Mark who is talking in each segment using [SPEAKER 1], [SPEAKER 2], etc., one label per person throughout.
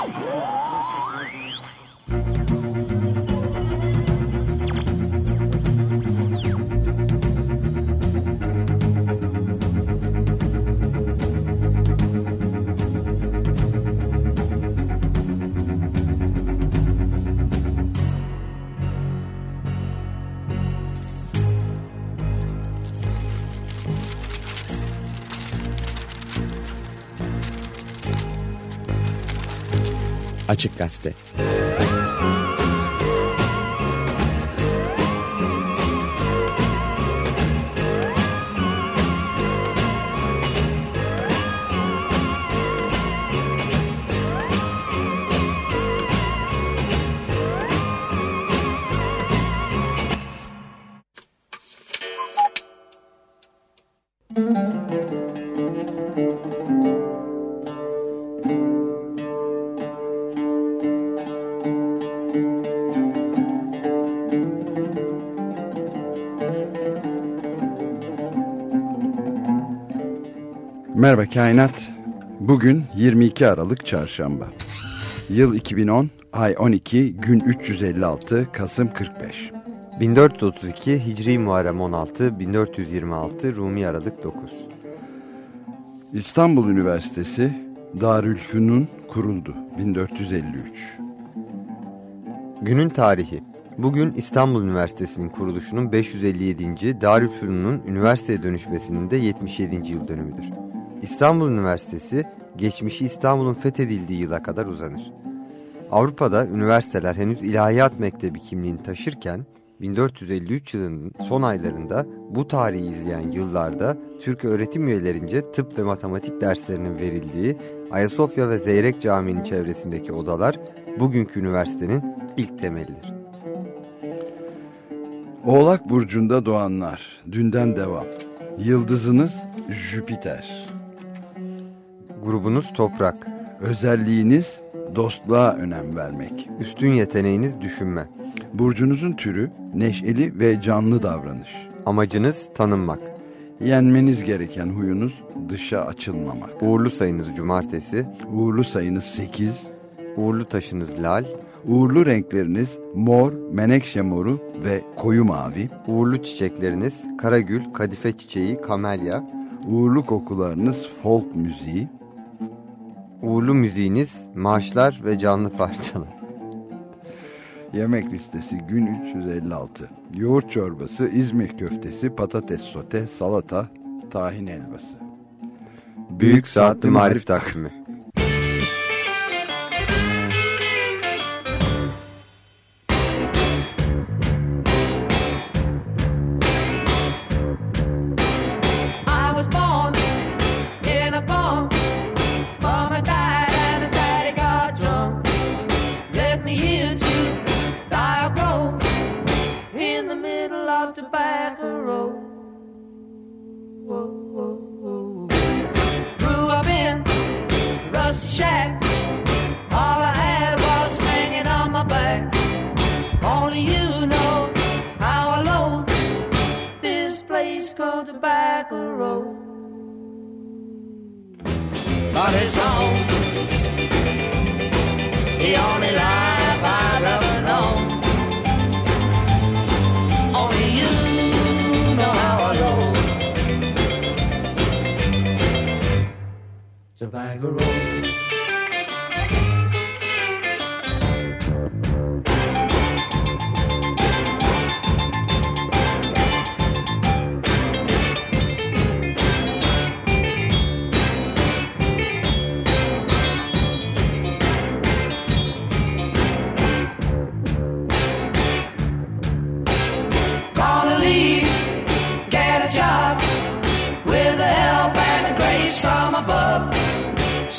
[SPEAKER 1] Oh! Açık Gazete
[SPEAKER 2] Merhaba Kainat. Bugün 22 Aralık Çarşamba. Yıl 2010, ay 12, gün 356, Kasım 45.
[SPEAKER 3] 1432 Hicri Muharrem 16, 1426 Rumi Aralık 9.
[SPEAKER 2] İstanbul Üniversitesi Darülfünun kuruldu 1453.
[SPEAKER 3] Günün tarihi. Bugün İstanbul Üniversitesi'nin kuruluşunun 557. Darülfünun'un üniversiteye dönüşmesinin de 77. yıl dönümüdür. İstanbul Üniversitesi, geçmişi İstanbul'un fethedildiği yıla kadar uzanır. Avrupa'da üniversiteler henüz ilahiyat mektebi kimliğini taşırken, 1453 yılının son aylarında bu tarihi izleyen yıllarda Türk öğretim üyelerince tıp ve matematik derslerinin verildiği Ayasofya ve Zeyrek Camii'nin çevresindeki odalar bugünkü üniversitenin ilk temelidir.
[SPEAKER 2] Oğlak Burcu'nda doğanlar, dünden devam. Yıldızınız Jüpiter.
[SPEAKER 3] Grubunuz toprak.
[SPEAKER 2] Özelliğiniz dostluğa önem vermek.
[SPEAKER 3] Üstün yeteneğiniz düşünme.
[SPEAKER 2] Burcunuzun türü neşeli ve canlı davranış.
[SPEAKER 3] Amacınız tanınmak.
[SPEAKER 2] Yenmeniz gereken huyunuz dışa açılmamak.
[SPEAKER 3] Uğurlu sayınız cumartesi.
[SPEAKER 2] Uğurlu sayınız 8.
[SPEAKER 3] Uğurlu taşınız lal.
[SPEAKER 2] Uğurlu renkleriniz mor, menekşe moru ve koyu mavi.
[SPEAKER 3] Uğurlu çiçekleriniz karagül, kadife çiçeği, kamelya.
[SPEAKER 2] Uğurlu kokularınız folk müziği.
[SPEAKER 3] Uğurlu müziğiniz marşlar ve canlı parçalar.
[SPEAKER 2] Yemek listesi gün 356. Yoğurt çorbası, İzmir köftesi, patates sote, salata, tahin helvası.
[SPEAKER 3] Büyük Saatli Marif Takvimi
[SPEAKER 4] But his own. the only life I've ever known. Only you know how I loathe Tobacco Road.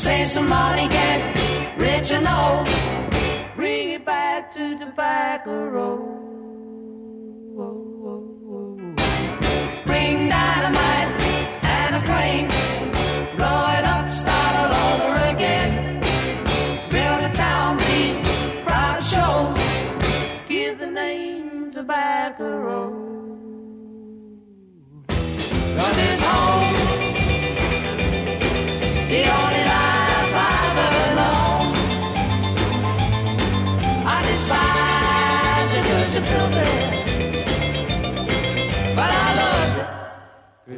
[SPEAKER 4] Save some money, get rich and old. Bring it back to the Tobacco Road.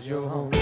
[SPEAKER 4] your home.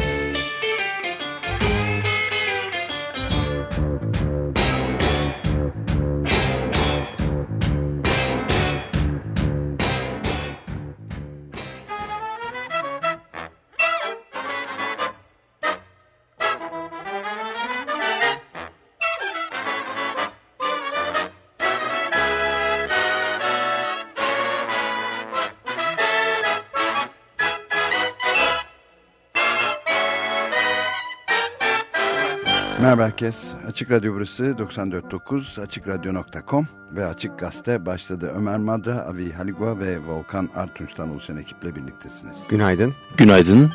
[SPEAKER 2] Merhaba herkes. Açık Radyo burası 94.9 AçıkRadyo.com ve Açık Gazete başladı. Ömer Madra, Avi Haligua ve Volkan Artunç'tan oluşan ekiple birliktesiniz.
[SPEAKER 3] Günaydın.
[SPEAKER 1] Günaydın.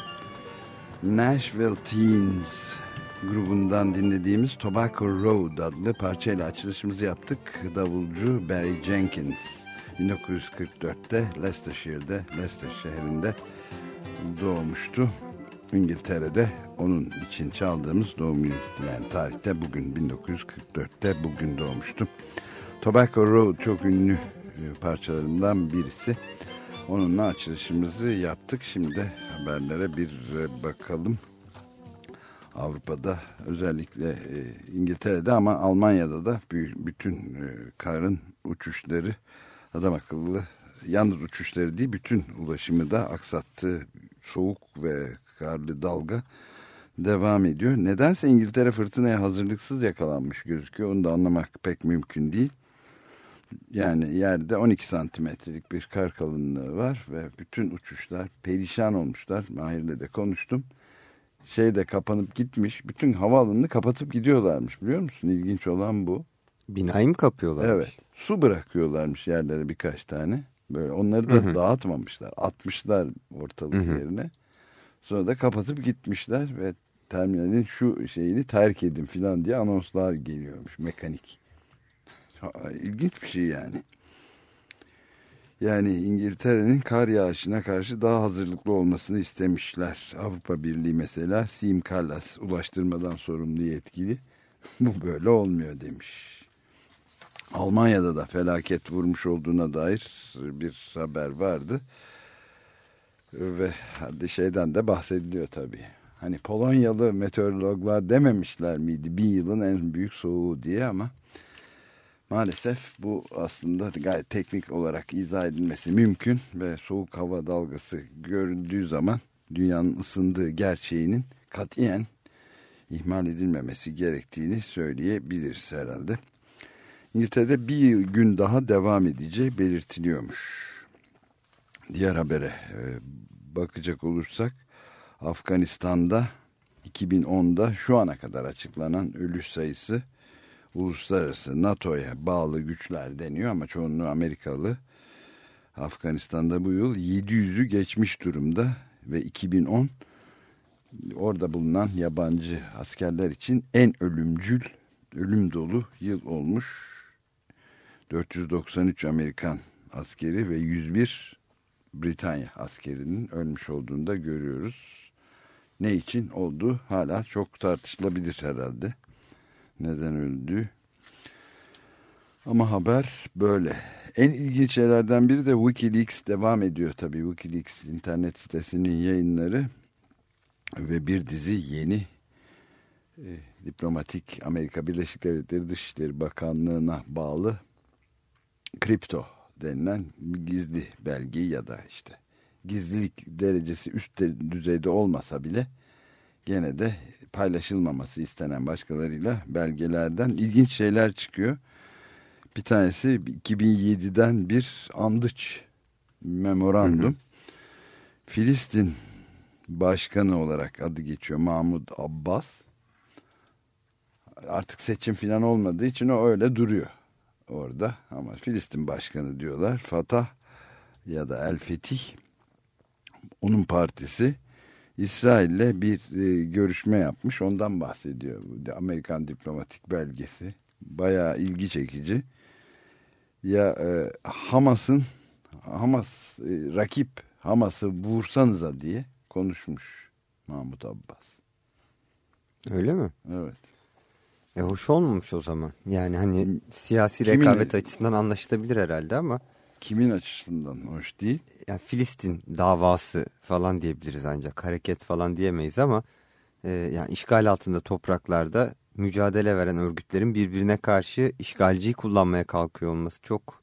[SPEAKER 2] Nashville Teens grubundan dinlediğimiz Tobacco Road adlı parçayla açılışımızı yaptık. Davulcu Barry Jenkins 1944'te Leicestershire'de, Leicester şehrinde doğmuştu. İngiltere'de onun için çaldığımız doğum günü yani tarihte bugün 1944'te bugün doğmuştu. Tobacco Road çok ünlü e, parçalarından birisi. Onunla açılışımızı yaptık. Şimdi haberlere bir e, bakalım. Avrupa'da özellikle e, İngiltere'de ama Almanya'da da bütün karın uçuşları adam akıllı yalnız uçuşları değil bütün ulaşımı da aksattı. Soğuk ve karlı dalga devam ediyor. Nedense İngiltere fırtınaya hazırlıksız yakalanmış gözüküyor. Onu da anlamak pek mümkün değil. Yani yerde 12 santimetrelik bir kar kalınlığı var ve bütün uçuşlar perişan olmuşlar. Mahir'le de konuştum. Şey de kapanıp gitmiş. Bütün havaalanını kapatıp gidiyorlarmış biliyor musun? İlginç olan bu.
[SPEAKER 3] Binayı mı kapıyorlar?
[SPEAKER 2] Evet. Su bırakıyorlarmış yerlere birkaç tane. Böyle onları da
[SPEAKER 3] Hı hı.
[SPEAKER 2] dağıtmamışlar. Atmışlar ortalık
[SPEAKER 3] Hı hı.
[SPEAKER 2] yerine. Sonra da kapatıp gitmişler ve terminalin şu şeyini terk edin filan diye anonslar geliyormuş mekanik. İlginç bir şey yani. Yani İngiltere'nin kar yağışına karşı daha hazırlıklı olmasını istemişler. Avrupa Birliği mesela Sim Kallas ulaştırmadan sorumlu yetkili. Bu böyle olmuyor demiş. Almanya'da da felaket vurmuş olduğuna dair bir haber vardı. Ve hadi şeyden de bahsediliyor tabii. Hani Polonyalı meteorologlar dememişler miydi bir yılın en büyük soğuğu diye ama maalesef bu aslında gayet teknik olarak izah edilmesi mümkün ve soğuk hava dalgası görüldüğü zaman dünyanın ısındığı gerçeğinin katiyen ihmal edilmemesi gerektiğini söyleyebiliriz herhalde. İngiltere'de bir gün daha devam edeceği belirtiliyormuş. Diğer habere e, bakacak olursak Afganistan'da 2010'da şu ana kadar açıklanan ölü sayısı uluslararası NATO'ya bağlı güçler deniyor ama çoğunluğu Amerikalı. Afganistan'da bu yıl 700'ü geçmiş durumda ve 2010 orada bulunan yabancı askerler için en ölümcül, ölüm dolu yıl olmuş. 493 Amerikan askeri ve 101 Britanya askerinin ölmüş olduğunu da görüyoruz. Ne için olduğu hala çok tartışılabilir herhalde. Neden öldü? Ama haber böyle. En ilginç şeylerden biri de Wikileaks devam ediyor tabii. Wikileaks internet sitesinin yayınları ve bir dizi yeni e, diplomatik Amerika Birleşik Devletleri Dışişleri Bakanlığı'na bağlı kripto denilen gizli belge ya da işte gizlilik derecesi üst de- düzeyde olmasa bile gene de paylaşılmaması istenen başkalarıyla belgelerden ilginç şeyler çıkıyor. Bir tanesi 2007'den bir andıç memorandum. Filistin başkanı olarak adı geçiyor Mahmud Abbas. Artık seçim falan olmadığı için o öyle duruyor orada ama Filistin başkanı diyorlar. Fatah ya da El Fetih onun partisi İsrail'le bir e, görüşme yapmış. Ondan bahsediyor. Amerikan diplomatik belgesi. Bayağı ilgi çekici. Ya e, Hamas'ın Hamas e, rakip Hamas'ı vursanıza diye konuşmuş Mahmut Abbas.
[SPEAKER 3] Öyle mi?
[SPEAKER 2] Evet.
[SPEAKER 3] E hoş olmamış o zaman. Yani hani siyasi
[SPEAKER 2] Kimin-
[SPEAKER 3] rekabet açısından anlaşılabilir herhalde ama
[SPEAKER 2] kimin açısından hoş değil?
[SPEAKER 3] Yani Filistin davası falan diyebiliriz ancak hareket falan diyemeyiz ama e, yani işgal altında topraklarda mücadele veren örgütlerin birbirine karşı işgalciyi kullanmaya kalkıyor olması çok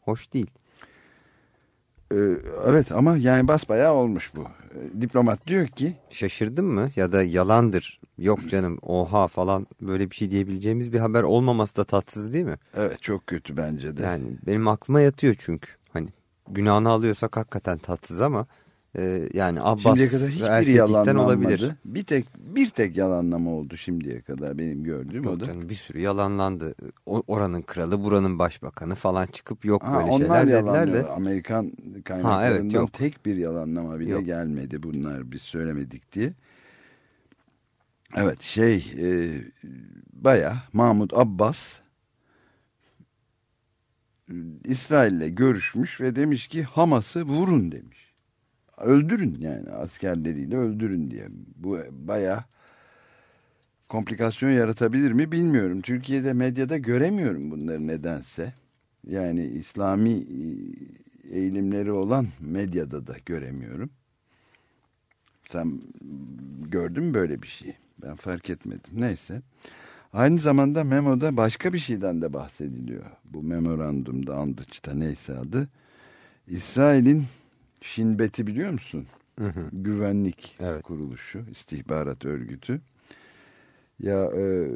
[SPEAKER 3] hoş değil.
[SPEAKER 2] Ee, evet ama yani basbayağı olmuş bu. Ee, Diplomat diyor ki
[SPEAKER 3] Şaşırdın mı ya da yalandır yok canım oha falan böyle bir şey diyebileceğimiz bir haber olmaması da tatsız değil mi?
[SPEAKER 2] evet çok kötü bence de.
[SPEAKER 3] Yani benim aklıma yatıyor çünkü hani günahını alıyorsak hakikaten tatsız ama e, yani Abbas
[SPEAKER 2] Şimdiye kadar hiçbir yalanlanmadı.
[SPEAKER 3] olabilir.
[SPEAKER 2] Bir tek bir tek yalanlama oldu şimdiye kadar benim gördüğüm o
[SPEAKER 3] Yok
[SPEAKER 2] da.
[SPEAKER 3] canım bir sürü yalanlandı. O, oranın kralı buranın başbakanı falan çıkıp yok
[SPEAKER 2] Ha,
[SPEAKER 3] böyle
[SPEAKER 2] onlar
[SPEAKER 3] şeyler dediler de.
[SPEAKER 2] Amerikan kaynaklarından
[SPEAKER 3] evet, yok.
[SPEAKER 2] tek bir yalanlama bile
[SPEAKER 3] Yok.
[SPEAKER 2] gelmedi bunlar biz söylemedik diye. Evet şey e, baya Mahmut Abbas e, İsrail'le görüşmüş ve demiş ki Hamas'ı vurun demiş. Öldürün yani askerleriyle öldürün diye. Bu baya komplikasyon yaratabilir mi bilmiyorum. Türkiye'de medyada göremiyorum bunları nedense. Yani İslami e, eğilimleri olan medyada da göremiyorum. Sen gördün mü böyle bir şey? Ben fark etmedim. Neyse. Aynı zamanda memoda başka bir şeyden de bahsediliyor. Bu memorandumda, andıçta neyse adı. İsrail'in Şinbet'i biliyor musun?
[SPEAKER 3] Hı hı.
[SPEAKER 2] Güvenlik
[SPEAKER 3] Evet.
[SPEAKER 2] kuruluşu, istihbarat örgütü. Ya e,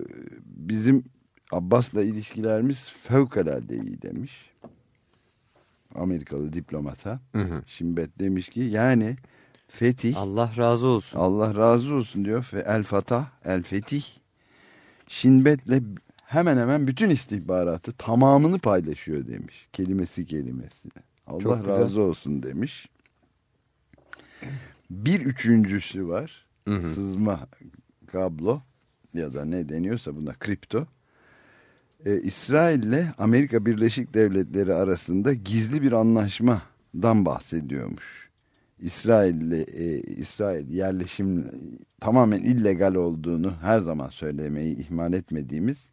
[SPEAKER 2] bizim Abbas'la ilişkilerimiz fevkalade iyi demiş. Amerikalı diplomata.
[SPEAKER 3] Hı hı.
[SPEAKER 2] Şimbet demiş ki yani Fetih
[SPEAKER 3] Allah razı olsun.
[SPEAKER 2] Allah razı olsun diyor. El Fatah, El Fetih Şinbet'le hemen hemen bütün istihbaratı tamamını paylaşıyor demiş. Kelimesi kelimesine. Allah
[SPEAKER 3] Çok güzel.
[SPEAKER 2] razı olsun demiş. Bir üçüncüsü var.
[SPEAKER 3] Hı hı.
[SPEAKER 2] Sızma kablo ya da ne deniyorsa buna kripto. Ee, İsrail ile Amerika Birleşik Devletleri arasında gizli bir anlaşmadan bahsediyormuş. İsrail ile e, İsrail yerleşim tamamen illegal olduğunu her zaman söylemeyi ihmal etmediğimiz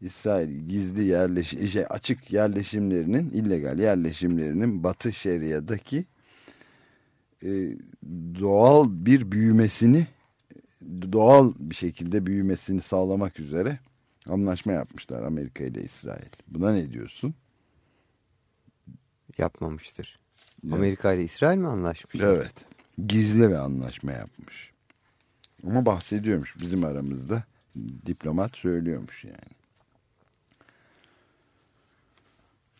[SPEAKER 2] İsrail gizli yerleşim şey, açık yerleşimlerinin illegal yerleşimlerinin Batı Şeria'daki e, doğal bir büyümesini doğal bir şekilde büyümesini sağlamak üzere anlaşma yapmışlar Amerika ile İsrail. Buna ne diyorsun?
[SPEAKER 3] Yapmamıştır.
[SPEAKER 2] Ya-
[SPEAKER 3] Amerika ile İsrail mi anlaşmış?
[SPEAKER 2] Evet. Gizli ve anlaşma yapmış. Ama bahsediyormuş bizim aramızda. Diplomat söylüyormuş yani.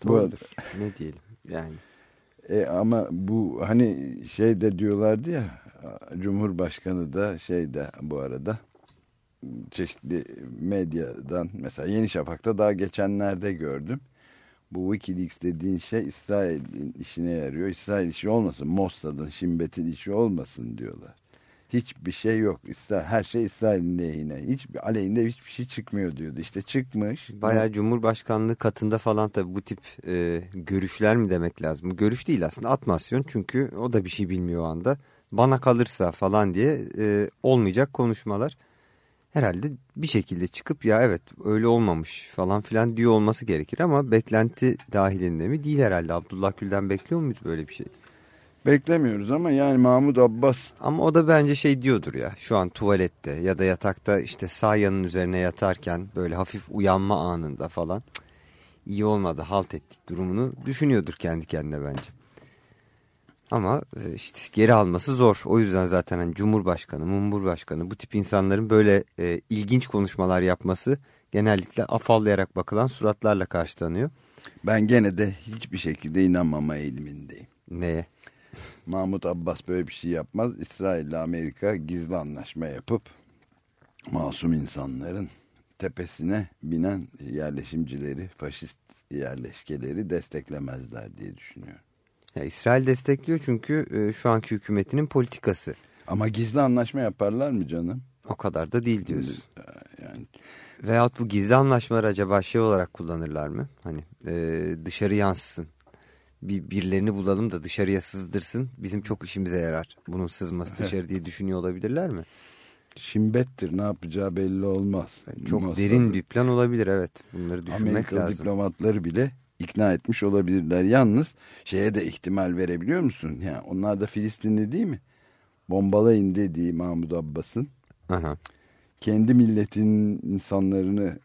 [SPEAKER 2] Bu
[SPEAKER 3] Doğrudur. Ne diyelim yani.
[SPEAKER 2] E ama bu hani şey de diyorlardı ya Cumhurbaşkanı da şey de bu arada çeşitli medyadan mesela Yeni Şafak'ta daha geçenlerde gördüm. Bu Wikileaks dediğin şey İsrail'in işine yarıyor. İsrail işi olmasın. Mossad'ın, Şimbet'in işi olmasın diyorlar. Hiçbir şey yok. İsrail, her şey İsrail'in lehine. Hiçbir aleyhinde hiçbir şey çıkmıyor diyordu. İşte çıkmış.
[SPEAKER 3] Bayağı Cumhurbaşkanlığı katında falan tabii bu tip e, görüşler mi demek lazım? Görüş değil aslında atmasyon çünkü o da bir şey bilmiyor o anda. Bana kalırsa falan diye e, olmayacak konuşmalar. Herhalde bir şekilde çıkıp ya evet öyle olmamış falan filan diyor olması gerekir ama beklenti dahilinde mi? Değil herhalde Abdullah Gül'den bekliyor muyuz böyle bir şey?
[SPEAKER 2] Beklemiyoruz ama yani Mahmut Abbas
[SPEAKER 3] Ama o da bence şey diyordur ya şu an tuvalette ya da yatakta işte sağ yanın üzerine yatarken böyle hafif uyanma anında falan "Cık, iyi olmadı halt ettik durumunu düşünüyordur kendi kendine bence. Ama e, işte geri alması zor. O yüzden zaten hani Cumhurbaşkanı, Mumburbaşkanı bu tip insanların böyle e, ilginç konuşmalar yapması genellikle afallayarak bakılan suratlarla karşılanıyor.
[SPEAKER 2] ben gene de hiçbir şekilde inanmama eğilimindeyim.
[SPEAKER 3] Neye?
[SPEAKER 2] Mahmut Abbas böyle bir şey yapmaz. İsrail ile Amerika gizli anlaşma yapıp masum insanların tepesine binen yerleşimcileri, faşist yerleşkeleri desteklemezler diye düşünüyorum.
[SPEAKER 3] Ya İsrail destekliyor çünkü e, şu anki hükümetinin politikası.
[SPEAKER 2] Ama gizli anlaşma yaparlar mı canım?
[SPEAKER 3] O kadar da değil diyorsun.
[SPEAKER 2] Yani
[SPEAKER 3] Veyahut bu gizli anlaşmaları acaba şey olarak kullanırlar mı? Hani e, dışarı yansısın. Bir, birilerini bulalım da dışarıya sızdırsın. Bizim çok işimize yarar. Bunun sızması dışarı diye düşünüyor olabilirler mi?
[SPEAKER 2] şimbettir ne yapacağı belli olmaz.
[SPEAKER 3] Çok
[SPEAKER 2] Mossad'ın,
[SPEAKER 3] derin bir plan olabilir evet. Bunları düşünmek
[SPEAKER 2] Amerikalı
[SPEAKER 3] lazım.
[SPEAKER 2] diplomatları bile ikna etmiş olabilirler. Yalnız şeye de ihtimal verebiliyor musun? Yani onlar da Filistinli değil mi? Bombalayın dediği Mahmud Abbas'ın kendi milletinin insanlarını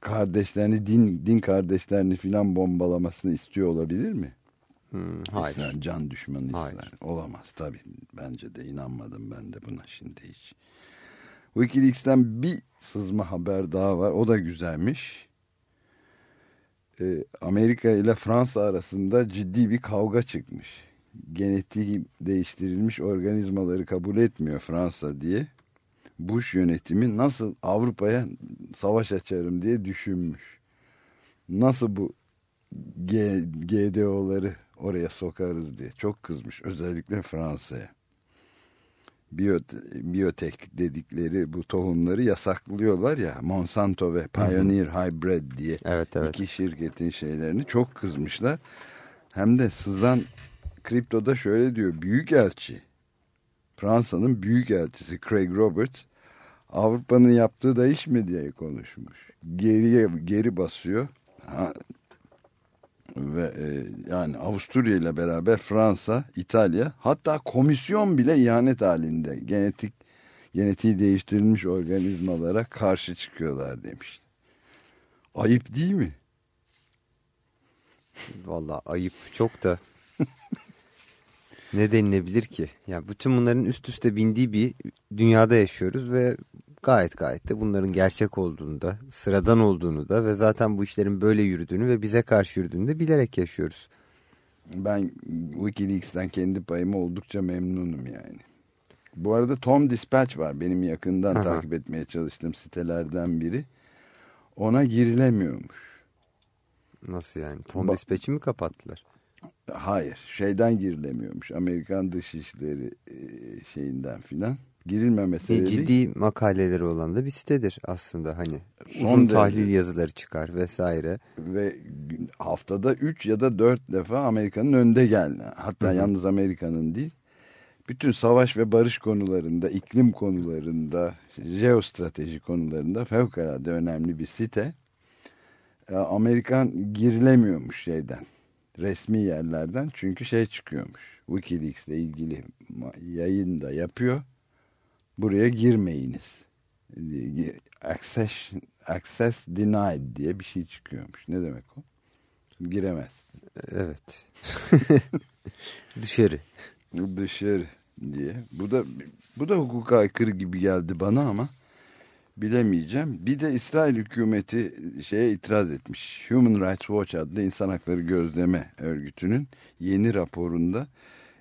[SPEAKER 2] kardeşlerini din din kardeşlerini filan bombalamasını istiyor olabilir mi?
[SPEAKER 3] Hmm, hayır.
[SPEAKER 2] İsrail can düşmanı
[SPEAKER 3] Hayır.
[SPEAKER 2] İsrail. Olamaz tabii. Bence de inanmadım ben de buna şimdi hiç. Wikileaks'ten bir sızma haber daha var. O da güzelmiş. Ee, Amerika ile Fransa arasında ciddi bir kavga çıkmış. Genetiği değiştirilmiş organizmaları kabul etmiyor Fransa diye. Bush yönetimi nasıl Avrupa'ya savaş açarım diye düşünmüş. Nasıl bu G, GDO'ları oraya sokarız diye çok kızmış özellikle Fransa'ya. Biyot, biyotek dedikleri bu tohumları yasaklıyorlar ya Monsanto ve Pioneer Hybrid diye
[SPEAKER 3] Evet evet.
[SPEAKER 2] iki şirketin şeylerini çok kızmışlar. Hem de sızan kriptoda şöyle diyor büyükelçi Fransa'nın büyükelçisi Craig Roberts Avrupa'nın yaptığı da iş mi diye konuşmuş. Geriye geri basıyor. Ha, ve e, yani Avusturya ile beraber Fransa, İtalya hatta komisyon bile ihanet halinde genetik genetiği değiştirilmiş organizmalara karşı çıkıyorlar demiş. Ayıp değil mi?
[SPEAKER 3] Vallahi ayıp çok da ne denilebilir ki? Ya bütün bunların üst üste bindiği bir dünyada yaşıyoruz ve gayet gayet de bunların gerçek olduğunu da, sıradan olduğunu da ve zaten bu işlerin böyle yürüdüğünü ve bize karşı yürüdüğünü de bilerek yaşıyoruz.
[SPEAKER 2] Ben Wikileaks'ten kendi payıma oldukça memnunum yani. Bu arada Tom Dispatch var benim yakından
[SPEAKER 3] Aha.
[SPEAKER 2] takip etmeye çalıştığım sitelerden biri. Ona girilemiyormuş.
[SPEAKER 3] Nasıl yani? Tom
[SPEAKER 2] Ba-
[SPEAKER 3] Dispatch'i mi kapattılar?
[SPEAKER 2] Hayır şeyden girilemiyormuş. Amerikan Dışişleri e, şeyinden filan. Girilmeme
[SPEAKER 3] E,
[SPEAKER 2] sebebi
[SPEAKER 3] ciddi makaleleri olan da bir sitedir aslında hani.
[SPEAKER 2] Son
[SPEAKER 3] Uzun
[SPEAKER 2] derece.
[SPEAKER 3] tahlil yazıları çıkar vesaire.
[SPEAKER 2] ve haftada 3 ya da 4 defa Amerika'nın önde geldi. Hatta
[SPEAKER 3] Hı hı.
[SPEAKER 2] yalnız Amerika'nın değil. Bütün savaş ve barış konularında, iklim konularında, jeostrateji konularında fevkalade önemli bir site. E, Amerikan girilemiyormuş şeyden. Resmi yerlerden çünkü şey çıkıyormuş. Wikileaks ile ilgili yayın da yapıyor. Buraya girmeyiniz. Access, access denied diye bir şey çıkıyormuş. Ne demek o? Giremez.
[SPEAKER 3] Evet. Dışarı.
[SPEAKER 2] Dışarı diye. Bu da bu da hukuka aykırı gibi geldi bana ama bilemeyeceğim. Bir de İsrail hükümeti şeye itiraz etmiş. Human Rights Watch adlı insan hakları gözleme örgütünün yeni raporunda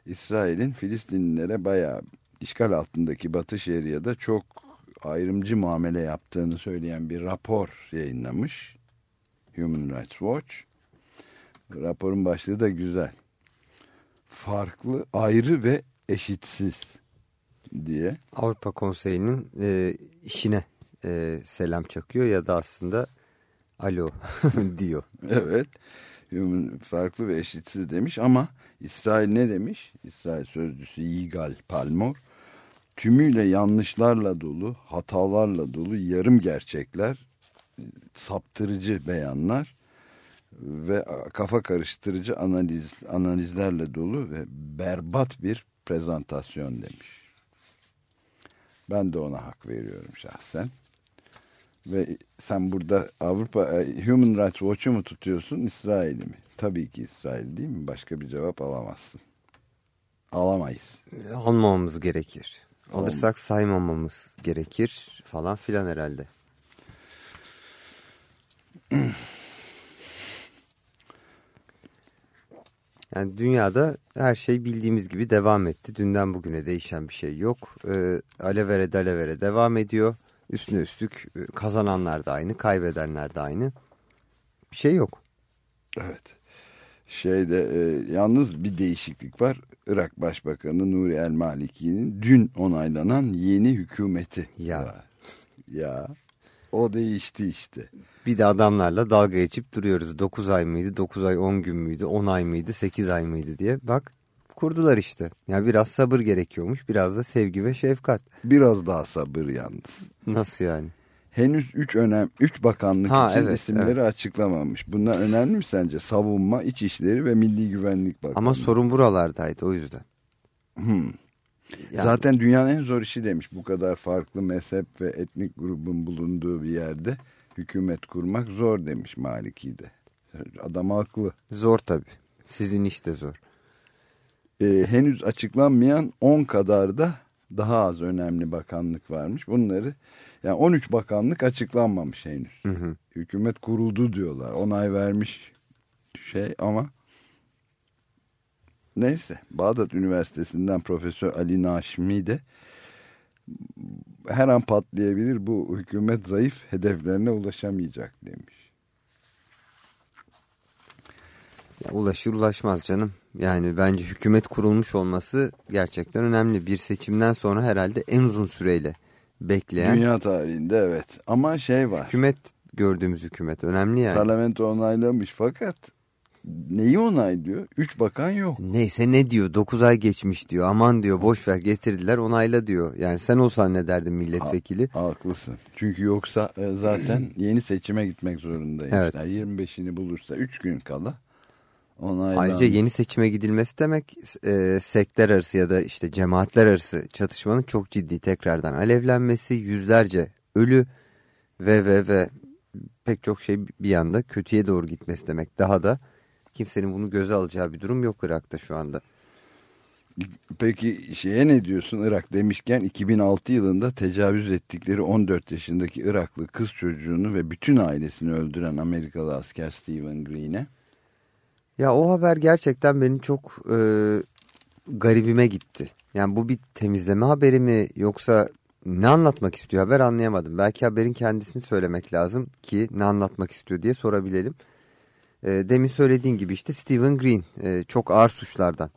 [SPEAKER 2] İsrail'in Filistinlilere bayağı işgal altındaki Batı Şeria'da çok ayrımcı muamele yaptığını söyleyen bir rapor yayınlamış. Human Rights Watch. Raporun başlığı da güzel. Farklı, ayrı ve eşitsiz diye.
[SPEAKER 3] Avrupa Konseyi'nin e, işine e, selam çakıyor ya da aslında alo diyor.
[SPEAKER 2] Evet. Farklı ve eşitsiz demiş ama İsrail ne demiş? İsrail sözcüsü Yigal Palmor tümüyle yanlışlarla dolu, hatalarla dolu yarım gerçekler, saptırıcı beyanlar ve kafa karıştırıcı analiz analizlerle dolu ve berbat bir prezentasyon demiş. Ben de ona hak veriyorum şahsen. Ve sen burada Avrupa e, Human Rights Watch'u mu tutuyorsun İsrail'i mi? Tabii ki İsrail değil mi? Başka bir cevap alamazsın. Alamayız.
[SPEAKER 3] E, Almamamız gerekir. Alırsak saymamamız gerekir falan filan herhalde. Yani dünyada her şey bildiğimiz gibi devam etti. Dünden bugüne değişen bir şey yok. Ee, alevere dalevere devam ediyor. Üstüne üstlük e, kazananlar da aynı, kaybedenler de aynı. Bir şey yok.
[SPEAKER 2] Evet. Şeyde e, yalnız bir değişiklik var. Irak Başbakanı Nuri El Maliki'nin dün onaylanan yeni hükümeti
[SPEAKER 3] Ya.
[SPEAKER 2] var. Ya. O değişti işte.
[SPEAKER 3] Bir de adamlarla dalga geçip duruyoruz. 9 ay mıydı, 9 ay 10 gün müydü, 10 ay mıydı, 8 ay mıydı diye. Bak kurdular işte. Ya biraz sabır gerekiyormuş, biraz da sevgi ve şefkat.
[SPEAKER 2] Biraz daha sabır yalnız.
[SPEAKER 3] Nasıl yani?
[SPEAKER 2] henüz 3 önem 3 bakanlık
[SPEAKER 3] Ha,
[SPEAKER 2] için
[SPEAKER 3] evet,
[SPEAKER 2] isimleri açıklamamış. Bunlar önemli mi sence? Savunma, İçişleri ve Milli Güvenlik Bakanlığı.
[SPEAKER 3] Ama sorun buralardaydı o yüzden.
[SPEAKER 2] Hmm.
[SPEAKER 3] Yani-
[SPEAKER 2] Zaten dünyanın en zor işi demiş. Bu kadar farklı mezhep ve etnik grubun bulunduğu bir yerde hükümet kurmak zor demiş Maliki de. Adam haklı.
[SPEAKER 3] Zor tabii. Sizin iş de zor.
[SPEAKER 2] Ee, henüz açıklanmayan 10 kadar da daha az önemli bakanlık varmış. Bunları yani 13 bakanlık açıklanmamış henüz.
[SPEAKER 3] Hı hı.
[SPEAKER 2] Hükümet kuruldu diyorlar. Onay vermiş şey ama neyse. Bağdat Üniversitesi'nden Profesör Ali Naşmi de her an patlayabilir bu hükümet zayıf hedeflerine ulaşamayacak demiş.
[SPEAKER 3] Ya ulaşır ulaşmaz canım. Yani bence hükümet kurulmuş olması gerçekten önemli. Bir seçimden sonra herhalde en uzun süreyle bekleyen
[SPEAKER 2] Dünya tarihinde evet. Ama şey var.
[SPEAKER 3] hükümet gördüğümüz hükümet önemli yani.
[SPEAKER 2] Parlamento onaylamış fakat neyi onaylıyor? Üç bakan yok.
[SPEAKER 3] Neyse ne diyor 9 ay geçmiş diyor aman diyor boş ver getirdiler onayla diyor. Yani sen olsan ne derdin milletvekili?
[SPEAKER 2] Haklısın. Çünkü yoksa e, zaten yeni seçime gitmek zorundayız.
[SPEAKER 3] Evet.
[SPEAKER 2] 25'ini bulursa 3 gün kala onaylan.
[SPEAKER 3] Ayrıca yeni seçime gidilmesi demek e, sektör arası ya da işte cemaatler arası çatışmanın çok ciddi tekrardan alevlenmesi, yüzlerce ölü ve ve ve pek çok şey bir anda kötüye doğru gitmesi demek. Daha da kimsenin bunu göze alacağı bir durum yok Irak'ta şu anda.
[SPEAKER 2] Peki şeye ne diyorsun Irak demişken 2006 yılında tecavüz ettikleri 14 yaşındaki Iraklı kız çocuğunu ve bütün ailesini öldüren Amerikalı asker Stephen Green'e
[SPEAKER 3] Ya o haber gerçekten benim çok e, garibime gitti. Yani bu bir temizleme haberi mi yoksa ne anlatmak istiyor haber anlayamadım. Belki haberin kendisini söylemek lazım ki ne anlatmak istiyor diye sorabilelim. E, demin söylediğin gibi işte Stephen Green e, çok ağır suçlardan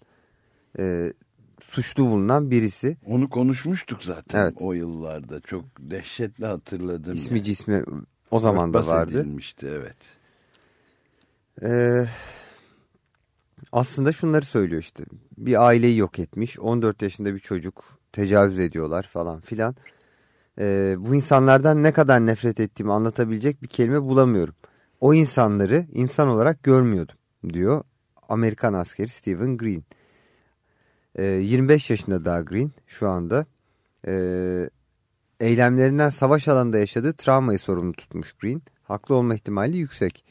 [SPEAKER 3] e, suçlu bulunan birisi.
[SPEAKER 2] onu konuşmuştuk zaten
[SPEAKER 3] Evet.
[SPEAKER 2] o yıllarda. Çok dehşetli hatırladım.
[SPEAKER 3] İsmi
[SPEAKER 2] yani.
[SPEAKER 3] cismi o zaman da vardı.
[SPEAKER 2] edilmişti evet.
[SPEAKER 3] Aslında şunları söylüyor işte. Bir aileyi yok etmiş. 14 yaşında bir çocuk tecavüz ediyorlar falan filan. Ee, bu insanlardan ne kadar nefret ettiğimi anlatabilecek bir kelime bulamıyorum. O insanları insan olarak görmüyordum diyor Amerikan askeri Stephen Green. Ee, 25 yaşında daha Green şu anda. Ee, eylemlerinden savaş alanında yaşadığı travmayı sorumlu tutmuş Green. Haklı olma ihtimali yüksek.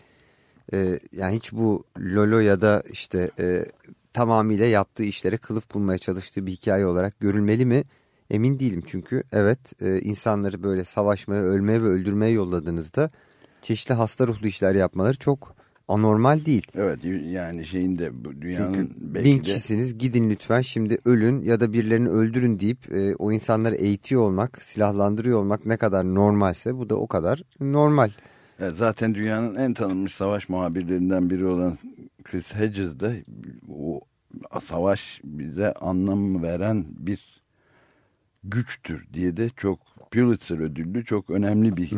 [SPEAKER 3] Ee, yani hiç bu Lolo ya da işte e, tamamıyla yaptığı işlere kılıf bulmaya çalıştığı bir hikaye olarak görülmeli mi? Emin değilim çünkü evet e, insanları böyle savaşmaya, ölmeye ve öldürmeye yolladığınızda çeşitli hasta ruhlu işler yapmaları çok anormal değil.
[SPEAKER 2] Evet yani şeyin de dünyanın
[SPEAKER 3] Çünkü
[SPEAKER 2] belki
[SPEAKER 3] bin
[SPEAKER 2] de
[SPEAKER 3] kişisiniz gidin lütfen şimdi ölün ya da birilerini öldürün deyip e, o insanları eğitiyor olmak, silahlandırıyor olmak ne kadar normalse bu da o kadar normal.
[SPEAKER 2] Evet, zaten dünyanın en tanınmış savaş muhabirlerinden biri olan Chris Hedges de o savaş bize anlam veren bir güçtür diye de çok Pulitzer ödüllü çok önemli bir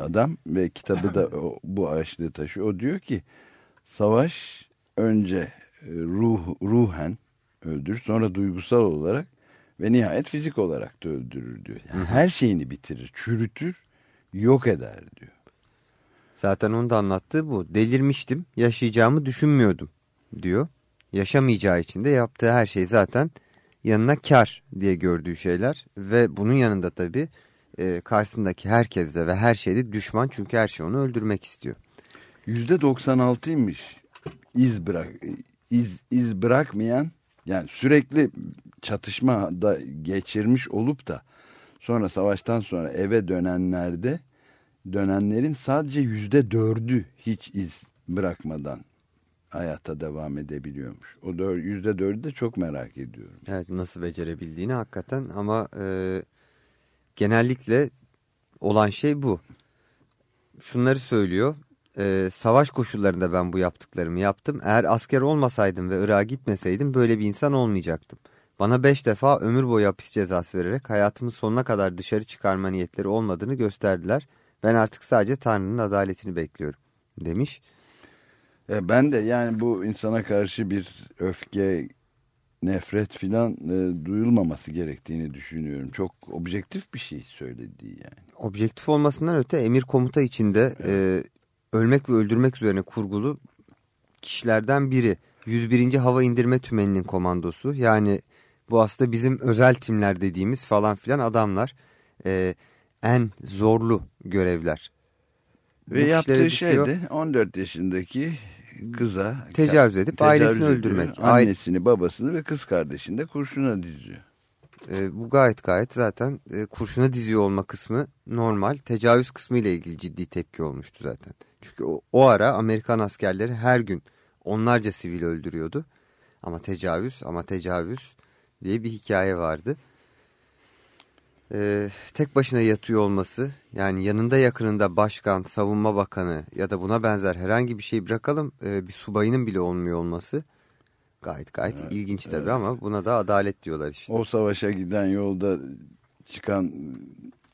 [SPEAKER 2] adam ve kitabı da o, bu başlığı taşıyor. O diyor ki savaş önce e, ruh, ruhen öldürür sonra duygusal olarak ve nihayet fizik olarak da öldürür diyor. Yani her şeyini bitirir, çürütür, yok eder diyor.
[SPEAKER 3] Zaten onu da anlattığı bu. Delirmiştim, yaşayacağımı düşünmüyordum diyor. Yaşamayacağı için de yaptığı her şey zaten yanına kar diye gördüğü şeyler. Ve bunun yanında tabii e, karşısındaki herkes de ve her şeyde düşman çünkü her şey onu öldürmek istiyor.
[SPEAKER 2] Yüzde 96'ymış iz bırak iz, iz bırakmayan yani sürekli çatışma da geçirmiş olup da sonra savaştan sonra eve dönenlerde dönenlerin sadece yüzde dördü hiç iz bırakmadan hayata devam edebiliyormuş. O yüzde dördü de çok merak ediyorum.
[SPEAKER 3] Evet nasıl becerebildiğini hakikaten ama e, genellikle olan şey bu. Şunları söylüyor. e, savaş koşullarında ben bu yaptıklarımı yaptım. Eğer asker olmasaydım ve Irak'a gitmeseydim böyle bir insan olmayacaktım. Bana beş defa ömür boyu hapis cezası vererek hayatımın sonuna kadar dışarı çıkarma niyetleri olmadığını gösterdiler. Ben artık sadece Tanrı'nın adaletini bekliyorum demiş.
[SPEAKER 2] E, ben de yani bu insana karşı bir öfkenin nefret filan e, duyulmaması gerektiğini düşünüyorum. Çok objektif bir şey söylediği yani.
[SPEAKER 3] Objektif olmasından öte emir komuta içinde e, ölmek ve öldürmek üzerine kurgulu kişilerden biri. 101. Hava İndirme Tümeni'nin komandosu. Yani bu aslında bizim özel timler dediğimiz falan filan adamlar. E, en zorlu görevler.
[SPEAKER 2] Ve
[SPEAKER 3] Bu
[SPEAKER 2] yaptığı şey
[SPEAKER 3] düşüyor.
[SPEAKER 2] de 14 yaşındaki kıza
[SPEAKER 3] Tecavüz edip ailesini
[SPEAKER 2] ediyor.
[SPEAKER 3] öldürmek.
[SPEAKER 2] Annesini, babasını ve kız kardeşini de kurşuna diziyor.
[SPEAKER 3] E, bu gayet gayet zaten e, kurşuna diziyor olma kısmı normal. Tecavüz kısmı ile ilgili ciddi tepki olmuştu zaten. Çünkü o, o ara Amerikan askerleri her gün onlarca sivil öldürüyordu. Ama tecavüz ama tecavüz diye bir hikaye vardı. E, tek başına yatıyor olması yani yanında yakınında başkan, savunma bakanı ya da buna benzer herhangi bir şey bırakalım e, bir subayının bile olmuyor olması gayet gayet ilginç tabii ama buna da adalet diyorlar işte.
[SPEAKER 2] O savaşa giden yolda çıkan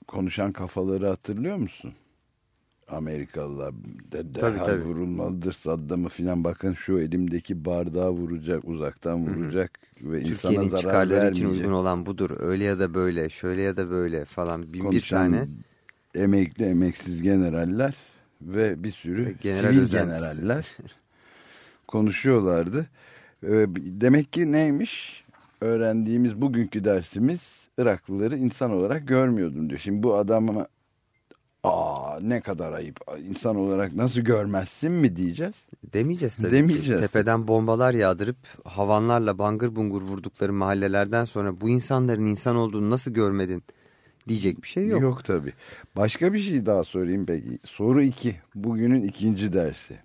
[SPEAKER 2] konuşan kafaları hatırlıyor musun? Amerikalılar de derhal
[SPEAKER 3] Tabii,
[SPEAKER 2] vurulmalıdır Saddam'ı filan bakın şu elimdeki bardağı vuracak uzaktan vuracak ve insana
[SPEAKER 3] Türkiye'nin
[SPEAKER 2] zarar
[SPEAKER 3] çıkarları için uygun olan budur. Öyle ya da böyle, şöyle ya da böyle falan bin bir tane.
[SPEAKER 2] emekli emeksiz generaller ve bir sürü
[SPEAKER 3] Ve general
[SPEAKER 2] sivil
[SPEAKER 3] özentisi.
[SPEAKER 2] generaller konuşuyorlardı. Ee, Demek ki neymiş? Öğrendiğimiz bugünkü dersimiz Iraklıları insan olarak görmüyordum diyor. Şimdi bu adama aa ne kadar ayıp insan olarak nasıl görmezsin mi diyeceğiz?
[SPEAKER 3] Demeyeceğiz tabii
[SPEAKER 2] Demeyeceğiz.
[SPEAKER 3] ki. Tepeden bombalar yağdırıp havanlarla bangır bungur vurdukları mahallelerden sonra bu insanların insan olduğunu nasıl görmedin diyecek bir şey yok.
[SPEAKER 2] Yok tabii. Başka bir şey daha sorayım peki. Soru 2. Bugünün ikinci dersi.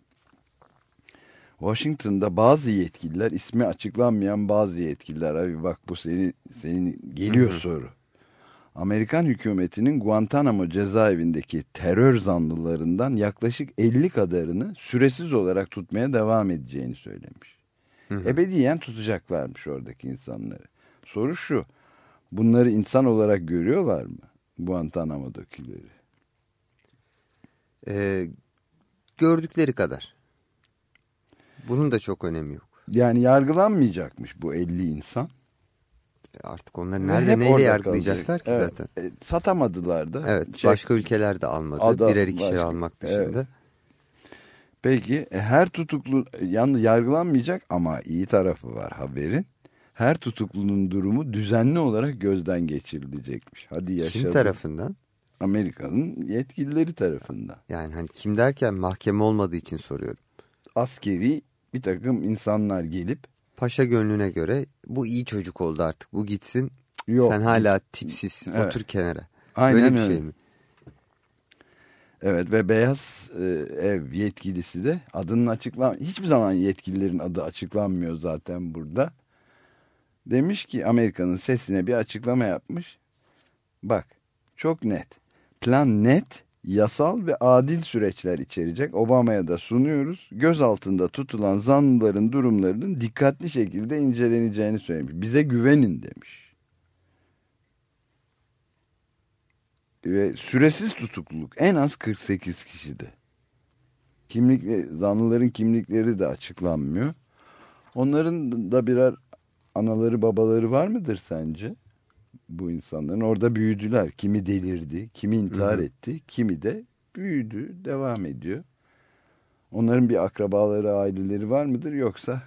[SPEAKER 2] Washington'da bazı yetkililer ismi açıklanmayan bazı yetkililer abi bak bu senin senin geliyor soru. Amerikan hükümetinin Guantanamo cezaevindeki terör zanlılarından yaklaşık 50 kadarını süresiz olarak tutmaya devam edeceğini söylemiş. Ebediyen tutacaklarmış oradaki insanları. Soru şu. Bunları insan olarak görüyorlar mı? Guantanamo'dakileri.
[SPEAKER 3] Ee, gördükleri kadar. Bunun da çok önemi yok.
[SPEAKER 2] Yani yargılanmayacakmış bu 50 insan.
[SPEAKER 3] Artık onları nerede
[SPEAKER 2] hep
[SPEAKER 3] neyle yargılayacaklar
[SPEAKER 2] kalacak.
[SPEAKER 3] ki
[SPEAKER 2] Evet.
[SPEAKER 3] zaten.
[SPEAKER 2] E, satamadılar da.
[SPEAKER 3] Evet
[SPEAKER 2] Şey-
[SPEAKER 3] başka ülkeler de almadı.
[SPEAKER 2] Adam-
[SPEAKER 3] Birer ikişer
[SPEAKER 2] başka-
[SPEAKER 3] almak dışında.
[SPEAKER 2] Evet. Peki e, her tutuklu yanlı yargılanmayacak ama iyi tarafı var haberin. Her tutuklunun durumu düzenli olarak gözden geçirilecekmiş. Hadi yaşadı.
[SPEAKER 3] Kim tarafından?
[SPEAKER 2] Amerika'nın yetkilileri tarafından.
[SPEAKER 3] Yani hani kim derken mahkeme olmadığı için soruyorum.
[SPEAKER 2] Askeri bir takım insanlar gelip
[SPEAKER 3] Paşa gönlüne göre bu iyi çocuk oldu artık. Bu gitsin.
[SPEAKER 2] Yok.
[SPEAKER 3] Sen hala tipsiz.
[SPEAKER 2] Evet.
[SPEAKER 3] Otur kenara.
[SPEAKER 2] Aynen
[SPEAKER 3] Böyle bir
[SPEAKER 2] öyle.
[SPEAKER 3] şey mi?
[SPEAKER 2] Evet ve Beyaz e, Ev yetkilisi de adının açıklan hiçbir zaman yetkililerin adı açıklanmıyor zaten burada. Demiş ki Amerika'nın sesine bir açıklama yapmış. Bak çok net. Plan net, yasal ve adil süreçler içerecek. Obama'ya da sunuyoruz. Göz altında tutulan zanlıların durumlarının dikkatli şekilde inceleneceğini söylemiş. Bize güvenin demiş. ve süresiz tutukluluk en az 48 kişide. Kimlik, zanlıların kimlikleri de açıklanmıyor. Onların da birer anaları babaları var mıdır sence? Bu insanların orada büyüdüler. Kimi delirdi, kimi intihar
[SPEAKER 3] Hı hı.
[SPEAKER 2] etti, kimi de büyüdü, devam ediyor. Onların bir akrabaları, aileleri var mıdır yoksa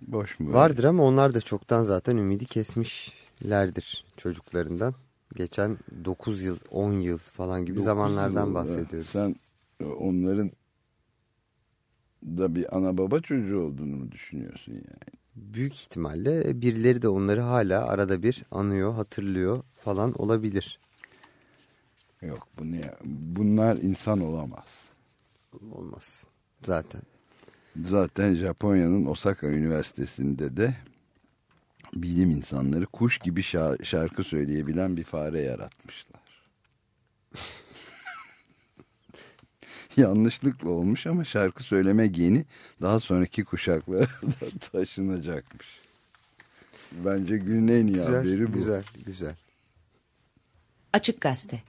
[SPEAKER 2] boş mu?
[SPEAKER 3] Vardır ama onlar da çoktan zaten ümidi kesmişlerdir çocuklarından. Geçen 9 yıl, 10 yıl falan gibi zamanlardan
[SPEAKER 2] yıl,
[SPEAKER 3] bahsediyoruz.
[SPEAKER 2] Sen onların da bir ana baba çocuğu olduğunu mu düşünüyorsun yani?
[SPEAKER 3] Büyük ihtimalle birileri de onları hala arada bir anıyor, hatırlıyor falan olabilir.
[SPEAKER 2] Yok bunu ya, bunlar insan olamaz.
[SPEAKER 3] Olmaz zaten.
[SPEAKER 2] Zaten Japonya'nın Osaka Üniversitesi'nde de bilim insanları kuş gibi şa- şarkı söyleyebilen bir fare yaratmışlar. Yanlışlıkla olmuş ama şarkı söyleme geni daha sonraki kuşaklara da taşınacakmış. Bence günün en iyi
[SPEAKER 3] Güzel,
[SPEAKER 2] haberi bu.
[SPEAKER 3] güzel, güzel.
[SPEAKER 5] Açık Gazete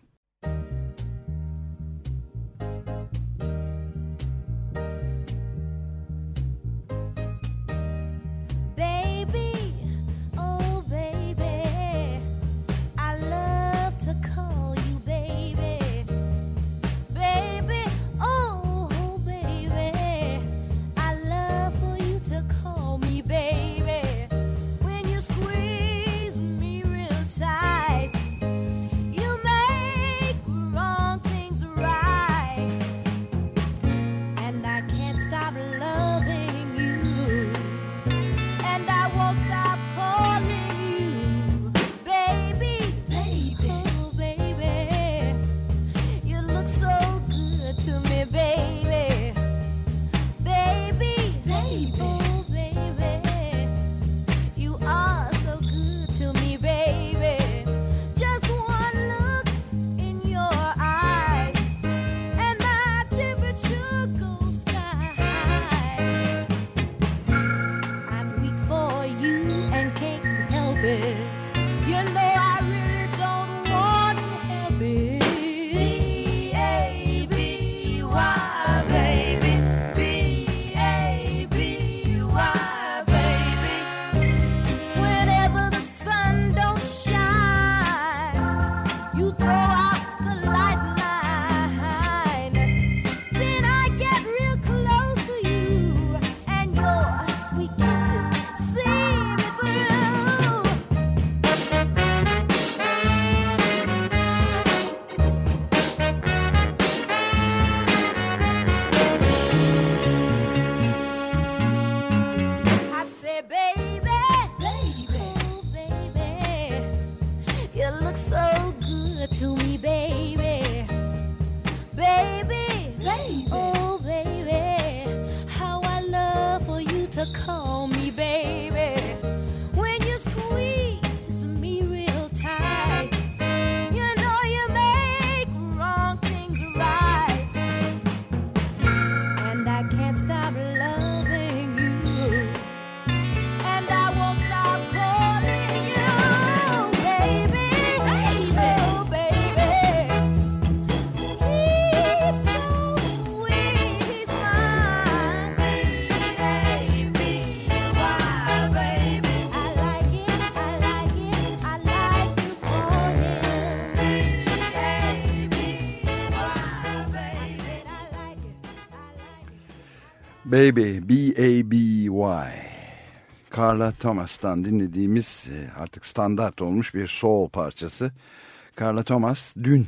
[SPEAKER 6] Baby, B-A-B-Y.
[SPEAKER 2] Carla Thomas'tan dinlediğimiz e, artık standart olmuş bir soul parçası. Carla Thomas dün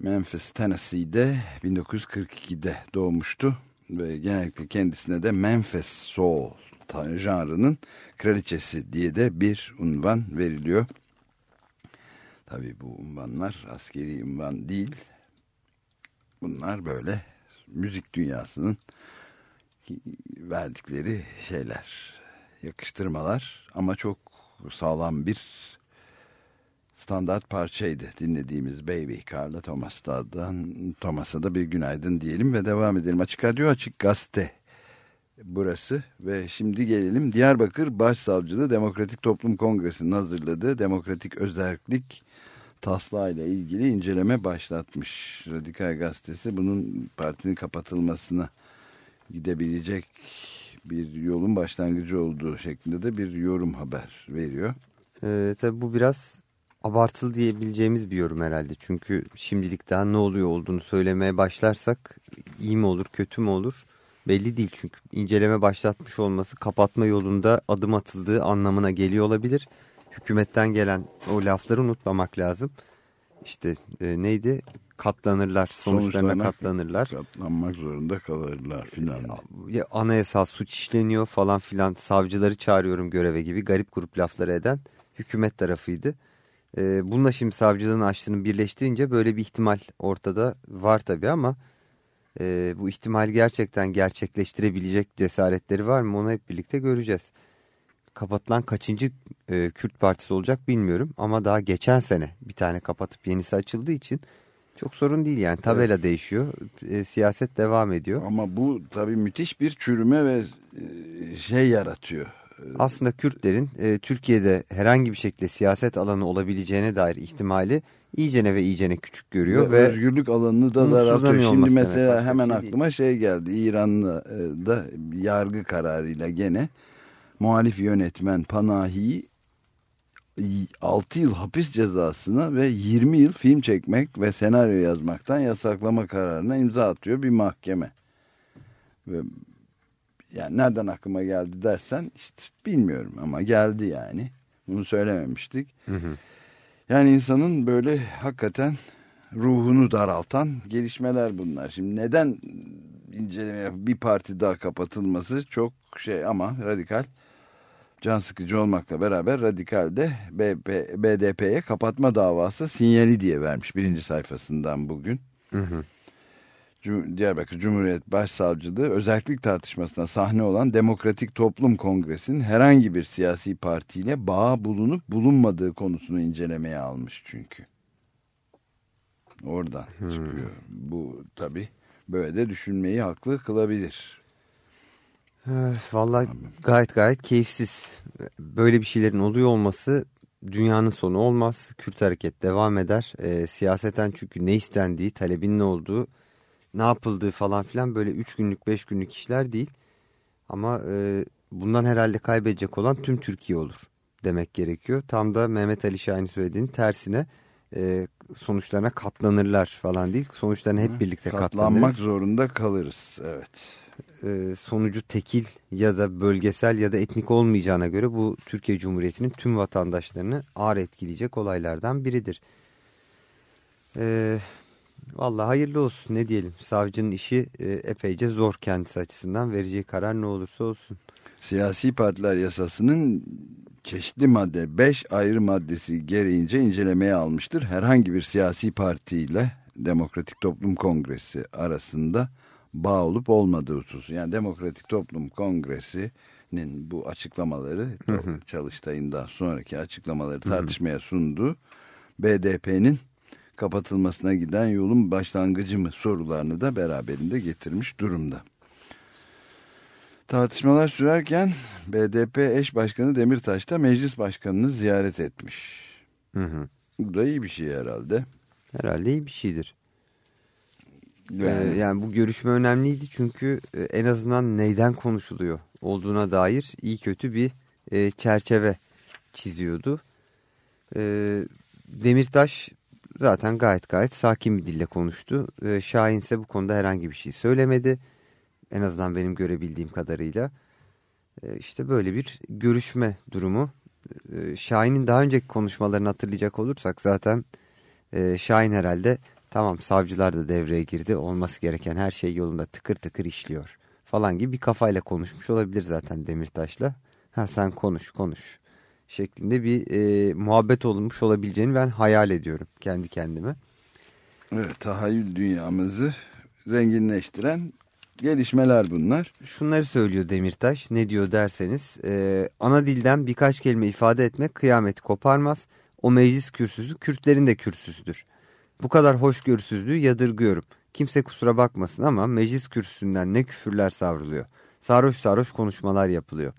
[SPEAKER 2] Memphis, Tennessee'de 1942'de doğmuştu. Ve genellikle kendisine de Memphis Soul janrının kraliçesi diye de bir unvan veriliyor. Tabii bu unvanlar askeri unvan değil. Bunlar böyle müzik dünyasının verdikleri şeyler, yakıştırmalar ama çok sağlam bir standart parçaydı dinlediğimiz Baby Carla Thomas'tan Thomas'a da bir günaydın diyelim ve devam edelim. Açık Radyo Açık Gazete burası ve şimdi gelelim Diyarbakır Başsavcılığı Demokratik Toplum Kongresi'nin hazırladığı demokratik özellik taslağıyla ilgili inceleme başlatmış. Radikal Gazetesi bunun partinin kapatılmasına gidebilecek bir yolun başlangıcı olduğu şeklinde de bir yorum haber veriyor.
[SPEAKER 3] Ee, tabii bu biraz abartılı diyebileceğimiz bir yorum herhalde. Çünkü şimdilik daha ne oluyor olduğunu söylemeye başlarsak iyi mi olur kötü mü olur belli değil. Çünkü inceleme başlatmış olması kapatma yolunda adım atıldığı anlamına geliyor olabilir. Hükümetten gelen o lafları unutmamak lazım. İşte e, neydi katlanırlar sonuçlarına,
[SPEAKER 2] Sonuçlarına
[SPEAKER 3] katlanırlar.
[SPEAKER 2] Katlanmak zorunda kalırlar filan.
[SPEAKER 3] Ya anayasal suç işleniyor falan filan savcıları çağırıyorum göreve gibi garip grup lafları eden hükümet tarafıydı. Ee, bununla şimdi savcılığın açtığını birleştirince böyle bir ihtimal ortada var tabii ama e, bu ihtimal gerçekten gerçekleştirebilecek cesaretleri var mı onu hep birlikte göreceğiz. Kapatılan kaçıncı e, Kürt partisi olacak bilmiyorum ama daha geçen sene bir tane kapatıp yenisi açıldığı için çok sorun değil yani tabela değişiyor e, siyaset devam ediyor.
[SPEAKER 2] Ama bu tabii müthiş bir çürüme ve e, şey yaratıyor.
[SPEAKER 3] aslında Kürtlerin e, Türkiye'de herhangi bir şekilde siyaset alanı olabileceğine dair ihtimali iyicene ve iyicene küçük görüyor
[SPEAKER 2] ve,
[SPEAKER 3] ve,
[SPEAKER 2] özgürlük alanını da daraltıyor. Şimdi
[SPEAKER 3] demek,
[SPEAKER 2] mesela hemen
[SPEAKER 3] şey değil.
[SPEAKER 2] aklıma şey geldi. İran'da yargı kararıyla gene muhalif yönetmen Panahi 6 yıl hapis cezasına ve 20 yıl film çekmek ve senaryo yazmaktan yasaklama kararına imza atıyor bir mahkeme. Ve yani nereden aklıma geldi dersen işte bilmiyorum ama geldi yani. Bunu söylememiştik. Yani insanın böyle hakikaten ruhunu daraltan gelişmeler bunlar. Şimdi neden inceleme bir parti daha kapatılması çok şey ama radikal can sıkıcı olmakla beraber radikal de BDP'ye kapatma davası sinyali diye vermiş birinci sayfasından bugün. Cum- Diyarbakır Cumhuriyet Başsavcılığı özellik tartışmasına sahne olan Demokratik Toplum Kongresi'nin herhangi bir siyasi partiyle bağ bulunup bulunmadığı konusunu incelemeye almış çünkü. Oradan çıkıyor. Bu tabi böyle de düşünmeyi haklı kılabilir.
[SPEAKER 3] Öf, vallahi gayet gayet keyifsiz. Böyle bir şeylerin oluyor olması dünyanın sonu olmaz. Kürt hareket devam eder. E, siyaseten çünkü ne istendiği, talebin ne olduğu, ne yapıldığı falan filan böyle 3 günlük 5 günlük işler değil. Ama e, bundan herhalde kaybedecek olan tüm Türkiye olur demek gerekiyor. Tam da Mehmet Ali Şahin söylediğinin tersine e, sonuçlarına katlanırlar falan değil. Sonuçlarına hep birlikte
[SPEAKER 2] Katlanmak
[SPEAKER 3] katlanırız.
[SPEAKER 2] zorunda kalırız. Evet.
[SPEAKER 3] E, sonucu tekil ya da bölgesel ya da etnik olmayacağına göre bu Türkiye Cumhuriyeti'nin tüm vatandaşlarını ağır etkileyecek olaylardan biridir. E, Vallahi hayırlı olsun ne diyelim. Savcının işi e, epeyce zor kendisi açısından vereceği karar ne olursa olsun.
[SPEAKER 2] Siyasi partiler yasasının çeşitli madde 5 ayrı maddesi gereğince incelemeye almıştır. Herhangi bir siyasi partiyle Demokratik Toplum Kongresi arasında bağ olup olmadığı hususu. Yani Demokratik Toplum Kongresi'nin bu açıklamaları Çalıştay'ından sonraki açıklamaları tartışmaya sundu. BDP'nin kapatılmasına giden yolun başlangıcı mı sorularını da beraberinde getirmiş durumda. Tartışmalar sürerken BDP eş başkanı Demirtaş da meclis başkanını ziyaret etmiş.
[SPEAKER 3] Hı hı.
[SPEAKER 2] Bu da iyi bir şey herhalde.
[SPEAKER 3] Herhalde iyi bir şeydir. Ee,
[SPEAKER 2] Yani,
[SPEAKER 3] yani bu görüşme önemliydi çünkü e, en azından neyden konuşuluyor olduğuna dair iyi kötü bir e, çerçeve çiziyordu. E, Demirtaş zaten gayet gayet sakin bir dille konuştu. E, Şahin ise bu konuda herhangi bir şey söylemedi. En azından benim görebildiğim kadarıyla. E, işte böyle bir görüşme durumu. E, Şahin'in daha önceki konuşmalarını hatırlayacak olursak zaten e, Şahin herhalde tamam savcılar da devreye girdi olması gereken her şey yolunda tıkır tıkır işliyor falan gibi bir kafayla konuşmuş olabilir zaten Demirtaş'la. Ha sen konuş konuş şeklinde bir e, muhabbet olmuş olabileceğini ben hayal ediyorum kendi kendime.
[SPEAKER 2] evet, tahayyül dünyamızı zenginleştiren gelişmeler bunlar.
[SPEAKER 3] Şunları söylüyor Demirtaş ne diyor derseniz e, ana dilden birkaç kelime ifade etmek kıyameti koparmaz. O meclis kürsüsü Kürtlerin de kürsüsüdür. Bu kadar hoşgörüsüzlüğü yadırgıyorum. Kimse kusura bakmasın ama meclis kürsüsünden ne küfürler savruluyor. Sarhoş sarhoş konuşmalar yapılıyor.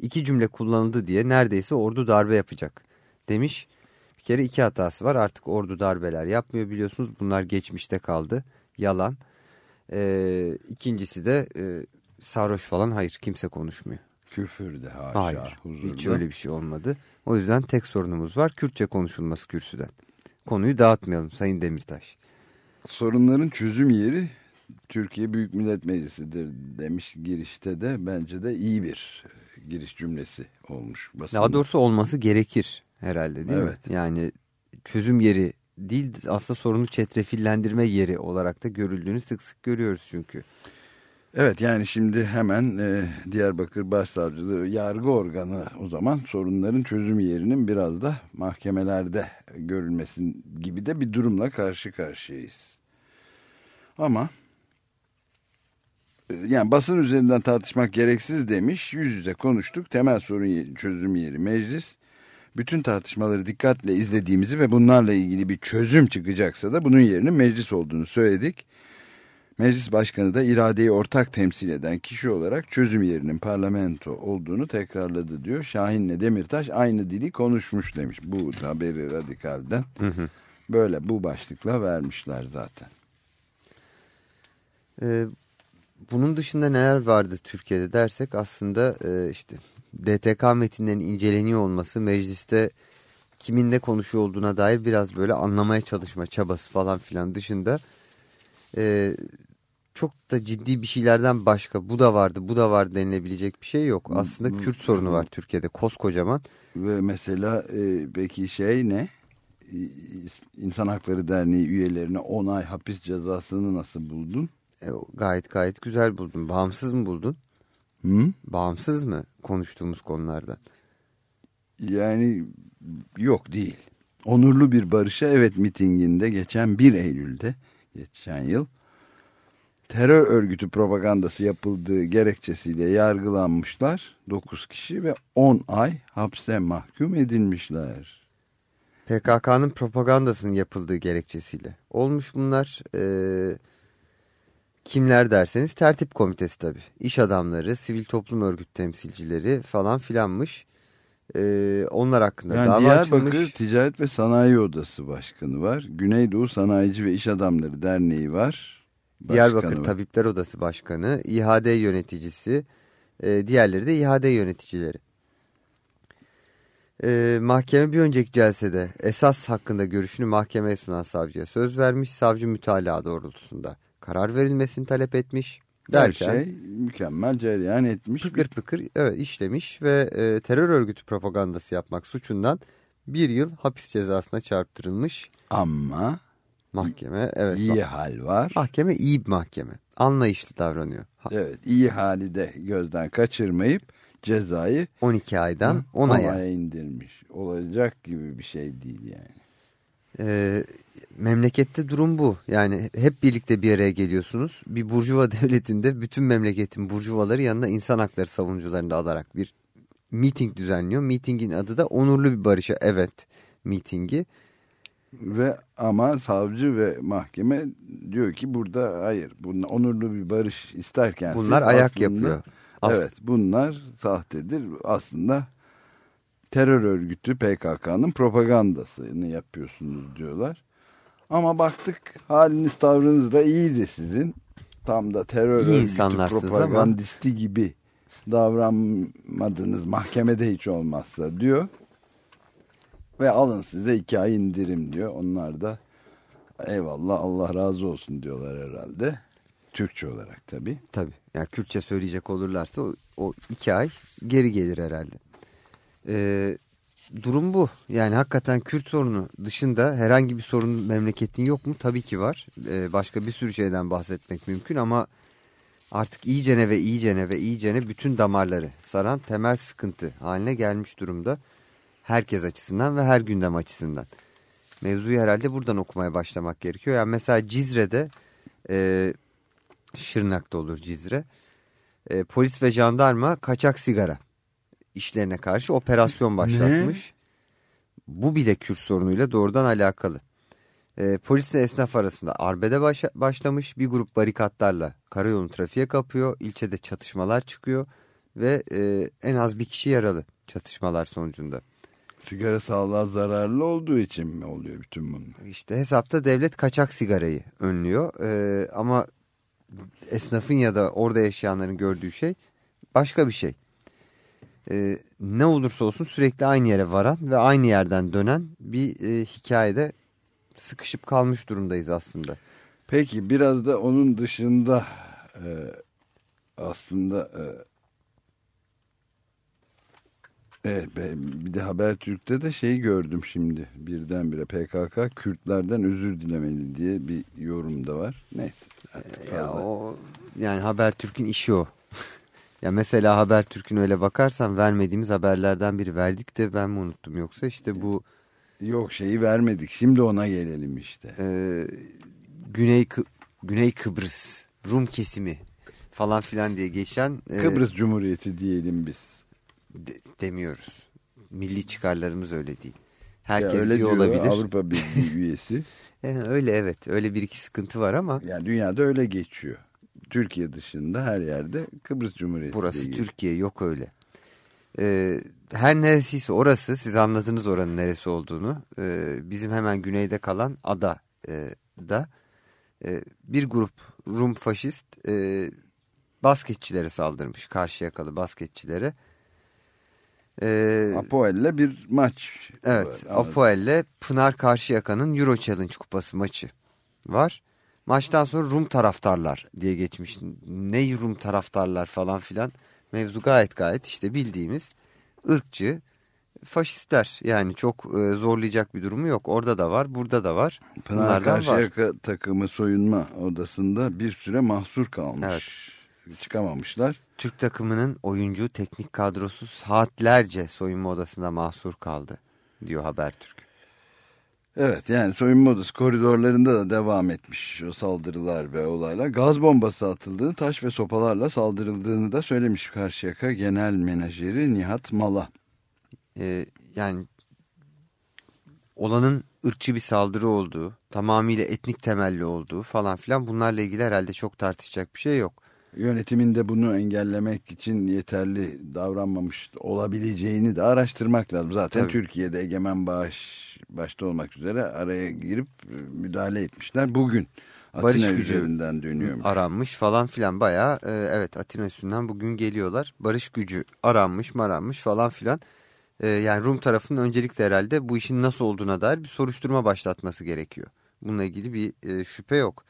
[SPEAKER 3] İki cümle kullanıldı diye neredeyse ordu darbe yapacak demiş. Bir kere iki hatası var artık ordu darbeler yapmıyor biliyorsunuz bunlar geçmişte kaldı. Yalan. Ee, ikincisi de e, sarhoş falan hayır kimse konuşmuyor.
[SPEAKER 2] Küfür de haşa,
[SPEAKER 3] Hayır
[SPEAKER 2] huzurda.
[SPEAKER 3] hiç öyle bir şey olmadı. O yüzden tek sorunumuz var Kürtçe konuşulması kürsüden. Konuyu dağıtmayalım Sayın Demirtaş.
[SPEAKER 2] Sorunların çözüm yeri Türkiye Büyük Millet Meclisi'dir demiş girişte de bence de iyi bir giriş cümlesi olmuş. Basında.
[SPEAKER 3] Daha doğrusu olması gerekir herhalde değil
[SPEAKER 2] Evet.
[SPEAKER 3] mi? Yani çözüm yeri değil aslında sorunu çetrefillendirme yeri olarak da görüldüğünü sık sık görüyoruz çünkü.
[SPEAKER 2] Evet yani şimdi hemen e, Diyarbakır Başsavcılığı yargı organı o zaman sorunların çözüm yerinin biraz da mahkemelerde görülmesi gibi de bir durumla karşı karşıyayız. Ama e, yani basın üzerinden tartışmak gereksiz demiş. Yüz yüze konuştuk. Temel sorun çözüm yeri meclis. Bütün tartışmaları dikkatle izlediğimizi ve bunlarla ilgili bir çözüm çıkacaksa da bunun yerinin meclis olduğunu söyledik. Meclis başkanı da iradeyi ortak temsil eden kişi olarak çözüm yerinin parlamento olduğunu tekrarladı diyor. Şahin'le Demirtaş aynı dili konuşmuş demiş. Bu haberi radikalden. Böyle bu başlıkla vermişler zaten.
[SPEAKER 3] Ee, bunun dışında neler vardı Türkiye'de dersek aslında e, işte DTK metinlerinin inceleniyor olması mecliste kimin ne konuşuyor olduğuna dair biraz böyle anlamaya çalışma çabası falan filan dışında e, çok da ciddi bir şeylerden başka bu da vardı bu da vardı denilebilecek bir şey yok. Aslında Kürt sorunu var Türkiye'de koskocaman.
[SPEAKER 2] Ve mesela e, peki şey ne? İnsan Hakları Derneği üyelerine 10 ay hapis cezasını nasıl buldun?
[SPEAKER 3] E, gayet gayet güzel buldun. Bağımsız mı buldun?
[SPEAKER 2] Hı?
[SPEAKER 3] Bağımsız mı konuştuğumuz konulardan?
[SPEAKER 2] Yani yok değil. Onurlu bir barışa evet mitinginde geçen 1 Eylül'de geçen yıl terör örgütü propagandası yapıldığı gerekçesiyle yargılanmışlar 9 kişi ve 10 ay hapse mahkum edilmişler.
[SPEAKER 3] PKK'nın propagandasının yapıldığı gerekçesiyle. Olmuş bunlar e, kimler derseniz tertip komitesi tabii. İş adamları, sivil toplum örgüt temsilcileri falan filanmış. E, onlar hakkında
[SPEAKER 2] Yani
[SPEAKER 3] dava
[SPEAKER 2] Diyarbakır
[SPEAKER 3] açılmış.
[SPEAKER 2] Ticaret ve Sanayi Odası Başkanı var. Güneydoğu Sanayici ve İş Adamları Derneği var. Başkanı
[SPEAKER 3] Diyarbakır
[SPEAKER 2] var.
[SPEAKER 3] Tabipler Odası Başkanı, İHAD yöneticisi, e, diğerleri de İHAD yöneticileri. E, mahkeme bir önceki celsede esas hakkında görüşünü mahkemeye sunan savcıya söz vermiş. Savcı mütalaa doğrultusunda karar verilmesini talep etmiş.
[SPEAKER 2] Her
[SPEAKER 3] Derken
[SPEAKER 2] şey mükemmel cereyan etmiş.
[SPEAKER 3] pıkır pıkır evet, işlemiş ve e, terör örgütü propagandası yapmak suçundan bir yıl hapis cezasına çarptırılmış
[SPEAKER 2] Ama
[SPEAKER 3] mahkeme. Evet,
[SPEAKER 2] iyi hal var.
[SPEAKER 3] mahkeme iyi bir mahkeme. Anlayışlı davranıyor.
[SPEAKER 2] Evet iyi hali de gözden kaçırmayıp cezayı
[SPEAKER 3] 12 aydan 10
[SPEAKER 2] 10
[SPEAKER 3] aya.
[SPEAKER 2] aya indirmiş. Olacak gibi bir şey değil yani.
[SPEAKER 3] Ee, memlekette durum bu. Yani hep birlikte bir araya geliyorsunuz. Bir burjuva devletinde bütün memleketin burjuvaları yanında insan hakları savunucularını da alarak bir miting düzenliyor. Mitingin adı da onurlu bir barışa evet mitingi.
[SPEAKER 2] Ve ama savcı ve mahkeme diyor ki burada hayır bunlar onurlu bir barış isterken
[SPEAKER 3] Bunlar ayak
[SPEAKER 2] aslında-
[SPEAKER 3] yapıyor. As-
[SPEAKER 2] Evet bunlar sahtedir aslında terör örgütü PKK'nın propagandasını yapıyorsunuz diyorlar. Ama baktık haliniz tavrınız da iyiydi sizin. Tam da terör
[SPEAKER 3] İyi
[SPEAKER 2] örgütü
[SPEAKER 3] insanlarsınız ama-
[SPEAKER 2] propagandisti gibi davranmadınız mahkemede hiç olmazsa diyor. Ve alın size iki ay indirim diyor. Onlar da eyvallah Allah razı olsun diyorlar herhalde. Türkçe olarak tabii.
[SPEAKER 3] Tabii. Yani Kürtçe söyleyecek olurlarsa o, o iki ay geri gelir herhalde. Ee, durum bu. Yani hakikaten Kürt sorunu dışında herhangi bir sorun memleketin yok mu? Tabii ki var. Ee, başka bir sürü şeyden bahsetmek mümkün ama artık iyicene ve iyicene ve iyicene bütün damarları saran temel sıkıntı haline gelmiş durumda. Herkes açısından ve her gündem açısından. Mevzuyu herhalde buradan okumaya başlamak gerekiyor. Yani mesela Cizre'de e, Şırnak'ta olur Cizre. E, polis ve jandarma kaçak sigara işlerine karşı operasyon başlatmış. Bu bile Kürt sorunuyla doğrudan alakalı. E, polisle esnaf arasında arbede başa- başlamış bir grup barikatlarla karayolunu trafiğe kapıyor. İlçede çatışmalar çıkıyor ve e, en az bir kişi yaralı çatışmalar sonucunda.
[SPEAKER 2] Sigara sağlığa zararlı olduğu için mi oluyor bütün bunlar?
[SPEAKER 3] İşte hesapta devlet kaçak sigarayı önlüyor. Ee, ama esnafın ya da orada yaşayanların gördüğü şey başka bir şey. Ee, ne olursa olsun sürekli aynı yere varan ve aynı yerden dönen bir e, hikayede sıkışıp kalmış durumdayız aslında.
[SPEAKER 2] Peki biraz da onun dışında e, aslında e, evet, bir de Habertürk'te de şey gördüm şimdi birdenbire PKK Kürtlerden özür dilemeli diye bir yorum da var. Neyse. artık
[SPEAKER 3] Ya o yani Habertürk'ün işi o. ya mesela Habertürk'ün öyle bakarsan vermediğimiz haberlerden biri verdik de ben mi unuttum yoksa işte bu
[SPEAKER 2] Yok şeyi vermedik şimdi ona gelelim işte.
[SPEAKER 3] Ee, Güney Kı- Güney Kıbrıs Rum kesimi falan filan diye geçen e,
[SPEAKER 2] Kıbrıs Cumhuriyeti diyelim biz.
[SPEAKER 3] De- demiyoruz. Milli çıkarlarımız öyle değil.
[SPEAKER 2] Ya
[SPEAKER 3] Herkes
[SPEAKER 2] öyle
[SPEAKER 3] diyor
[SPEAKER 2] diyor
[SPEAKER 3] olabilir.
[SPEAKER 2] Avrupa Birliği üyesi.
[SPEAKER 3] E, öyle evet. Öyle bir iki sıkıntı var ama
[SPEAKER 2] Yani dünyada öyle geçiyor. Türkiye dışında her yerde Kıbrıs Cumhuriyeti.
[SPEAKER 3] burası
[SPEAKER 2] geçiyor.
[SPEAKER 3] Türkiye yok öyle. Ee, her neresiyse orası siz anladınız oranın neresi olduğunu. Ee, bizim hemen güneyde kalan ada e, da e, bir grup Rum faşist e, basketçilere saldırmış. Karşıyakalı basketçilere. Ee,
[SPEAKER 2] Apoel'le bir maç.
[SPEAKER 3] Evet,
[SPEAKER 2] var.
[SPEAKER 3] Apoel'le Pınar Karşıyaka'nın Euro Challenge kupası maçı var. Maçtan sonra Rum taraftarlar diye geçmiş. Ne Rum taraftarlar falan filan. Mevzu gayet gayet işte bildiğimiz ırkçı faşistler. Yani çok e, zorlayacak bir durumu yok. Orada da var, burada da var.
[SPEAKER 2] Pınar
[SPEAKER 3] Bunlardan var.
[SPEAKER 2] Karşıyaka takımı soyunma odasında bir süre mahsur kalmış. Çıkamamışlar.
[SPEAKER 3] Türk takımının oyuncu teknik kadrosu saatlerce soyunma odasında mahsur kaldı diyor Habertürk.
[SPEAKER 2] Evet yani soyunma odası koridorlarında da devam etmiş o saldırılar ve olaylar. Gaz bombası atıldığını, taş ve sopalarla saldırıldığını da söylemiş Karşıyaka Genel Menajeri Nihat Mala.
[SPEAKER 3] Ee, yani olanın ırkçı bir saldırı olduğu, tamamıyla etnik temelli olduğu falan filan bunlarla ilgili herhalde çok tartışacak bir şey yok.
[SPEAKER 2] Yönetiminde bunu engellemek için yeterli davranmamış olabileceğini de araştırmak lazım. Zaten
[SPEAKER 3] Tabii.
[SPEAKER 2] Türkiye'de egemen bağış başta olmak üzere araya girip e, müdahale etmişler. Bugün
[SPEAKER 3] Barış
[SPEAKER 2] Atina
[SPEAKER 3] gücü
[SPEAKER 2] üzerinden dönüyormuş.
[SPEAKER 3] Aranmış falan filan bayağı e, evet Atina üstünden bugün geliyorlar. Barış gücü aranmış maranmış falan filan. E, yani Rum tarafının öncelikle herhalde bu işin nasıl olduğuna dair bir soruşturma başlatması gerekiyor. Bununla ilgili bir e, şüphe yok.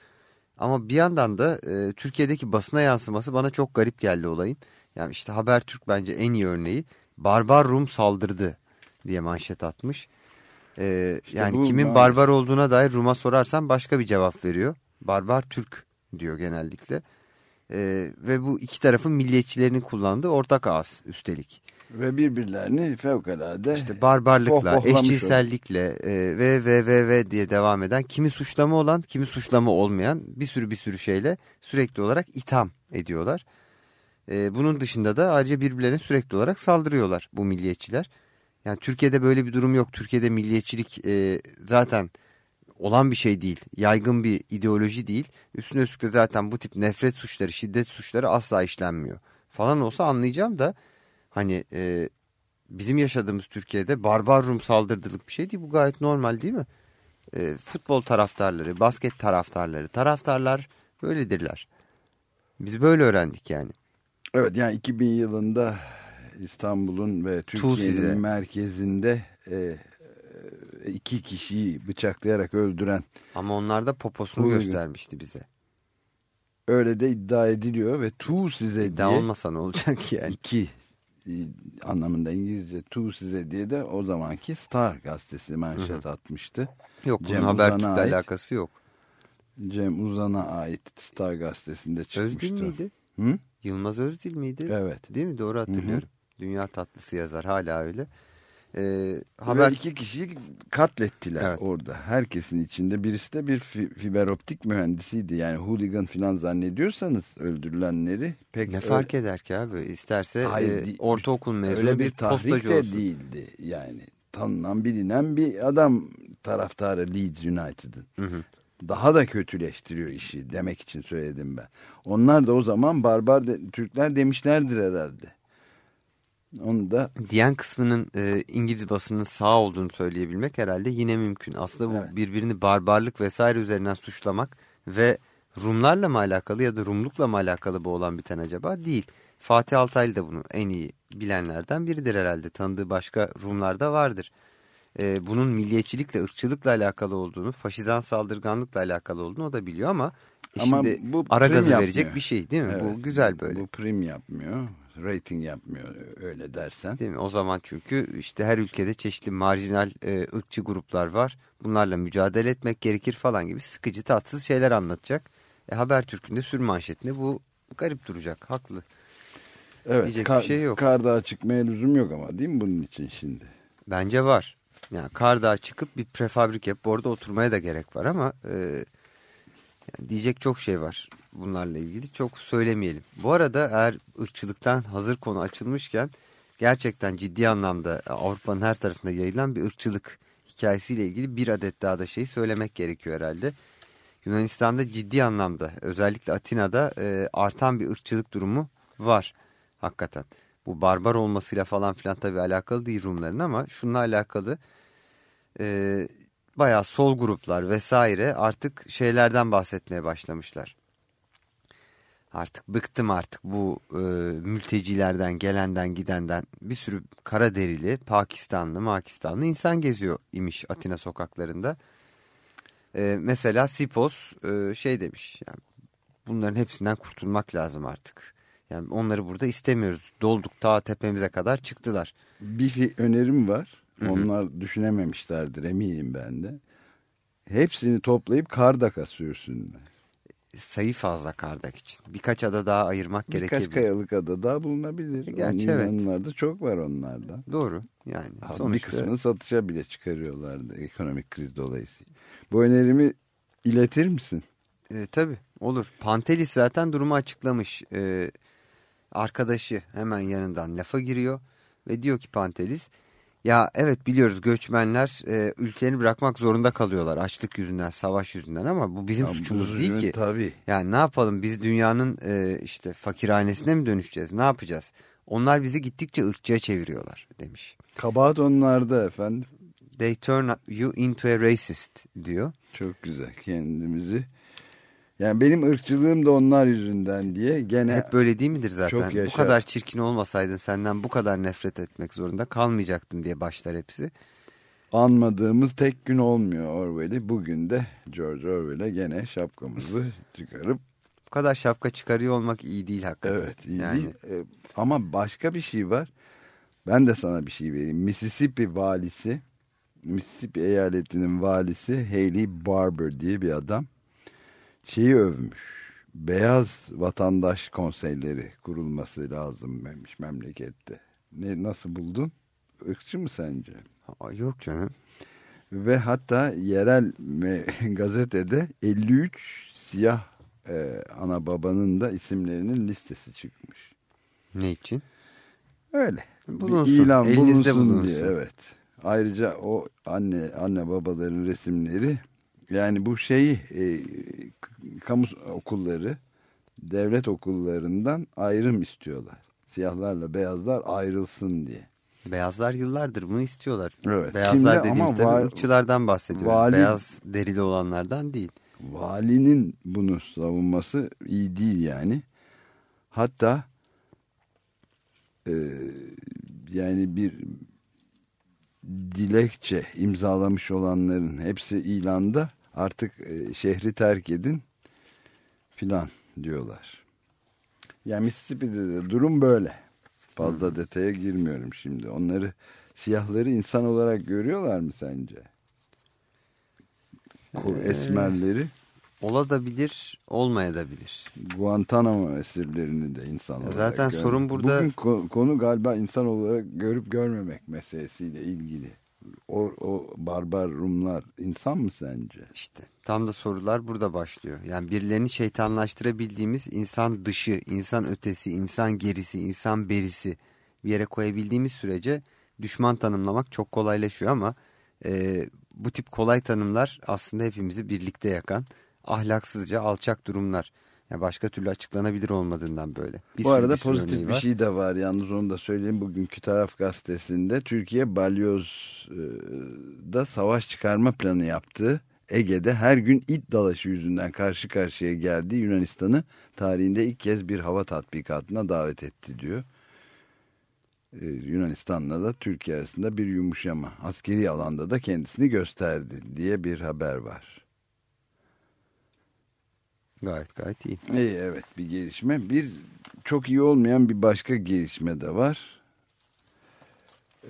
[SPEAKER 3] Ama bir yandan da e, Türkiye'deki basına yansıması bana çok garip geldi olayın. Yani işte Habertürk bence en iyi örneği. Barbar Rum saldırdı diye manşet atmış. E, yani
[SPEAKER 2] bu
[SPEAKER 3] kimin
[SPEAKER 2] maalesef-
[SPEAKER 3] barbar olduğuna dair Rum'a sorarsan başka bir cevap veriyor. Barbar Türk diyor genellikle. E, ve bu iki tarafın milliyetçilerinin kullandığı ortak ağız üstelik.
[SPEAKER 2] Ve birbirlerini fevkalade
[SPEAKER 3] İşte barbarlıkla, eşcinsellikle e, ve ve ve ve diye devam eden kimi suçlama olan, kimi suçlama olmayan bir sürü bir sürü şeyle sürekli olarak itham ediyorlar. E, bunun dışında da ayrıca birbirlerine sürekli olarak saldırıyorlar bu milliyetçiler. Yani Türkiye'de böyle bir durum yok. Türkiye'de milliyetçilik e, zaten olan bir şey değil. Yaygın bir ideoloji değil. Üstüne üstlük de zaten bu tip nefret suçları, şiddet suçları asla işlenmiyor. Falan olsa anlayacağım da hani e, bizim yaşadığımız Türkiye'de barbar Rum saldırdılık bir şey değil. Bu gayet normal değil mi? E, futbol taraftarları, basket taraftarları, taraftarlar böyledirler. Biz böyle öğrendik yani.
[SPEAKER 2] Evet yani 2000 yılında İstanbul'un ve. Türkiye'nin merkezinde e, e, iki kişiyi bıçaklayarak öldüren
[SPEAKER 3] Ama onlar da poposunu
[SPEAKER 2] Buyurun.
[SPEAKER 3] göstermişti bize.
[SPEAKER 2] öyle de iddia ediliyor ve tu size
[SPEAKER 3] İddia
[SPEAKER 2] diye
[SPEAKER 3] olmasa ne olacak yani?
[SPEAKER 2] iki anlamında İngilizce tu size diye de o zamanki Star gazetesi manşet atmıştı.
[SPEAKER 3] Yok bunun Habertürk'le alakası yok.
[SPEAKER 2] Cem Uzan'a ait Star gazetesinde çıkmıştı.
[SPEAKER 3] Özdil miydi?
[SPEAKER 2] Hı?
[SPEAKER 3] Yılmaz Özdil miydi?
[SPEAKER 2] Evet.
[SPEAKER 3] Değil mi? Doğru hatırlıyorum. Dünya tatlısı yazar hala öyle. Ee,
[SPEAKER 2] Haber... iki kişiyi katlettiler
[SPEAKER 3] Evet.
[SPEAKER 2] orada. Herkesin içinde birisi de bir fi- fiber optik mühendisiydi. Yani hooligan falan zannediyorsanız öldürülenleri pek
[SPEAKER 3] ne
[SPEAKER 2] öyle-
[SPEAKER 3] fark eder ki abi? İsterse
[SPEAKER 2] Hayır,
[SPEAKER 3] e, ortaokul mezunu
[SPEAKER 2] öyle
[SPEAKER 3] bir,
[SPEAKER 2] bir
[SPEAKER 3] postacı
[SPEAKER 2] de
[SPEAKER 3] olsun.
[SPEAKER 2] değildi. Yani tanınan bilinen bir adam taraftarı Leeds United'ın. Daha da kötüleştiriyor işi demek için söyledim ben. Onlar da o zaman barbar de- Türkler demişlerdir herhalde. Onu da
[SPEAKER 3] Diyen kısmının e, İngiliz basının sağ olduğunu söyleyebilmek herhalde yine mümkün. Aslında bu
[SPEAKER 2] Evet.
[SPEAKER 3] birbirini barbarlık vesaire üzerinden suçlamak ve Rumlarla mı alakalı ya da Rumlukla mı alakalı bu olan biten acaba? Değil. Fatih Altaylı da bunu en iyi bilenlerden biridir herhalde. Tanıdığı başka Rumlar da vardır. E, bunun milliyetçilikle, ırkçılıkla alakalı olduğunu, faşizan saldırganlıkla alakalı olduğunu o da biliyor ama,
[SPEAKER 2] Ama
[SPEAKER 3] şimdi
[SPEAKER 2] bu
[SPEAKER 3] ara gazı
[SPEAKER 2] yapmıyor.
[SPEAKER 3] verecek bir şey değil mi?
[SPEAKER 2] Evet,
[SPEAKER 3] bu güzel böyle.
[SPEAKER 2] Bu prim yapmıyor. Rating yapmıyor öyle dersen.
[SPEAKER 3] Değil mi? O zaman çünkü işte her ülkede çeşitli marjinal e, ırkçı gruplar var. Bunlarla mücadele etmek gerekir falan gibi sıkıcı tatsız şeyler anlatacak. E, Habertürk'ün de sür manşetinde bu garip duracak. Haklı.
[SPEAKER 2] Evet,
[SPEAKER 3] Diyecek
[SPEAKER 2] kar,
[SPEAKER 3] bir şey yok.
[SPEAKER 2] Kardağa çıkmaya lüzum yok ama değil mi bunun için şimdi?
[SPEAKER 3] Bence var. Yani Kardağa çıkıp bir prefabrik yapıp orada oturmaya da gerek var ama e, yani diyecek çok şey var bunlarla ilgili. Çok söylemeyelim. Bu arada eğer ırkçılıktan hazır konu açılmışken gerçekten ciddi anlamda Avrupa'nın her tarafında yayılan bir ırkçılık hikayesiyle ilgili bir adet daha da şey söylemek gerekiyor herhalde. Yunanistan'da ciddi anlamda özellikle Atina'da e, artan bir ırkçılık durumu var hakikaten. Bu barbar olmasıyla falan filan tabii alakalı değil Rumların ama şununla alakalı e, bayağı sol gruplar vesaire artık şeylerden bahsetmeye başlamışlar. Artık bıktım artık bu e, mültecilerden gelenden gidenden bir sürü kara derili Pakistanlı Makistanlı insan geziyor imiş Atina sokaklarında. E, mesela Sipos e, şey demiş yani bunların hepsinden kurtulmak lazım artık. Yani onları burada istemiyoruz. Dolduk ta tepemize kadar çıktılar.
[SPEAKER 2] Bir önerim var.
[SPEAKER 3] Hı hı.
[SPEAKER 2] Onlar düşünememişlerdir eminim ben de. Hepsini toplayıp Kardak'a sürsünler.
[SPEAKER 3] Sayı fazla kardak için. Birkaç ada daha ayırmak
[SPEAKER 2] Birkaç
[SPEAKER 3] gerekebilir.
[SPEAKER 2] kayalık ada daha bulunabilir.
[SPEAKER 3] E, gerçi
[SPEAKER 2] Onun
[SPEAKER 3] evet.
[SPEAKER 2] Yunanlılarda çok var onlardan.
[SPEAKER 3] Doğru yani.
[SPEAKER 2] Bir
[SPEAKER 3] Sonuçta
[SPEAKER 2] kısmını satışa bile çıkarıyorlardı ekonomik kriz dolayısıyla. Bu önerimi iletir misin?
[SPEAKER 3] E, tabii olur. Pantelis zaten durumu açıklamış. E, arkadaşı hemen yanından lafa giriyor ve diyor ki Pantelis ya evet biliyoruz göçmenler e, ülkelerini bırakmak zorunda kalıyorlar açlık yüzünden savaş yüzünden ama bu bizim
[SPEAKER 2] Ya,
[SPEAKER 3] suçumuz
[SPEAKER 2] bu
[SPEAKER 3] değil ki.
[SPEAKER 2] Tabii.
[SPEAKER 3] Yani ne yapalım biz dünyanın e, işte fakirhanesine mi dönüşeceğiz ne yapacağız? Onlar bizi gittikçe ırkçıya çeviriyorlar demiş.
[SPEAKER 2] Kabahat onlarda efendim.
[SPEAKER 3] They turn you into a racist diyor.
[SPEAKER 2] Çok güzel kendimizi. Yani benim ırkçılığım da onlar yüzünden diye gene
[SPEAKER 3] Hep böyle değil midir zaten?
[SPEAKER 2] Çok
[SPEAKER 3] Bu kadar çirkin olmasaydın senden bu kadar nefret etmek zorunda kalmayacaktın diye başlar hepsi.
[SPEAKER 2] anmadığımız tek gün olmuyor Orwell'i. Bugün de George Orwell'e gene şapkamızı çıkarıp
[SPEAKER 3] Bu kadar şapka çıkarıyor olmak iyi değil hakikaten.
[SPEAKER 2] evet iyi
[SPEAKER 3] yani,
[SPEAKER 2] değil. Ee, Ama başka bir şey var. Ben de sana bir şey vereyim. Mississippi valisi Mississippi eyaletinin valisi Haley Barber diye bir adam şeyi övmüş. Beyaz vatandaş konseyleri kurulması lazım demiş memlekette. Ne, nasıl buldun? Irkçı mı sence?
[SPEAKER 3] Aa, Yok canım.
[SPEAKER 2] Ve hatta yerel gazetede 53 siyah e, ana babanın da isimlerinin listesi çıkmış.
[SPEAKER 3] Ne için?
[SPEAKER 2] Öyle.
[SPEAKER 3] Bulunsun,
[SPEAKER 2] Bir ilan bulunsun,
[SPEAKER 3] bulunsun.
[SPEAKER 2] diye evet. Ayrıca o anne anne babaların resimleri yani bu şeyi e, kamu okulları devlet okullarından ayrım istiyorlar. Siyahlarla beyazlar ayrılsın diye.
[SPEAKER 3] Beyazlar yıllardır bunu istiyorlar.
[SPEAKER 2] Evet.
[SPEAKER 3] Beyazlar
[SPEAKER 2] Şimdi
[SPEAKER 3] dediğimiz tabii ırkçılardan bahsediyoruz.
[SPEAKER 2] vali-
[SPEAKER 3] Beyaz derili olanlardan değil.
[SPEAKER 2] Valinin bunu savunması iyi değil yani. Hatta e, yani bir dilekçe imzalamış olanların hepsi ilanda artık e, şehri terk edin filan diyorlar. Yani Mississippi'de de durum böyle. Fazla detaya girmiyorum şimdi. Onları siyahları insan olarak görüyorlar mı sence?
[SPEAKER 3] Ee,
[SPEAKER 2] Esmerleri
[SPEAKER 3] Olabilir, olmayabilir.
[SPEAKER 2] Guantanamo esirlerini de insan olarak
[SPEAKER 3] zaten
[SPEAKER 2] görmek.
[SPEAKER 3] sorun burada-
[SPEAKER 2] Bugün ko- konu galiba insan olarak görüp görmemek meselesiyle ilgili. O, o barbar Rumlar insan mı sence?
[SPEAKER 3] İşte tam da sorular burada başlıyor. Yani birilerini şeytanlaştırabildiğimiz insan dışı, insan ötesi, insan gerisi, insan berisi bir yere koyabildiğimiz sürece düşman tanımlamak çok kolaylaşıyor ama e, bu tip kolay tanımlar aslında hepimizi birlikte yakan ahlaksızca alçak durumlar. Yani başka türlü açıklanabilir olmadığından böyle. Bir
[SPEAKER 2] Bu arada
[SPEAKER 3] bir
[SPEAKER 2] pozitif bir şey de var yalnız onu da söyleyeyim. Bugünkü taraf gazetesinde Türkiye balyoz e, savaş çıkarma planı yaptı. Ege'de her gün it dalaşı yüzünden karşı karşıya geldi. Yunanistan'ı tarihinde ilk kez bir hava tatbikatına davet etti diyor. Ee, Yunanistan'la da Türkiye arasında bir yumuşama. Askeri alanda da kendisini gösterdi diye bir haber var.
[SPEAKER 3] Gayet gayet iyi.
[SPEAKER 2] İyi evet bir gelişme. Bir çok iyi olmayan bir başka gelişme de var.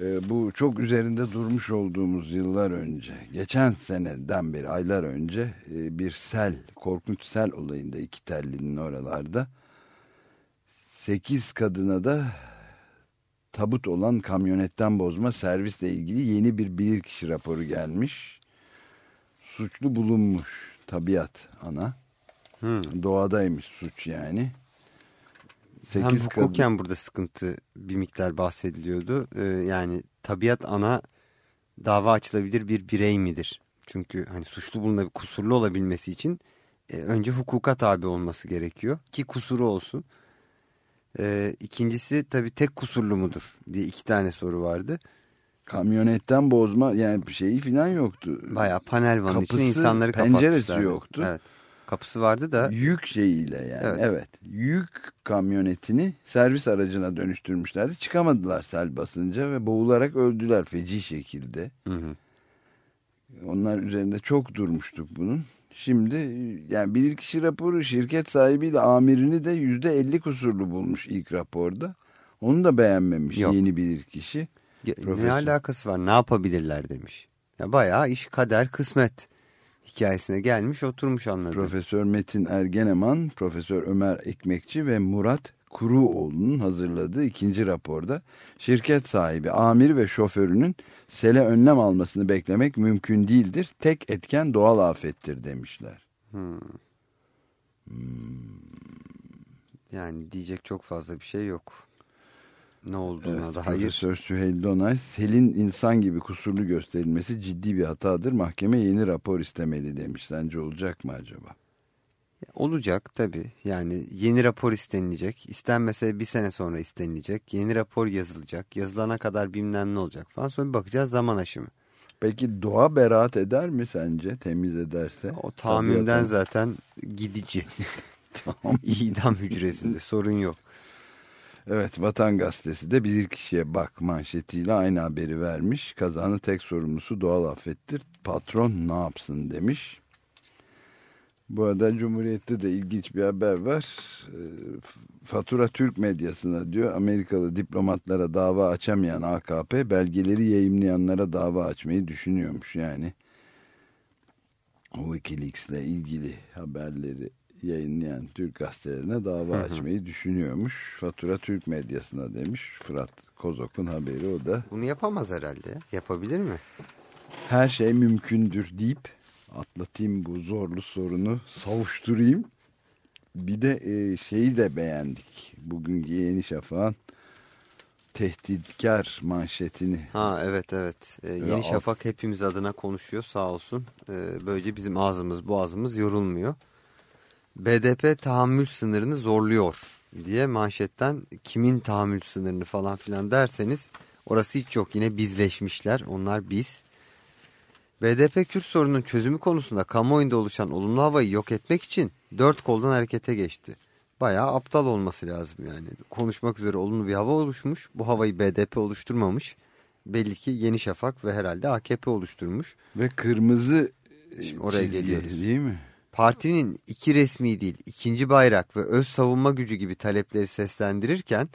[SPEAKER 2] Ee, bu çok üzerinde durmuş olduğumuz yıllar önce, geçen seneden beri aylar önce e, bir sel, korkunç sel olayında iki tellinin oralarda 8 kadına da tabut olan kamyonetten bozma servisle ilgili yeni bir bilirkişi raporu gelmiş. Suçlu bulunmuş tabiat ana.
[SPEAKER 3] Hmm.
[SPEAKER 2] Doğadaymış suç yani.
[SPEAKER 3] Hem
[SPEAKER 2] 8 kadın.
[SPEAKER 3] hukuken burada sıkıntı bir miktar bahsediliyordu. Ee, yani tabiat ana dava açılabilir bir birey midir? Çünkü hani suçlu bulunabilir, kusurlu olabilmesi için e, önce hukuka tabi olması gerekiyor. Ki kusuru olsun. Ee, ikincisi tabii tek kusurlu mudur diye iki tane soru vardı.
[SPEAKER 2] Kamyonetten bozma yani bir şeyi falan yoktu.
[SPEAKER 3] Bayağı panel vanın için
[SPEAKER 2] Kapısı,
[SPEAKER 3] insanları
[SPEAKER 2] penceresi
[SPEAKER 3] kapatmışlardı.
[SPEAKER 2] yoktu.
[SPEAKER 3] Evet. Kapısı vardı da
[SPEAKER 2] Yük şeyiyle yani evet.
[SPEAKER 3] Evet.
[SPEAKER 2] Yük kamyonetini servis aracına dönüştürmüşlerdi. Çıkamadılar sel basınca ve boğularak öldüler feci şekilde.
[SPEAKER 3] hı hı.
[SPEAKER 2] Onlar üzerinde çok durmuştuk bunun. Şimdi yani bilirkişi raporu şirket sahibiyle amirini de yüzde elli kusurlu bulmuş ilk raporda. Onu da beğenmemiş
[SPEAKER 3] Yok.
[SPEAKER 2] yeni bilirkişi.
[SPEAKER 3] Ya, ne alakası var ne yapabilirler demiş. Ya bayağı iş kader kısmet hikayesine gelmiş oturmuş anladım.
[SPEAKER 2] Profesör Metin Ergeneman, Profesör Ömer Ekmekçi ve Murat Kuruoğlu'nun hazırladığı ikinci raporda şirket sahibi, amir ve şoförünün sele önlem almasını beklemek mümkün değildir. Tek etken doğal afettir demişler.
[SPEAKER 3] Yani diyecek çok fazla bir şey yok. Ne olduğuna
[SPEAKER 2] Evet,
[SPEAKER 3] da hayır.
[SPEAKER 2] Profesör Süheyl Donay, selin insan gibi kusurlu gösterilmesi ciddi bir hatadır. Mahkeme yeni rapor istemeli demiş. Sence olacak mı acaba?
[SPEAKER 3] Olacak tabii. Yani yeni rapor istenilecek. İstenmese bir sene sonra istenilecek. Yeni rapor yazılacak. Yazılana kadar bilmem ne olacak falan. Sonra bakacağız zaman aşımı.
[SPEAKER 2] Peki doğa beraat eder mi sence temiz ederse?
[SPEAKER 3] O tahminden zaten gidici.
[SPEAKER 2] Tamam.
[SPEAKER 3] İdam hücresinde sorun yok.
[SPEAKER 2] Evet Vatan Gazetesi de bilirkişiye bak manşetiyle aynı haberi vermiş. Kazanın tek sorumlusu doğal afettir. Patron ne yapsın demiş. Bu arada Cumhuriyet'te de ilginç bir haber var. Ee, Fatura Türk medyasına diyor Amerikalı diplomatlara dava açamayan AKP belgeleri yayımlayanlara dava açmayı düşünüyormuş yani. Wikileaks'le ilgili haberleri yayınlayan Türk gazetelerine dava açmayı düşünüyormuş. Fatura Türk medyasına demiş. Fırat Kozok'un haberi o da.
[SPEAKER 3] Bunu yapamaz herhalde. Yapabilir mi?
[SPEAKER 2] Her şey mümkündür deyip atlatayım bu zorlu sorunu savuşturayım. Bir de e, şeyi de beğendik. Bugünkü Yeni Şafak'ın tehditkar manşetini.
[SPEAKER 3] Ha evet evet. Ee, Yeni
[SPEAKER 2] Ya,
[SPEAKER 3] Şafak hepimiz adına konuşuyor sağ olsun. Ee, böylece bizim ağzımız boğazımız yorulmuyor. BDP tahammül sınırını zorluyor diye manşetten kimin tahammül sınırını falan filan derseniz orası hiç yok. Yine bizleşmişler. Onlar biz. BDP Kürt sorunun çözümü konusunda kamuoyunda oluşan olumlu havayı yok etmek için dört koldan harekete geçti. Bayağı aptal olması lazım yani. Konuşmak üzere olumlu bir hava oluşmuş. Bu havayı BDP oluşturmamış. Belli ki Yeni Şafak ve herhalde AKP oluşturmuş.
[SPEAKER 2] Ve kırmızı
[SPEAKER 3] Şimdi oraya
[SPEAKER 2] çizgi,
[SPEAKER 3] geliyoruz.
[SPEAKER 2] Değil mi?
[SPEAKER 3] Partinin iki resmi değil, ikinci bayrak ve öz savunma gücü gibi talepleri seslendirirken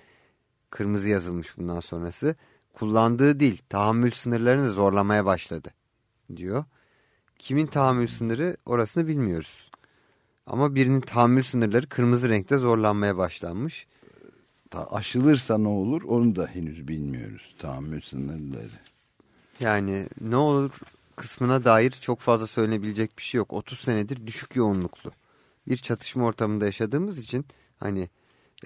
[SPEAKER 3] kırmızı yazılmış bundan sonrası kullandığı dil tahammül sınırlarını zorlamaya başladı diyor. Kimin tahammül sınırı orasını bilmiyoruz. Ama birinin tahammül sınırları kırmızı renkte zorlanmaya başlanmış.
[SPEAKER 2] Ta aşılırsa ne olur onu da henüz bilmiyoruz. Tahammül sınırları.
[SPEAKER 3] Yani ne olur kısmına dair çok fazla söylenebilecek bir şey yok. 30 senedir düşük yoğunluklu bir çatışma ortamında yaşadığımız için hani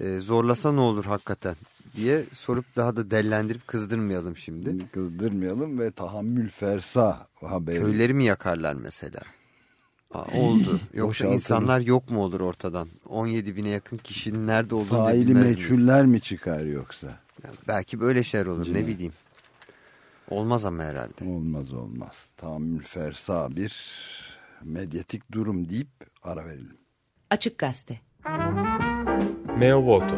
[SPEAKER 3] e, zorlasa ne olur hakikaten diye sorup daha da dellendirip kızdırmayalım şimdi.
[SPEAKER 2] Kızdırmayalım ve tahammül fersa haberi.
[SPEAKER 3] Köyleri mi yakarlar mesela? Aa, oldu. Yoksa insanlar yok mu olur ortadan? 17 bine yakın kişinin nerede olduğunu
[SPEAKER 2] Faili
[SPEAKER 3] bilmez miyiz?
[SPEAKER 2] meçhuller mi çıkar yoksa?
[SPEAKER 3] Yani belki böyle şeyler olur
[SPEAKER 2] Değil
[SPEAKER 3] ne bileyim. Olmaz ama herhalde.
[SPEAKER 2] Olmaz olmaz. Tahammül fersa bir medyatik durum deyip ara verelim.
[SPEAKER 5] Açık Gazete.
[SPEAKER 7] Meo Voto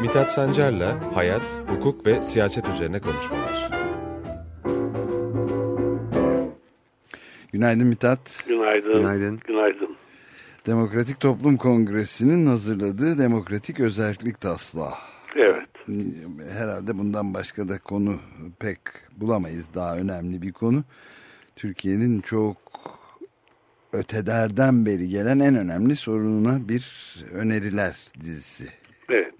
[SPEAKER 7] Mithat Sancar'la hayat, hukuk ve siyaset üzerine konuşmalar.
[SPEAKER 2] Günaydın Mithat.
[SPEAKER 8] Günaydın.
[SPEAKER 3] Günaydın.
[SPEAKER 8] Günaydın.
[SPEAKER 2] Demokratik Toplum Kongresi'nin hazırladığı demokratik özellik taslağı.
[SPEAKER 8] Evet.
[SPEAKER 2] Herhalde bundan başka da konu pek bulamayız. Daha önemli bir konu. Türkiye'nin çok ötelerden beri gelen en önemli sorununa bir öneriler dizisi.
[SPEAKER 8] Evet.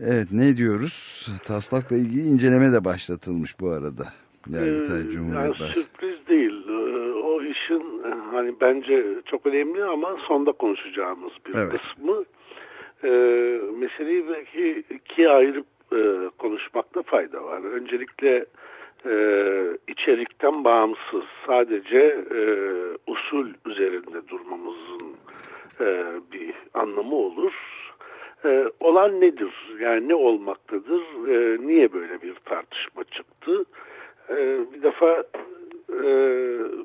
[SPEAKER 2] Evet ne diyoruz? Taslakla ilgili inceleme de başlatılmış bu arada. Yargıtay
[SPEAKER 8] Ee,
[SPEAKER 2] Cumhuriyet
[SPEAKER 8] yani
[SPEAKER 2] Başkanı.
[SPEAKER 8] sürpriz değil. Ee, O işin e, hani bence çok önemli ama sonda konuşacağımız bir
[SPEAKER 2] Evet.
[SPEAKER 8] kısmı. Ee, meseleyi belki ikiye ayırıp e, konuşmakta fayda var. Öncelikle e, içerikten bağımsız sadece e, usul üzerinde durmamızın e, bir anlamı olur. E, olan nedir? Yani ne olmaktadır? E, niye böyle bir tartışma çıktı? E, bir defa e,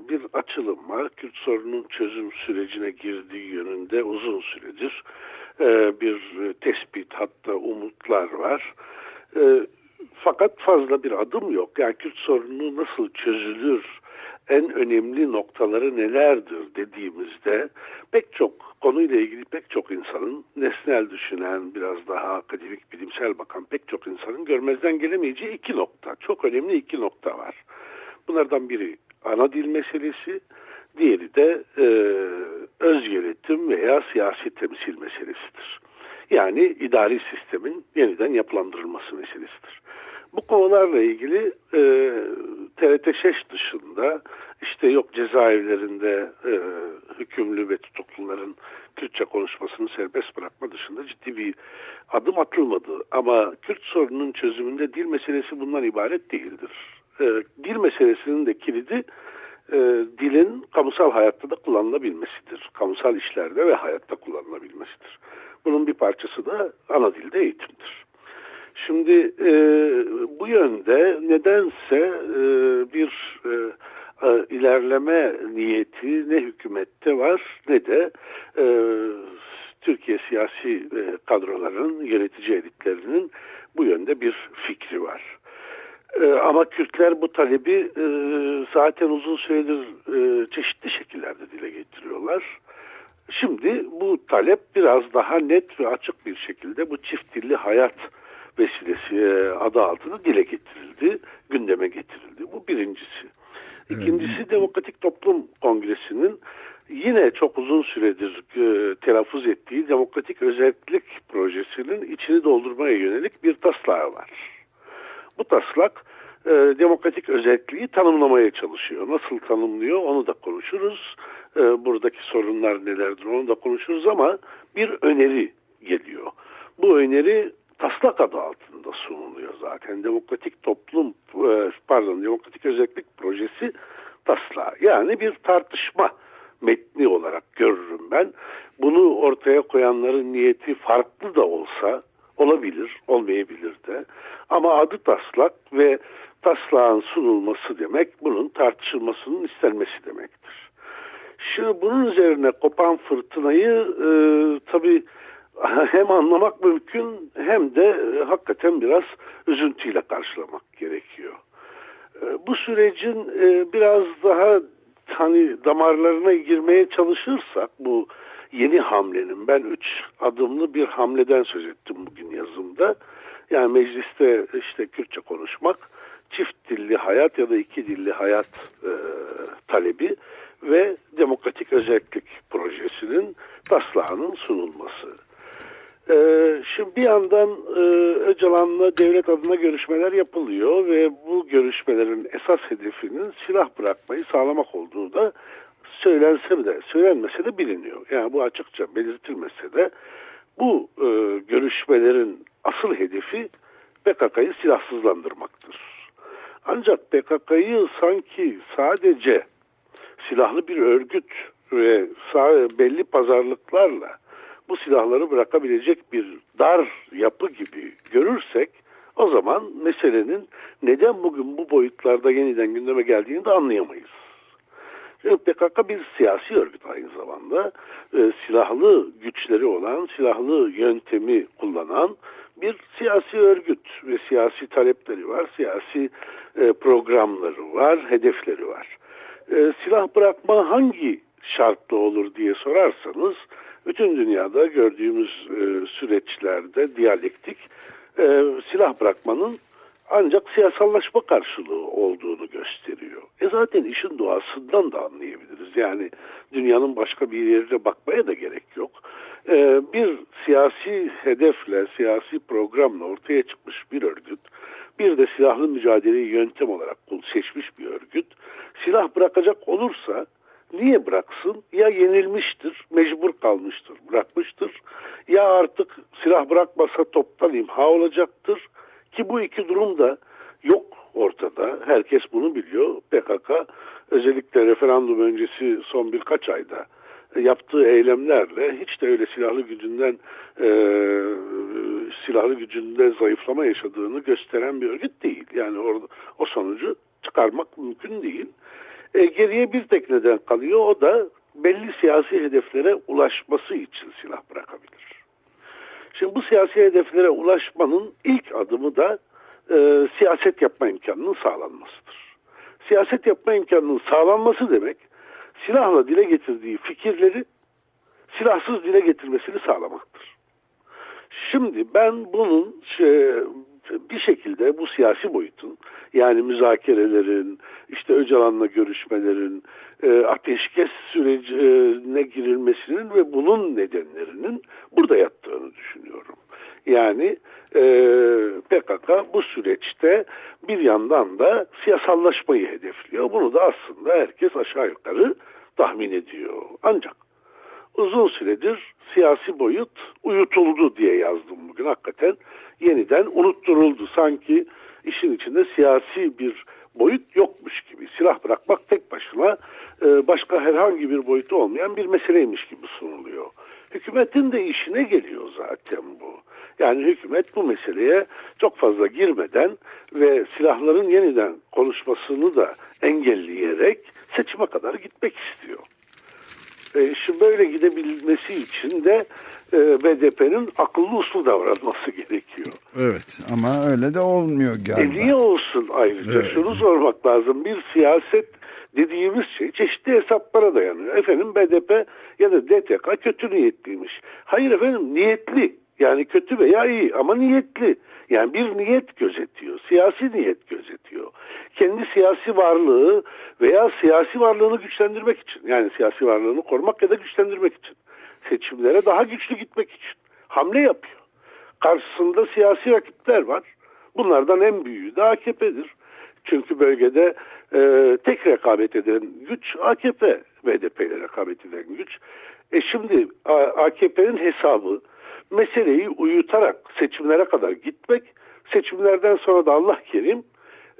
[SPEAKER 8] bir açılım var. Kürt sorunun çözüm sürecine girdiği yönünde uzun süredir e, bir tespit hatta umutlar var. E, fakat fazla bir adım yok. Yani Kürt sorunu nasıl çözülür, en önemli noktaları nelerdir dediğimizde pek çok konuyla ilgili pek çok insanın nesnel düşünen, biraz daha akademik, bilimsel bakan pek çok insanın görmezden gelemeyeceği iki nokta, çok önemli iki nokta var. Bunlardan biri ana dil meselesi, diğeri de e, öz yönetim veya siyasi temsil meselesidir. Yani idari sistemin yeniden yapılandırılması meselesidir. Bu konularla ilgili e, TRT Şeş dışında işte yok cezaevlerinde e, hükümlü ve tutukluların Kürtçe konuşmasını serbest bırakma dışında ciddi bir adım atılmadı. Ama Kürt sorununun çözümünde dil meselesi bundan ibaret değildir. E, dil meselesinin de kilidi e, dilin kamusal hayatta da kullanılabilmesidir. Kamusal işlerde ve hayatta kullanılabilmesidir. Bunun bir parçası da ana dilde eğitimdir. Şimdi e, bu yönde nedense e, bir e, e, ilerleme niyeti ne hükümette var ne de e, Türkiye siyasi e, kadrolarının, yönetici elitlerinin bu yönde bir fikri var. E, ama Kürtler bu talebi e, zaten uzun süredir e, çeşitli şekillerde dile getiriyorlar. Şimdi bu talep biraz daha net ve açık bir şekilde bu çift dilli hayat vesilesi e, adı altında dile getirildi, gündeme getirildi. Bu birincisi. İkincisi Demokratik Toplum Kongresi'nin yine çok uzun süredir e, telaffuz ettiği demokratik özellik projesinin içini doldurmaya yönelik bir taslağı var. Bu taslak e, demokratik özelliği tanımlamaya çalışıyor. Nasıl tanımlıyor onu da konuşuruz. E, buradaki sorunlar nelerdir onu da konuşuruz ama bir öneri geliyor. Bu öneri taslak adı altında sunuluyor zaten. Demokratik toplum e, pardon demokratik özellik projesi taslağı. Yani bir tartışma metni olarak görürüm ben. Bunu ortaya koyanların niyeti farklı da olsa olabilir, olmayabilir de. Ama adı taslak ve taslağın sunulması demek bunun tartışılmasının istenmesi demektir. Şimdi bunun üzerine kopan fırtınayı e, tabii hem anlamak mümkün hem de e, hakikaten biraz üzüntüyle karşılamak gerekiyor. E, bu sürecin e, biraz daha hani damarlarına girmeye çalışırsak bu yeni hamlenin ben üç adımlı bir hamleden söz ettim yazımda. Yani mecliste işte Kürtçe konuşmak, çift dilli hayat ya da iki dilli hayat e, talebi ve demokratik özellik projesinin taslağının sunulması. Ee, şimdi bir yandan e, Öcalan'la devlet adına görüşmeler yapılıyor ve bu görüşmelerin esas hedefinin silah bırakmayı sağlamak olduğu da söylense de söylenmese de biliniyor. Yani bu açıkça belirtilmese de bu e, görüşmelerin asıl hedefi PKK'yı silahsızlandırmaktır. Ancak PKK'yı sanki sadece silahlı bir örgüt ve belli pazarlıklarla bu silahları bırakabilecek bir dar yapı gibi görürsek o zaman meselenin neden bugün bu boyutlarda yeniden gündeme geldiğini de anlayamayız. Şimdi PKK bir siyasi örgüt aynı zamanda e, silahlı güçleri olan, silahlı yöntemi kullanan bir siyasi örgüt ve siyasi talepleri var, siyasi e, programları var, hedefleri var. E, silah bırakma hangi şartlı olur diye sorarsanız bütün dünyada gördüğümüz e, süreçlerde diyalektik e, silah bırakmanın ancak siyasallaşma karşılığı olduğunu gösteriyor. E zaten işin doğasından da anlayabiliriz. Yani dünyanın başka bir yerine bakmaya da gerek yok. E, bir siyasi hedefle, siyasi programla ortaya çıkmış bir örgüt, bir de silahlı mücadeleyi yöntem olarak seçmiş bir örgüt, silah bırakacak olursa Niye bıraksın? Ya yenilmiştir, mecbur kalmıştır, bırakmıştır. Ya artık silah bırakmasa toptan imha olacaktır. Ki bu iki durum da yok ortada. Herkes bunu biliyor. PKK özellikle referandum öncesi son birkaç ayda yaptığı eylemlerle hiç de öyle silahlı gücünden e, silahlı gücünde zayıflama yaşadığını gösteren bir örgüt değil. Yani orada o sonucu çıkarmak mümkün değil. E, geriye bir tek neden kalıyor. O da belli siyasi hedeflere ulaşması için silah bırakabilir. Şimdi bu siyasi hedeflere ulaşmanın ilk adımı da e, siyaset yapma imkanının sağlanmasıdır. Siyaset yapma imkanının sağlanması demek silahla dile getirdiği fikirleri silahsız dile getirmesini sağlamaktır. Şimdi ben bunun şey, bir şekilde bu siyasi boyutun yani müzakerelerin, işte Öcalan'la görüşmelerin, e, ateşkes sürecine girilmesinin ve bunun nedenlerinin burada yattığını düşünüyorum. Yani e, PKK bu süreçte bir yandan da siyasallaşmayı hedefliyor. Bunu da aslında herkes aşağı yukarı tahmin ediyor. Ancak uzun süredir siyasi boyut uyutuldu diye yazdım bugün hakikaten yeniden unutturuldu. Sanki işin içinde siyasi bir boyut yokmuş gibi. Silah bırakmak tek başına e, başka herhangi bir boyutu olmayan bir meseleymiş gibi sunuluyor. Hükümetin de işine geliyor zaten bu. Yani hükümet bu meseleye çok fazla girmeden ve silahların yeniden konuşmasını da engelleyerek seçime kadar gitmek istiyor. E, şimdi böyle gidebilmesi için de e, BDP'nin akıllı uslu davranması gerekiyor.
[SPEAKER 2] Evet ama öyle de olmuyor galiba.
[SPEAKER 8] E niye olsun ayrıca?
[SPEAKER 2] Evet.
[SPEAKER 8] Şunu sormak lazım. Bir siyaset dediğimiz şey çeşitli hesaplara dayanıyor. Efendim BDP ya da DTK kötü niyetliymiş. Hayır efendim niyetli. Yani kötü veya iyi ama niyetli. Yani bir niyet gözetiyor. Siyasi niyet gözetiyor. Kendi siyasi varlığı veya siyasi varlığını güçlendirmek için. Yani siyasi varlığını korumak ya da güçlendirmek için. Seçimlere daha güçlü gitmek için. Hamle yapıyor. Karşısında siyasi rakipler var. Bunlardan en büyüğü de AKP'dir. Çünkü bölgede e, tek rekabet eden güç AKP, BDP ile rekabet eden güç. E şimdi AKP'nin hesabı meseleyi uyutarak seçimlere kadar gitmek, seçimlerden sonra da Allah kerim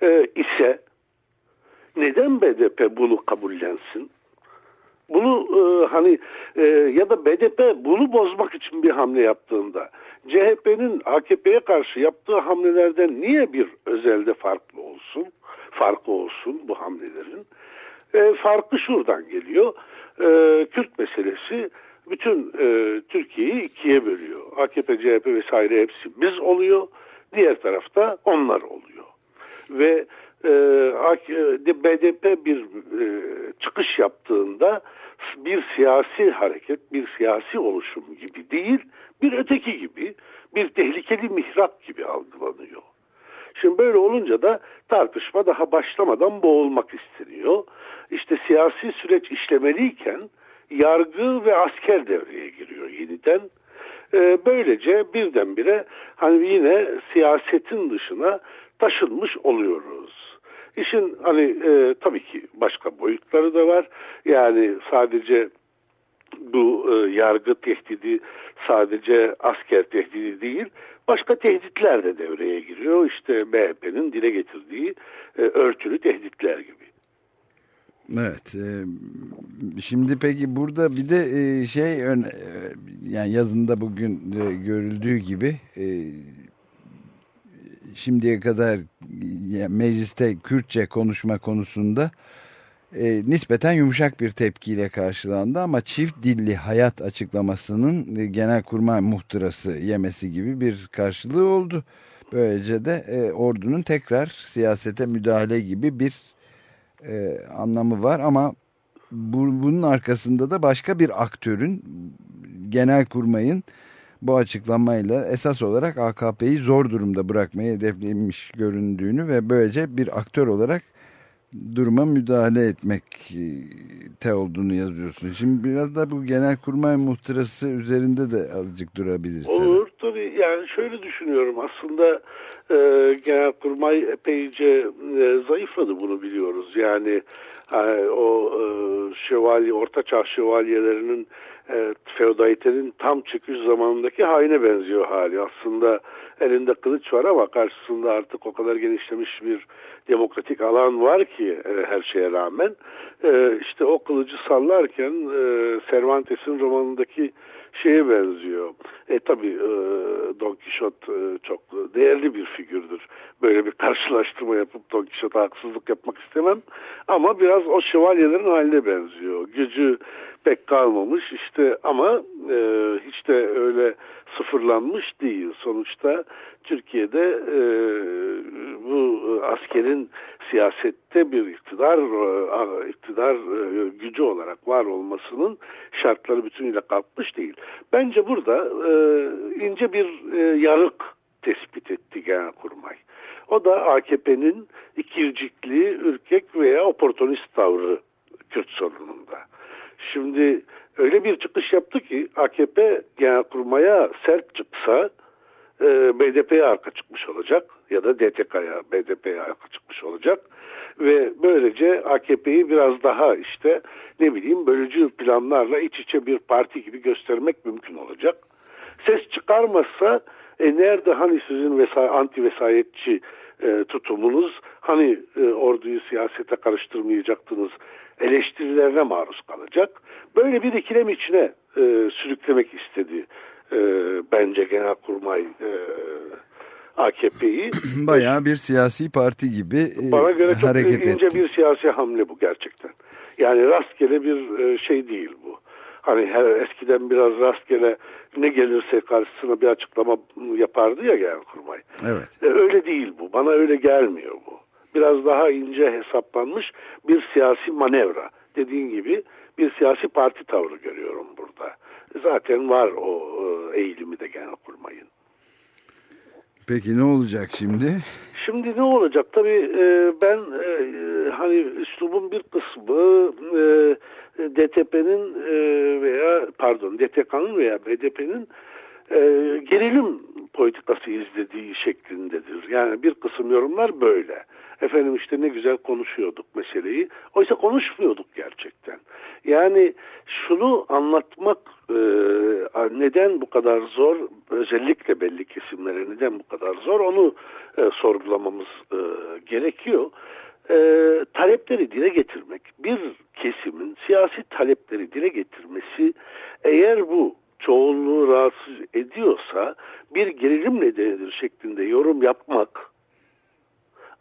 [SPEAKER 8] e, ise neden BDP bunu kabullensin? Bunu e, hani e, ya da BDP bunu bozmak için bir hamle yaptığında CHP'nin AKP'ye karşı yaptığı hamlelerden niye bir özelde farklı olsun? Farklı olsun bu hamlelerin. E, farkı şuradan geliyor. E, Kürt meselesi bütün e, Türkiye'yi ikiye bölüyor. AKP, CHP vesaire hepsi biz oluyor. Diğer tarafta onlar oluyor. Ve e, BDP bir e, çıkış yaptığında bir siyasi hareket, bir siyasi oluşum gibi değil, bir öteki gibi, bir tehlikeli mihrak gibi algılanıyor. Şimdi böyle olunca da tartışma daha başlamadan boğulmak isteniyor. İşte siyasi süreç işlemeliyken yargı ve asker devreye giriyor yeniden. Ee, böylece birdenbire hani yine siyasetin dışına taşınmış oluyoruz. İşin hani e, tabii ki başka boyutları da var. Yani sadece bu e, yargı tehdidi sadece asker tehdidi değil, başka tehditler de devreye giriyor. İşte MHP'nin dile getirdiği e, örtülü tehditler gibi.
[SPEAKER 2] Evet. e, Şimdi peki burada bir de e, şey e, yani yazında bugün görüldüğü gibi şimdiye kadar mecliste Kürtçe konuşma konusunda nispeten yumuşak bir tepkiyle karşılandı ama çift dilli hayat açıklamasının e, genelkurmay muhtırası yemesi gibi bir karşılığı oldu. Böylece de ordunun tekrar siyasete müdahale gibi bir e, anlamı var ama bu, bunun arkasında da başka bir aktörün genelkurmayın bu açıklamayla esas olarak AKP'yi zor durumda bırakmayı hedeflemiş göründüğünü ve böylece bir aktör olarak duruma müdahale etmekte olduğunu yazıyorsun. Şimdi biraz da bu genelkurmay muhtırası üzerinde de azıcık durabiliriz.
[SPEAKER 8] Olur tabii yani şöyle düşünüyorum aslında e, Genelkurmay epeyce e, zayıfladı bunu biliyoruz. Yani e, o e, şövalye, ortaçağ şövalyelerinin e, feodalitenin tam çöküş zamanındaki haline benziyor hali. Aslında elinde kılıç var ama karşısında artık o kadar genişlemiş bir demokratik alan var ki e, her şeye rağmen e, işte o kılıcı sallarken e, Cervantes'in romanındaki şeye benziyor. E tabi e, Don Quixote e, çok değerli bir figürdür. Böyle bir karşılaştırma yapıp Don Quixote'a haksızlık yapmak istemem. Ama biraz o şövalyelerin haline benziyor. Gücü pek kalmamış işte ama e, hiç de öyle sıfırlanmış değil. Sonuçta Türkiye'de e, bu askerin siyasette bir iktidar e, iktidar e, gücü olarak var olmasının şartları bütünüyle kalkmış değil. Bence burada e, ince bir e, yarık tespit etti Genelkurmay. O da AKP'nin ikircikli, ürkek veya oportunist tavrı Kürt sorununda. Şimdi öyle bir çıkış yaptı ki AKP Genelkurmay'a sert çıksa e, BDP'ye arka çıkmış olacak ya da DTK'ya BDP'ye arka çıkmış olacak. Ve böylece AKP'yi biraz daha işte ne bileyim bölücü planlarla iç içe bir parti gibi göstermek mümkün olacak. Ses çıkarmazsa e, nerede hani sizin vesa anti vesayetçi e, tutumunuz? Hani e, orduyu siyasete karıştırmayacaktınız eleştirilerine maruz kalacak. Böyle bir ikilem içine e, sürüklemek istedi e, bence Genelkurmay e, AKP'yi.
[SPEAKER 2] Bayağı bir siyasi parti gibi e,
[SPEAKER 8] Bana göre çok
[SPEAKER 2] hareket
[SPEAKER 8] ince
[SPEAKER 2] etti.
[SPEAKER 8] bir siyasi hamle bu gerçekten. Yani rastgele bir e, şey değil bu. Hani her eskiden biraz rastgele ne gelirse karşısına bir açıklama yapardı ya Genelkurmay.
[SPEAKER 2] Evet.
[SPEAKER 8] E, öyle değil bu. Bana öyle gelmiyor bu. Biraz daha ince hesaplanmış bir siyasi manevra. Dediğin gibi bir siyasi parti tavrı görüyorum burada. Zaten var o e, eğilimi de Genelkurmay'ın.
[SPEAKER 2] Peki ne olacak şimdi?
[SPEAKER 8] Şimdi ne olacak? Tabii e, ben e, hani üslubun bir kısmı e, DTP'nin e, veya pardon DTK'nın veya BDP'nin e, gerilim politikası izlediği şeklindedir. Yani bir kısım yorumlar böyle. Efendim işte ne güzel konuşuyorduk meseleyi. Oysa konuşmuyorduk gerçekten. Yani şunu anlatmak e, neden bu kadar zor, özellikle belli kesimlere neden bu kadar zor onu e, sorgulamamız e, gerekiyor. E, talepleri dile getirmek, bir kesimin siyasi talepleri dile getirmesi eğer bu çoğunluğu rahatsız ediyorsa bir gerilim nedenidir şeklinde yorum yapmak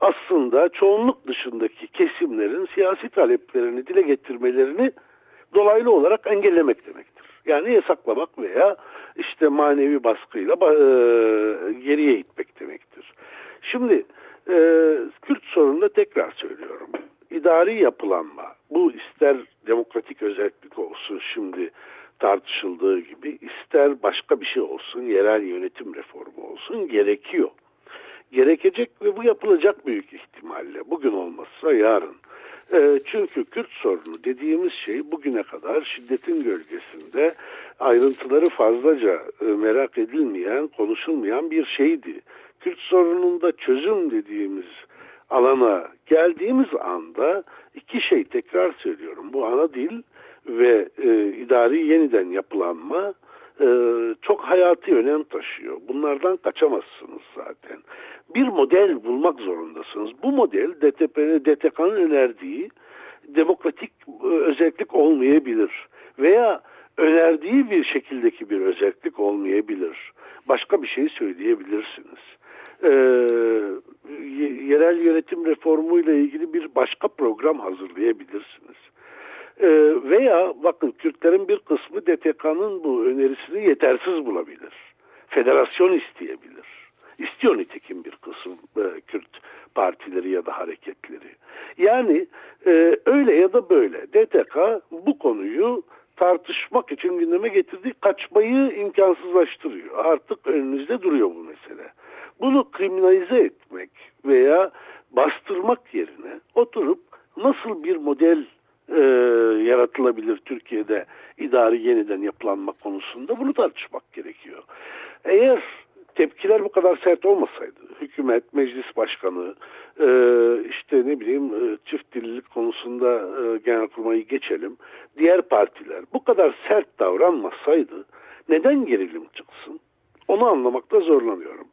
[SPEAKER 8] aslında çoğunluk dışındaki kesimlerin siyasi taleplerini dile getirmelerini dolaylı olarak engellemek demektir. Yani yasaklamak veya işte manevi baskıyla e, geriye itmek demektir. Şimdi e, Kürt sorununda tekrar söylüyorum. İdari yapılanma, bu ister demokratik özellik olsun şimdi tartışıldığı gibi, ister başka bir şey olsun, yerel yönetim reformu olsun gerekiyor gerekecek ve bu yapılacak büyük ihtimalle. Bugün olmazsa yarın. E, çünkü Kürt sorunu dediğimiz şey bugüne kadar şiddetin gölgesinde ayrıntıları fazlaca e, merak edilmeyen, konuşulmayan bir şeydi. Kürt sorununda çözüm dediğimiz alana geldiğimiz anda iki şey tekrar söylüyorum. Bu ana dil ve e, idari yeniden yapılanma e, çok hayati önem taşıyor. Bunlardan kaçamazsınız zaten. Bir model bulmak zorundasınız. Bu model DTP, DTK'nın önerdiği demokratik e, özellik olmayabilir. Veya önerdiği bir şekildeki bir özellik olmayabilir. Başka bir şey söyleyebilirsiniz. Ee, yerel yönetim reformu ile ilgili bir başka program hazırlayabilirsiniz. Ee, veya bakın Kürtlerin bir kısmı DTK'nın bu önerisini yetersiz bulabilir. Federasyon isteyebilir. İstiyor nitekim bir kısım e, Kürt partileri ya da hareketleri. Yani e, öyle ya da böyle DTK bu konuyu tartışmak için gündeme getirdiği kaçmayı imkansızlaştırıyor. Artık önünüzde duruyor bu mesele. Bunu kriminalize etmek veya bastırmak yerine oturup nasıl bir model e, yaratılabilir Türkiye'de idari yeniden yapılanma konusunda bunu tartışmak gerekiyor. Eğer tepkiler bu kadar sert olmasaydı, hükümet, meclis başkanı, e, işte ne bileyim e, çift dillilik konusunda e, genelkurmayı geçelim, diğer partiler bu kadar sert davranmasaydı neden gerilim çıksın? Onu anlamakta zorlanıyorum.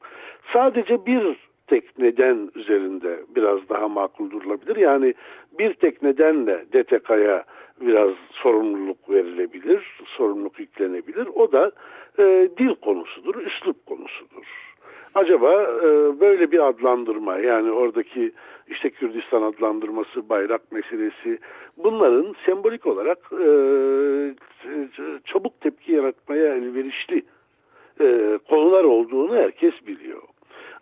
[SPEAKER 8] Sadece bir tek neden üzerinde biraz daha makul durulabilir. Yani bir tek nedenle DTK'ya biraz sorumluluk verilebilir, sorumluluk yüklenebilir. O da e, dil konusudur, üslup konusudur. Acaba e, böyle bir adlandırma yani oradaki işte Kürdistan adlandırması, bayrak meselesi bunların sembolik olarak e, çabuk tepki yaratmaya elverişli e, konular olduğunu herkes biliyor.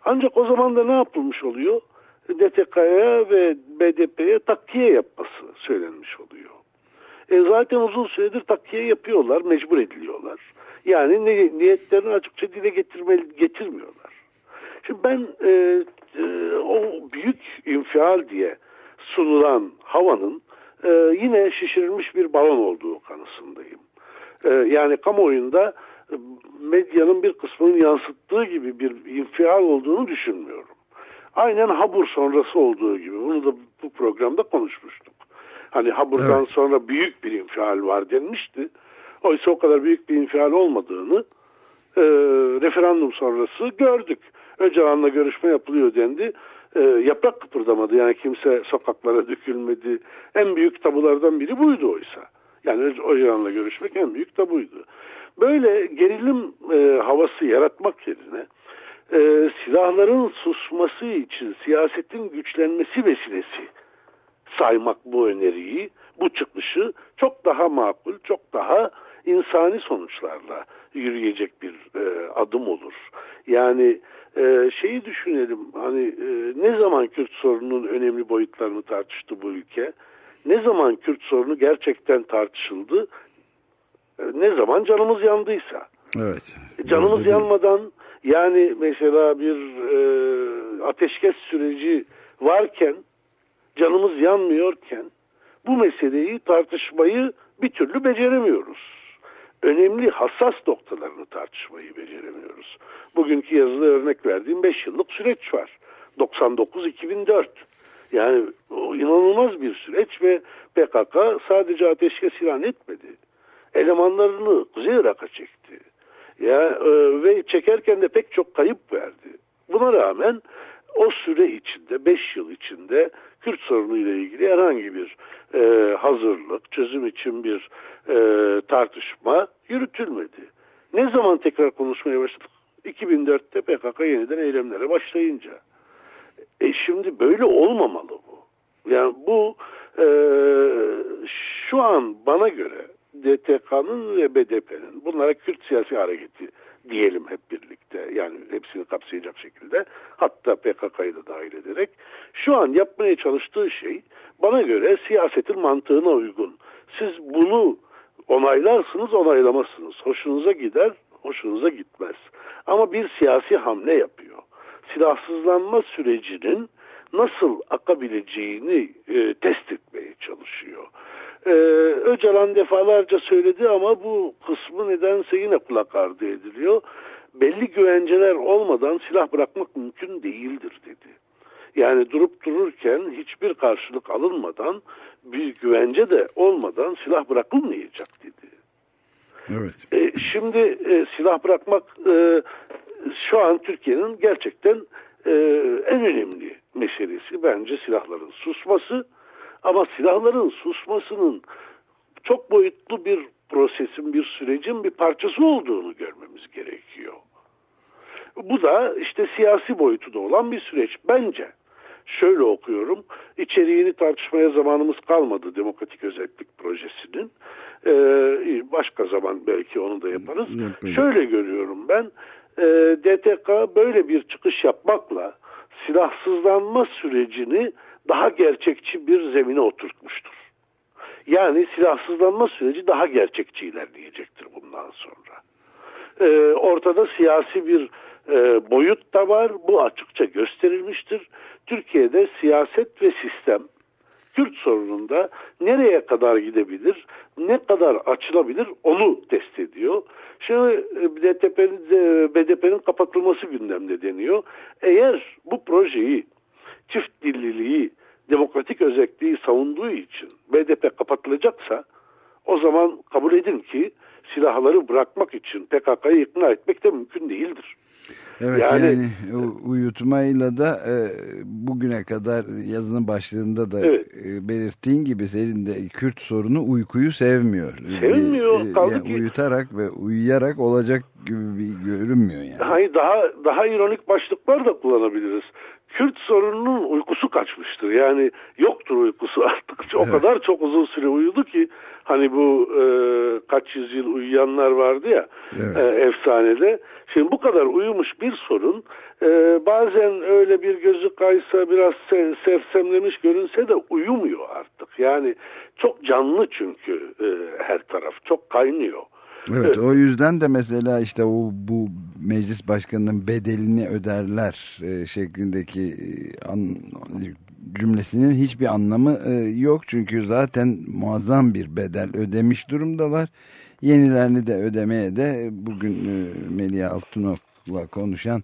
[SPEAKER 8] Ancak o zaman da ne yapılmış oluyor? DTK'ya ve BDP'ye takkiye yapması söylenmiş oluyor. E zaten uzun süredir takkiye yapıyorlar, mecbur ediliyorlar. Yani ne, niyetlerini açıkça dile getirme, getirmiyorlar. Şimdi ben e, e, o büyük infial diye sunulan havanın e, yine şişirilmiş bir balon olduğu kanısındayım. E, yani kamuoyunda medyanın bir kısmının yansıttığı gibi bir infial olduğunu düşünmüyorum. Aynen Habur sonrası olduğu gibi. Bunu da bu programda konuşmuştuk. Hani Habur'dan
[SPEAKER 2] Evet.
[SPEAKER 8] sonra büyük bir infial var denmişti. Oysa o kadar büyük bir infial olmadığını e, referandum sonrası gördük. Öcalan'la görüşme yapılıyor dendi. E, yaprak kıpırdamadı yani kimse sokaklara dökülmedi. En büyük tabulardan biri buydu oysa. Yani Öcalan'la görüşmek en büyük tabuydu. Böyle gerilim e, havası yaratmak yerine e, silahların susması için siyasetin güçlenmesi vesilesi saymak bu öneriyi, bu çıkışı çok daha makul, çok daha insani sonuçlarla yürüyecek bir e, adım olur. Yani e, şeyi düşünelim, hani e, ne zaman Kürt sorununun önemli boyutlarını tartıştı bu ülke? Ne zaman Kürt sorunu gerçekten tartışıldı? E, ne zaman canımız yandıysa.
[SPEAKER 2] Evet.
[SPEAKER 8] Canımız
[SPEAKER 2] Orada bir-
[SPEAKER 8] yanmadan Yani mesela bir e, ateşkes süreci varken canımız yanmıyorken bu meseleyi tartışmayı bir türlü beceremiyoruz. Önemli hassas noktalarını tartışmayı beceremiyoruz. Bugünkü yazıda örnek verdiğim 5 yıllık süreç var. 99-2004. Yani o inanılmaz bir süreç ve PKK sadece ateşkes ilan etmedi. Elemanlarını Kuzey Irak'a çekti. Ya e, ve çekerken de pek çok kayıp verdi. Buna rağmen o süre içinde 5 yıl içinde Kürt sorunu ile ilgili herhangi bir e, hazırlık, çözüm için bir e, tartışma yürütülmedi. Ne zaman tekrar konuşmaya başladık? 2004'te PKK yeniden eylemlere başlayınca. E şimdi böyle olmamalı bu. Yani bu e, şu an bana göre DTK'nın ve BDP'nin bunlara Kürt siyasi hareketi diyelim hep birlikte. Yani hepsini kapsayacak şekilde hatta PKK'yı da dahil ederek şu an yapmaya çalıştığı şey bana göre siyasetin mantığına uygun. Siz bunu onaylarsınız onaylamazsınız. Hoşunuza gider hoşunuza gitmez. Ama bir siyasi hamle yapıyor. Silahsızlanma sürecinin nasıl akabileceğini e, test etmeye çalışıyor. Ee, Öcalan defalarca söyledi ama bu kısmı nedense yine kulak ardı ediliyor. Belli güvenceler olmadan silah bırakmak mümkün değildir dedi. Yani durup dururken hiçbir karşılık alınmadan bir güvence de olmadan silah bırakılmayacak dedi.
[SPEAKER 2] Evet.
[SPEAKER 8] E, şimdi e, silah bırakmak e, şu an Türkiye'nin gerçekten e, en önemli meselesi bence silahların susması. Ama silahların susmasının çok boyutlu bir prosesin, bir sürecin bir parçası olduğunu görmemiz gerekiyor. Bu da işte siyasi boyutu da olan bir süreç bence. Şöyle okuyorum, içeriğini tartışmaya zamanımız kalmadı Demokratik Özellik Projesi'nin. Ee, başka zaman belki onu da yaparız.
[SPEAKER 2] Yapayım.
[SPEAKER 8] Şöyle görüyorum ben, e, DTK böyle bir çıkış yapmakla silahsızlanma sürecini daha gerçekçi bir zemine oturtmuştur. Yani silahsızlanma süreci daha gerçekçi ilerleyecektir bundan sonra. Ee, ortada siyasi bir e, boyut da var. Bu açıkça gösterilmiştir. Türkiye'de siyaset ve sistem Kürt sorununda nereye kadar gidebilir, ne kadar açılabilir onu test ediyor. Şimdi e, BDP'nin, e, BDP'nin kapatılması gündemde deniyor. Eğer bu projeyi, çift dilliliği, demokratik özelliği savunduğu için BDP kapatılacaksa o zaman kabul edin ki silahları bırakmak için PKK'yı ikna etmek de mümkün değildir.
[SPEAKER 2] Evet
[SPEAKER 8] Yani-
[SPEAKER 2] yani, uyutmayla da e, bugüne kadar yazının başlığında da
[SPEAKER 8] Evet.
[SPEAKER 2] e, belirttiğin gibi senin de Kürt sorunu uykuyu sevmiyor.
[SPEAKER 8] Sevmiyor,
[SPEAKER 2] E,
[SPEAKER 8] kaldı
[SPEAKER 2] yani
[SPEAKER 8] ki-
[SPEAKER 2] uyutarak ve uyuyarak olacak gibi bir görünmüyor yani.
[SPEAKER 8] Hayır daha daha ironik başlıklar da kullanabiliriz. Kürt sorununun uykusu kaçmıştır. Yani yoktur uykusu artık. O
[SPEAKER 2] Evet.
[SPEAKER 8] kadar çok uzun süre uyudu ki hani bu e, kaç yüzyıl uyuyanlar vardı ya
[SPEAKER 2] Evet.
[SPEAKER 8] e, efsanede. Şimdi bu kadar uyumuş bir sorun e, bazen öyle bir gözü kaysa biraz se- sersemlemiş görünse de uyumuyor artık. Yani çok canlı çünkü e, her taraf çok kaynıyor.
[SPEAKER 2] Evet o yüzden de mesela işte o bu meclis başkanının bedelini öderler e, şeklindeki e, an, cümlesinin hiçbir anlamı e, yok. Çünkü zaten muazzam bir bedel ödemiş durumdalar. Yenilerini de ödemeye de bugün e, Melih Altınok'la konuşan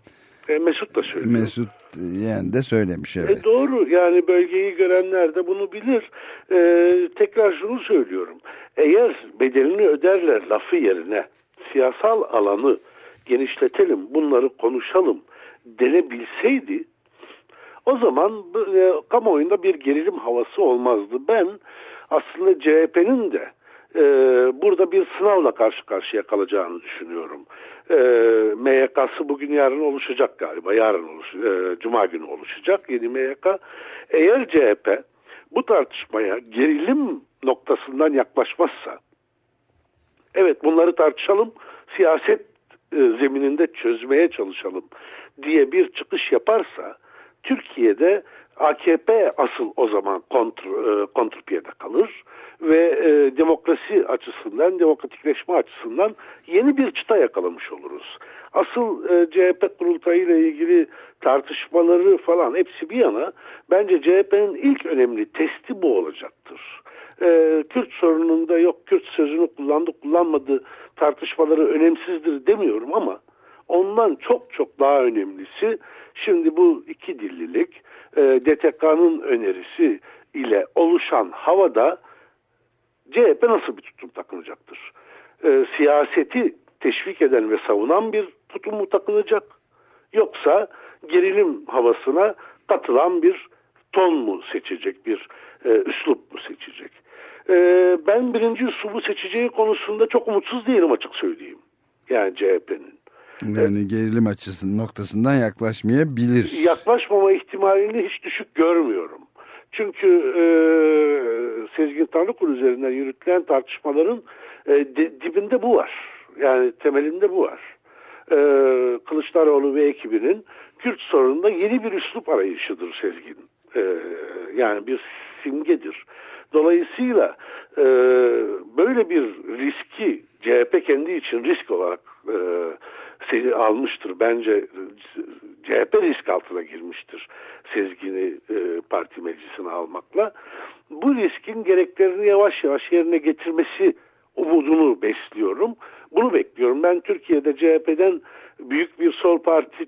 [SPEAKER 8] E, Mesut da söylüyor.
[SPEAKER 2] Mesut Yeğen de söylemiş evet.
[SPEAKER 8] E doğru yani bölgeyi görenler de bunu bilir. E, tekrar şunu söylüyorum. Eğer bedelini öderler lafı yerine siyasal alanı genişletelim, bunları konuşalım denebilseydi o zaman e, kamuoyunda bir gerilim havası olmazdı. Ben aslında CHP'nin de e, burada bir sınavla karşı karşıya kalacağını düşünüyorum. E, MYK'sı bugün yarın oluşacak galiba. Yarın oluş, e, Cuma günü oluşacak yeni MYK. Eğer CHP bu tartışmaya gerilim noktasından yaklaşmazsa evet bunları tartışalım siyaset e, zemininde çözmeye çalışalım diye bir çıkış yaparsa Türkiye'de AKP asıl o zaman kontr, e, kontrpiyede kalır ve e, demokrasi açısından, demokratikleşme açısından yeni bir çıta yakalamış oluruz. Asıl e, CHP kurultayı ilgili tartışmaları falan hepsi bir yana bence CHP'nin ilk önemli testi bu olacaktır. E, Kürt sorununda yok Kürt sözünü kullandı kullanmadı tartışmaları önemsizdir demiyorum ama ondan çok çok daha önemlisi şimdi bu iki dillilik e, DTK'nın önerisi ile oluşan havada CHP nasıl bir tutum takınacaktır? E, siyaseti teşvik eden ve savunan bir tutum mu takılacak? Yoksa gerilim havasına katılan bir ton mu seçecek, bir e, üslup mu seçecek? E, ben birinci üslubu seçeceği konusunda çok umutsuz değilim açık söyleyeyim. Yani CHP'nin.
[SPEAKER 2] Yani gerilim açısının noktasından yaklaşmayabilir.
[SPEAKER 8] Yaklaşmama ihtimalini hiç düşük görmüyorum. Çünkü e, Sezgin Tanrıkul üzerinden yürütülen tartışmaların e, de- dibinde bu var. Yani temelinde bu var. E, Kılıçdaroğlu ve ekibinin Kürt sorununda yeni bir üslup arayışıdır Sezgin. E, yani bir simgedir. Dolayısıyla e, böyle bir riski CHP kendi için risk olarak e, seni almıştır. Bence CHP risk altına girmiştir Sezgin'i e, parti meclisine almakla. Bu riskin gereklerini yavaş yavaş yerine getirmesi umudunu besliyorum. Bunu bekliyorum. Ben Türkiye'de CHP'den büyük bir sol parti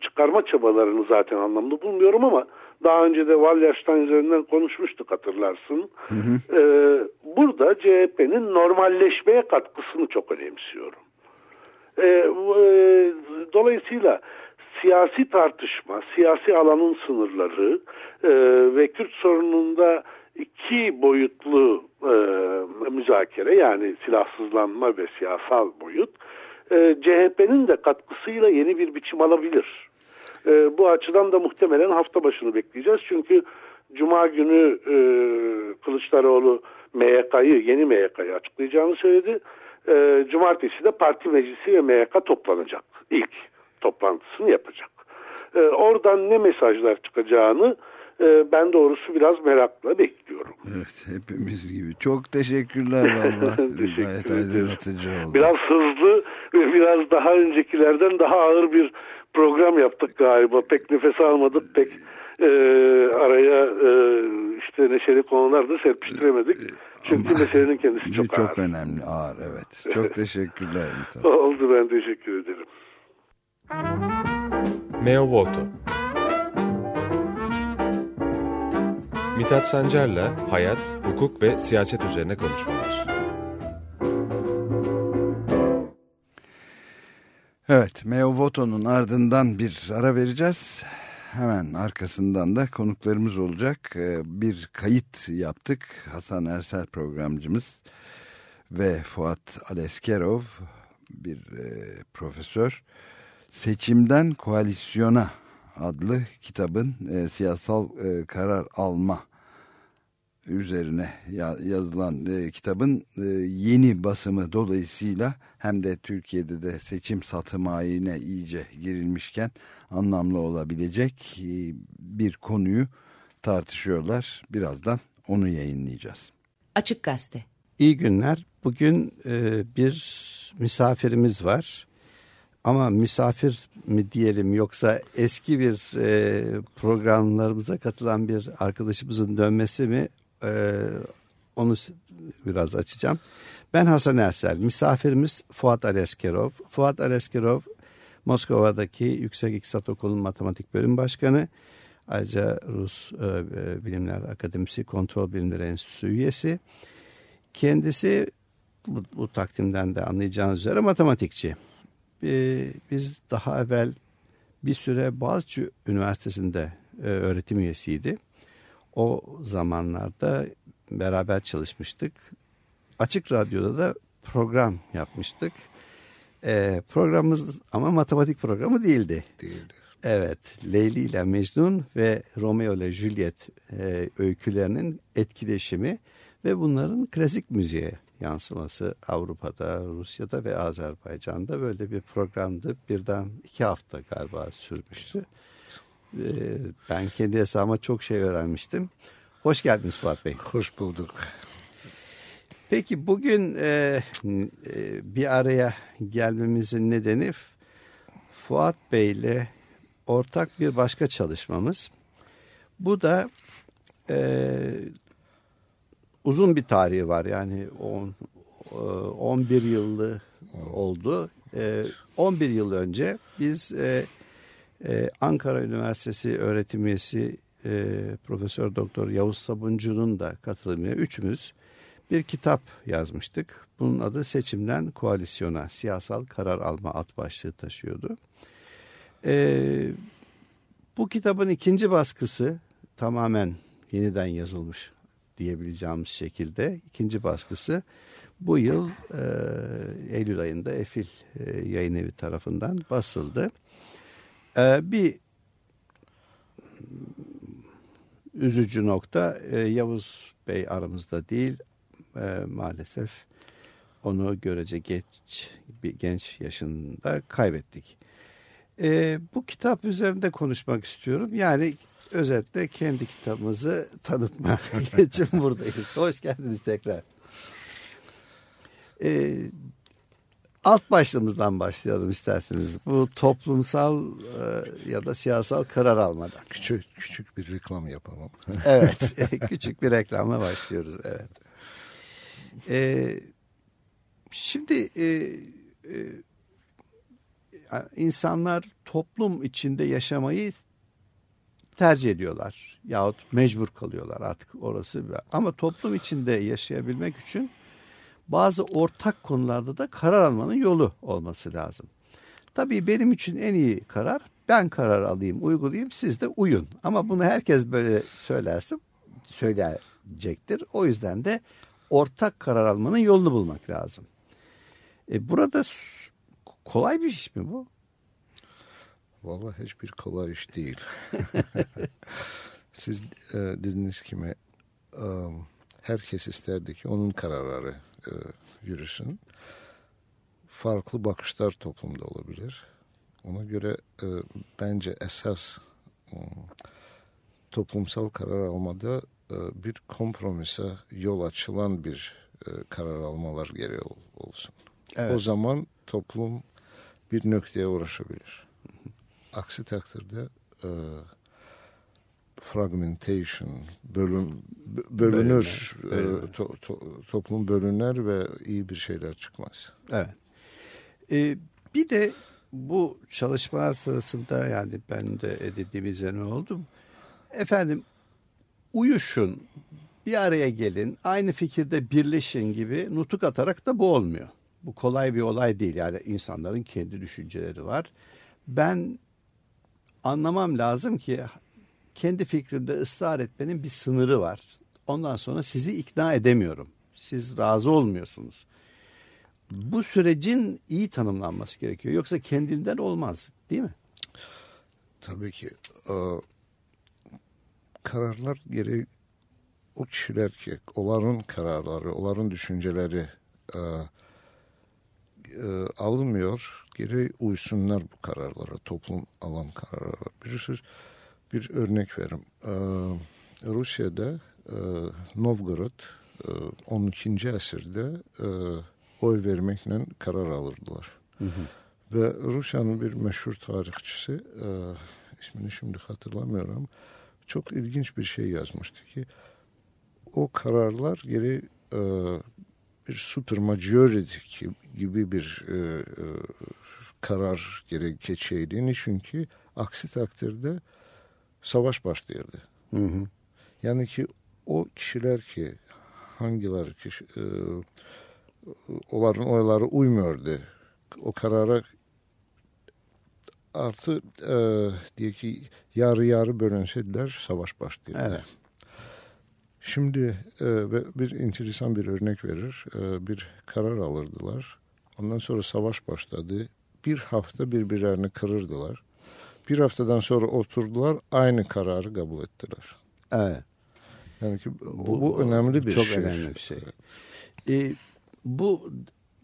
[SPEAKER 8] çıkarma çabalarını zaten anlamlı bulmuyorum ama daha önce de Wallerstein üzerinden konuşmuştuk hatırlarsın. Ee, burada CHP'nin normalleşmeye katkısını çok önemsiyorum. Bu, e, dolayısıyla siyasi tartışma, siyasi alanın sınırları e, ve Kürt sorununda iki boyutlu e, müzakere yani silahsızlanma ve siyasal boyut e, CHP'nin de katkısıyla yeni bir biçim alabilir. E, bu açıdan da muhtemelen hafta başını bekleyeceğiz. Çünkü Cuma günü e, Kılıçdaroğlu MYK'yı, yeni MYK'yı açıklayacağını söyledi. E, Cumartesi de parti meclisi ve MYK toplanacak. İlk toplantısını yapacak. E, oradan ne mesajlar çıkacağını e, ben doğrusu biraz merakla bekliyorum.
[SPEAKER 2] Evet hepimiz gibi. Çok teşekkürler valla.
[SPEAKER 8] Teşekkür ederim. Biraz hızlı ve biraz daha öncekilerden daha ağır bir program yaptık galiba. Pek nefes almadık, pek e, araya e, işte neşeli konular da serpiştiremedik. Çünkü meselenin kendisi çok,
[SPEAKER 2] çok
[SPEAKER 8] ağır.
[SPEAKER 2] önemli ağır evet. Çok teşekkürler.
[SPEAKER 8] Oldu ben teşekkür ederim.
[SPEAKER 7] Meo Voto Mithat Sancar'la hayat, hukuk ve siyaset üzerine konuşmalar.
[SPEAKER 2] Evet Meo Voto'nun ardından bir ara vereceğiz. Hemen arkasından da konuklarımız olacak. Ee, Bir kayıt yaptık. Hasan Ersel programcımız ve Fuat Aleskerov bir e, profesör. Seçimden Koalisyona adlı kitabın e, siyasal e, karar alma üzerine ya- yazılan e, kitabın e, yeni basımı dolayısıyla hem de Türkiye'de de seçim satım ayine iyice girilmişken anlamlı olabilecek e, bir konuyu tartışıyorlar. Birazdan onu yayınlayacağız.
[SPEAKER 5] Açık Gazete.
[SPEAKER 9] İyi günler. Bugün e, bir misafirimiz var. Ama misafir mi diyelim yoksa eski bir e, programlarımıza katılan bir arkadaşımızın dönmesi mi e, onu biraz açacağım. Ben Hasan Ersel. Misafirimiz Fuat Aleskerov. Fuat Aleskerov Moskova'daki Yüksek İktisat Okulu'nun matematik bölüm başkanı. Ayrıca Rus e, e, Bilimler Akademisi Kontrol Bilimleri Enstitüsü üyesi. Kendisi bu, bu takdimden de anlayacağınız üzere matematikçi. Ee, biz daha evvel bir süre Boğaziçi Üniversitesi'nde e, öğretim üyesiydi. O zamanlarda beraber çalışmıştık. Açık Radyo'da da program yapmıştık. Ee, programımız ama matematik programı değildi.
[SPEAKER 10] Değildir.
[SPEAKER 9] Evet, Leyli ile Mecnun ve Romeo ile Juliet e, öykülerinin etkileşimi ve bunların klasik müziğe yansıması Avrupa'da, Rusya'da ve Azerbaycan'da böyle bir programdı. Birden iki hafta galiba sürmüştü. E, ben kendi hesabıma çok şey öğrenmiştim. Hoş geldiniz Fuat Bey.
[SPEAKER 10] Hoş bulduk.
[SPEAKER 9] Peki bugün e, e, bir araya gelmemizin nedeni Fuat Bey ile ortak bir başka çalışmamız. Bu da e, uzun bir tarihi var yani on, e, 11 yıllı oldu. E, 11 yıl önce biz e, e, Ankara Üniversitesi öğretim üyesi e, Profesör Doktor Yavuz Sabuncu'nun da katılımıyla üçümüz bir kitap yazmıştık. Bunun adı Seçimden Koalisyona Siyasal Karar Alma alt başlığı taşıyordu. Ee, bu kitabın ikinci baskısı tamamen yeniden yazılmış diyebileceğimiz şekilde ikinci baskısı bu yıl e, Eylül ayında Efil e, yayın evi tarafından basıldı. E, bir üzücü nokta e, Yavuz Bey aramızda değil e, maalesef onu görece geç bir genç yaşında kaybettik. E, bu kitap üzerinde konuşmak istiyorum. Yani özetle kendi kitabımızı tanıtma için buradayız. Hoş geldiniz tekrar. E, alt başlığımızdan başlayalım isterseniz. Bu toplumsal e, ya da siyasal karar almadan.
[SPEAKER 10] Küçük küçük bir reklam yapalım.
[SPEAKER 9] Evet, küçük bir reklamla başlıyoruz. Evet. Ee, şimdi e, e, insanlar toplum içinde yaşamayı tercih ediyorlar yahut mecbur kalıyorlar artık orası. Ama toplum içinde yaşayabilmek için bazı ortak konularda da karar almanın yolu olması lazım. Tabii benim için en iyi karar ben karar alayım, uygulayayım, siz de uyun. Ama bunu herkes böyle söylerse söyleyecektir. O yüzden de ortak karar almanın yolunu bulmak lazım. E burada kolay bir iş mi bu?
[SPEAKER 10] Vallahi hiçbir kolay iş değil. Siz e, dediniz ki mi, e, herkes isterdi ki onun kararları e, yürüsün. Farklı bakışlar toplumda olabilir. Ona göre e, bence esas e, toplumsal karar almada e, bir kompromise yol açılan bir e, karar almalar gereği ol- olsun.
[SPEAKER 9] Evet.
[SPEAKER 10] O zaman toplum bir noktaya uğraşabilir. Aksi takdirde e, fragmentation, bölüm bö- bölünür,
[SPEAKER 9] bölünür.
[SPEAKER 10] e, to- to- toplum bölünür ve iyi bir şeyler çıkmaz.
[SPEAKER 9] Evet. E, bir de bu çalışmalar sırasında yani ben de dediğim üzerine oldum. Efendim uyuşun, bir araya gelin, aynı fikirde birleşin gibi nutuk atarak da bu olmuyor. Bu kolay bir olay değil. Yani insanların kendi düşünceleri var. Ben anlamam lazım ki kendi fikrimde ısrar etmenin bir sınırı var. Ondan sonra sizi ikna edemiyorum. Siz razı olmuyorsunuz. Bu sürecin iyi tanımlanması gerekiyor. Yoksa kendinden olmaz değil mi?
[SPEAKER 10] Tabii ki e, kararlar gereği o kişiler ki onların kararları, onların düşünceleri e, e, alınmıyor. Gereği uysunlar bu kararlara, toplum alan kararlara. Bir söz, bir örnek verim. E, Rusya'da e, Novgorod e, 12. asırda e, oy vermekle karar alırdılar. Ve Rusya'nın bir meşhur tarihçisi, e, ismini şimdi hatırlamıyorum, çok ilginç bir şey yazmıştı ki o kararlar geri e, bir super majority gibi bir e, e, karar geri geçeydi. Çünkü aksi takdirde savaş başlayırdı.
[SPEAKER 9] Hı hı.
[SPEAKER 10] Yani ki o kişiler ki hangileri kişi, e, onların oyları uymuyordu. O karara artı e, diye ki yarı yarı bölünsediler savaş başlıyordu.
[SPEAKER 9] Evet.
[SPEAKER 10] Şimdi e, bir enteresan bir örnek verir. E, bir karar alırdılar. Ondan sonra savaş başladı. Bir hafta birbirlerini kırırdılar. Bir haftadan sonra oturdular aynı kararı kabul ettiler.
[SPEAKER 9] Evet.
[SPEAKER 10] Yani ki bu, bu önemli bir
[SPEAKER 9] çok
[SPEAKER 10] şey.
[SPEAKER 9] önemli bir şey. Ee, bu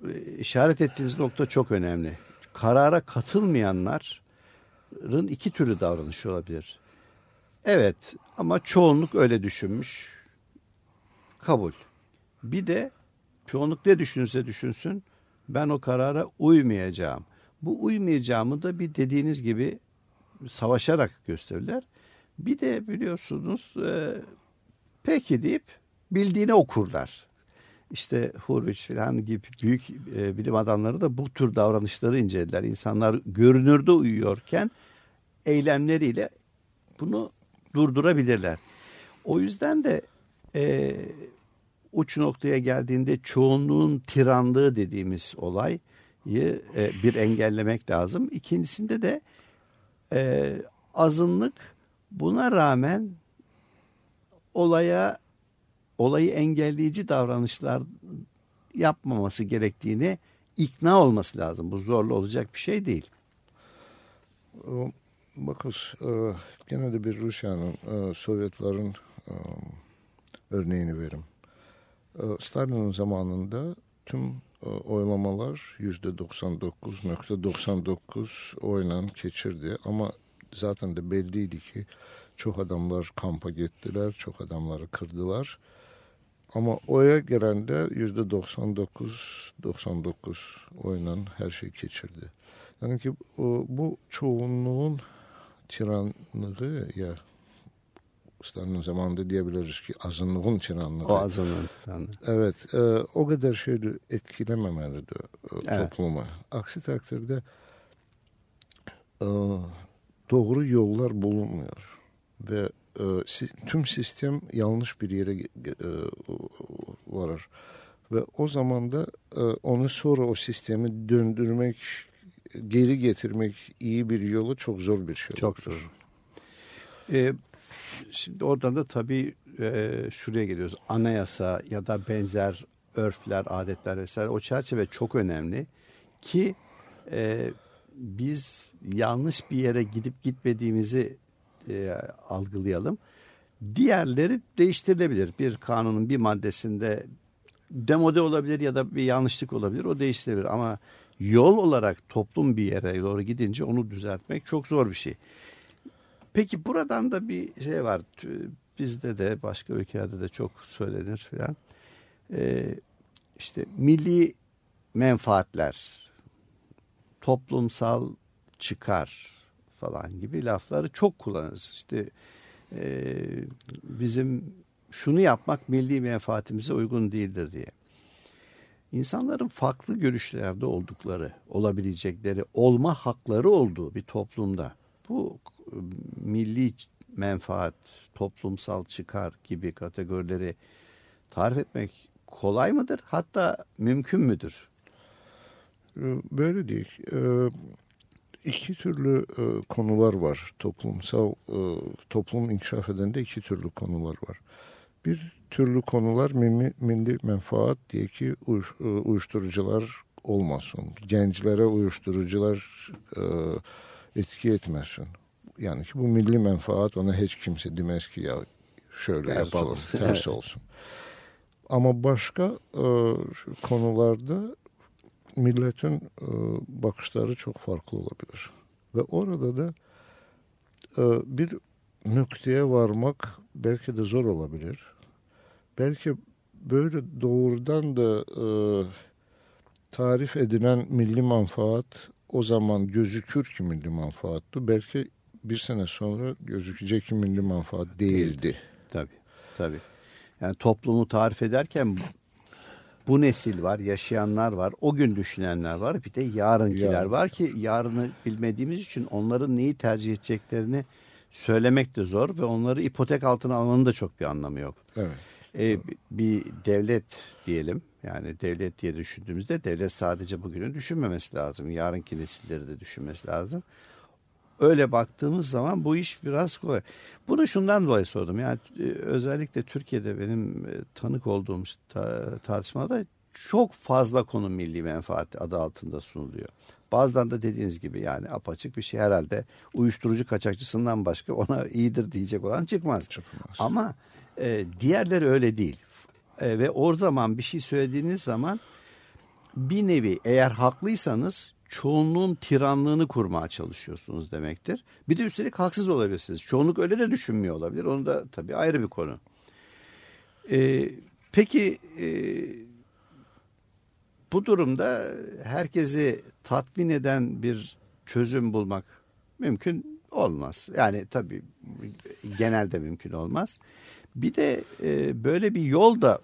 [SPEAKER 9] e, işaret ettiğiniz nokta çok önemli. Karara katılmayanlar insanların iki türlü davranışı olabilir. Evet ama çoğunluk öyle düşünmüş. Kabul. Bir de çoğunluk ne düşünürse düşünsün ben o karara uymayacağım. Bu uymayacağımı da bir dediğiniz gibi savaşarak gösterirler. Bir de biliyorsunuz e, peki deyip bildiğini okurlar. İşte Hurwitz falan gibi büyük e, bilim adamları da bu tür davranışları incelediler. İnsanlar görünürde uyuyorken eylemleriyle bunu durdurabilirler. O yüzden de e, uç noktaya geldiğinde çoğunluğun tiranlığı dediğimiz olayı e, bir engellemek lazım. İkincisinde de e, azınlık buna rağmen olaya olayı engelleyici davranışlar yapmaması gerektiğini ikna olması lazım. Bu zorlu olacak bir şey değil.
[SPEAKER 10] E, Bakız e, gene de bir Rusya'nın, e, Sovyetlerin e, örneğini verim. Stalin'in zamanında tüm oylamalar yüzde 99.99 oyla geçirdi. Ama zaten de belliydi ki çok adamlar kampa gittiler, çok adamları kırdılar. Ama oya gelen de yüzde 99-99 oyla her şey geçirdi. Yani ki o, bu çoğunluğun tiranlığı ya Stalin'in zamanında diyebiliriz ki azınlığın tiranlığı.
[SPEAKER 9] O azınlığın.
[SPEAKER 10] Evet, e, o kadar şeydi etkilememelidir e,
[SPEAKER 9] Evet.
[SPEAKER 10] toplumu. Aksi takdirde e, doğru yollar bulunmuyor ve e, tüm sistem yanlış bir yere e, varır. Ve o zaman da e, onu sonra o sistemi döndürmek, geri getirmek iyi bir yolu çok zor bir şey.
[SPEAKER 9] Çok zor. Ee, şimdi oradan da tabii e, şuraya geliyoruz. Anayasa ya da benzer örfler, adetler vesaire o çerçeve çok önemli ki e, biz yanlış bir yere gidip gitmediğimizi e, algılayalım. Diğerleri değiştirilebilir. Bir kanunun bir maddesinde demode olabilir ya da bir yanlışlık olabilir. O değiştirilebilir ama yol olarak toplum bir yere doğru gidince onu düzeltmek çok zor bir şey. Peki buradan da bir şey var. Bizde de başka ülkelerde de çok söylenir filan. Ee, işte milli menfaatler, toplumsal çıkar falan gibi lafları çok kullanırız. İşte e, bizim şunu yapmak milli menfaatimize uygun değildir diye. İnsanların farklı görüşlerde oldukları, olabilecekleri, olma hakları olduğu bir toplumda bu milli menfaat, toplumsal çıkar gibi kategorileri tarif etmek kolay mıdır? Hatta mümkün müdür?
[SPEAKER 10] E, Böyle değil. E, İki türlü e, konular var. Toplumsal, e, toplum inkişaf edende iki türlü konular var. Bir türlü konular milli, menfaat diye ki e, uyuşturucular olmasın. Gençlere uyuşturucular etki etmesin. Yani ki bu milli menfaat ona hiç kimse demez ki ya şöyle
[SPEAKER 9] Ters
[SPEAKER 10] yapalım,
[SPEAKER 9] olsun.
[SPEAKER 10] ters
[SPEAKER 9] Evet.
[SPEAKER 10] olsun. Ama başka e, konularda milletin e, bakışları çok farklı olabilir. Ve orada da e, bir nökteye varmak belki de zor olabilir. Belki böyle doğrudan da e, tarif edilen milli manfaat o zaman gözükür ki milli manfaattı. Belki bir sene sonra gözükecek milli manfaat değildi.
[SPEAKER 9] Tabii, tabii. Yani toplumu tarif ederken bu nesil var, yaşayanlar var, o gün düşünenler var. Bir de yarınkiler
[SPEAKER 10] Yarın.
[SPEAKER 9] var ki yarını bilmediğimiz için onların neyi tercih edeceklerini söylemek de zor ve onları ipotek altına almanın da çok bir anlamı yok.
[SPEAKER 10] Evet.
[SPEAKER 9] Ee, bir devlet diyelim yani devlet diye düşündüğümüzde devlet sadece bugünü düşünmemesi lazım. Yarınki nesilleri de düşünmesi lazım. Öyle baktığımız zaman bu iş biraz kolay. Bunu şundan dolayı sordum. Yani e, özellikle Türkiye'de benim e, tanık olduğum ta- tartışmada çok fazla konu milli menfaat adı altında sunuluyor. Bazen de dediğiniz gibi yani apaçık bir şey herhalde uyuşturucu kaçakçısından başka ona iyidir diyecek olan çıkmaz.
[SPEAKER 10] Çıkmaz.
[SPEAKER 9] Ama e, diğerleri öyle değil. E, ve o zaman bir şey söylediğiniz zaman bir nevi eğer haklıysanız çoğunluğun tiranlığını kurmaya çalışıyorsunuz demektir. Bir de üstelik haksız olabilirsiniz. Çoğunluk öyle de düşünmüyor olabilir. Onu da tabii ayrı bir konu. Ee, peki e, bu durumda herkesi tatmin eden bir çözüm bulmak mümkün olmaz. Yani tabii genelde mümkün olmaz. Bir de e, böyle bir yol da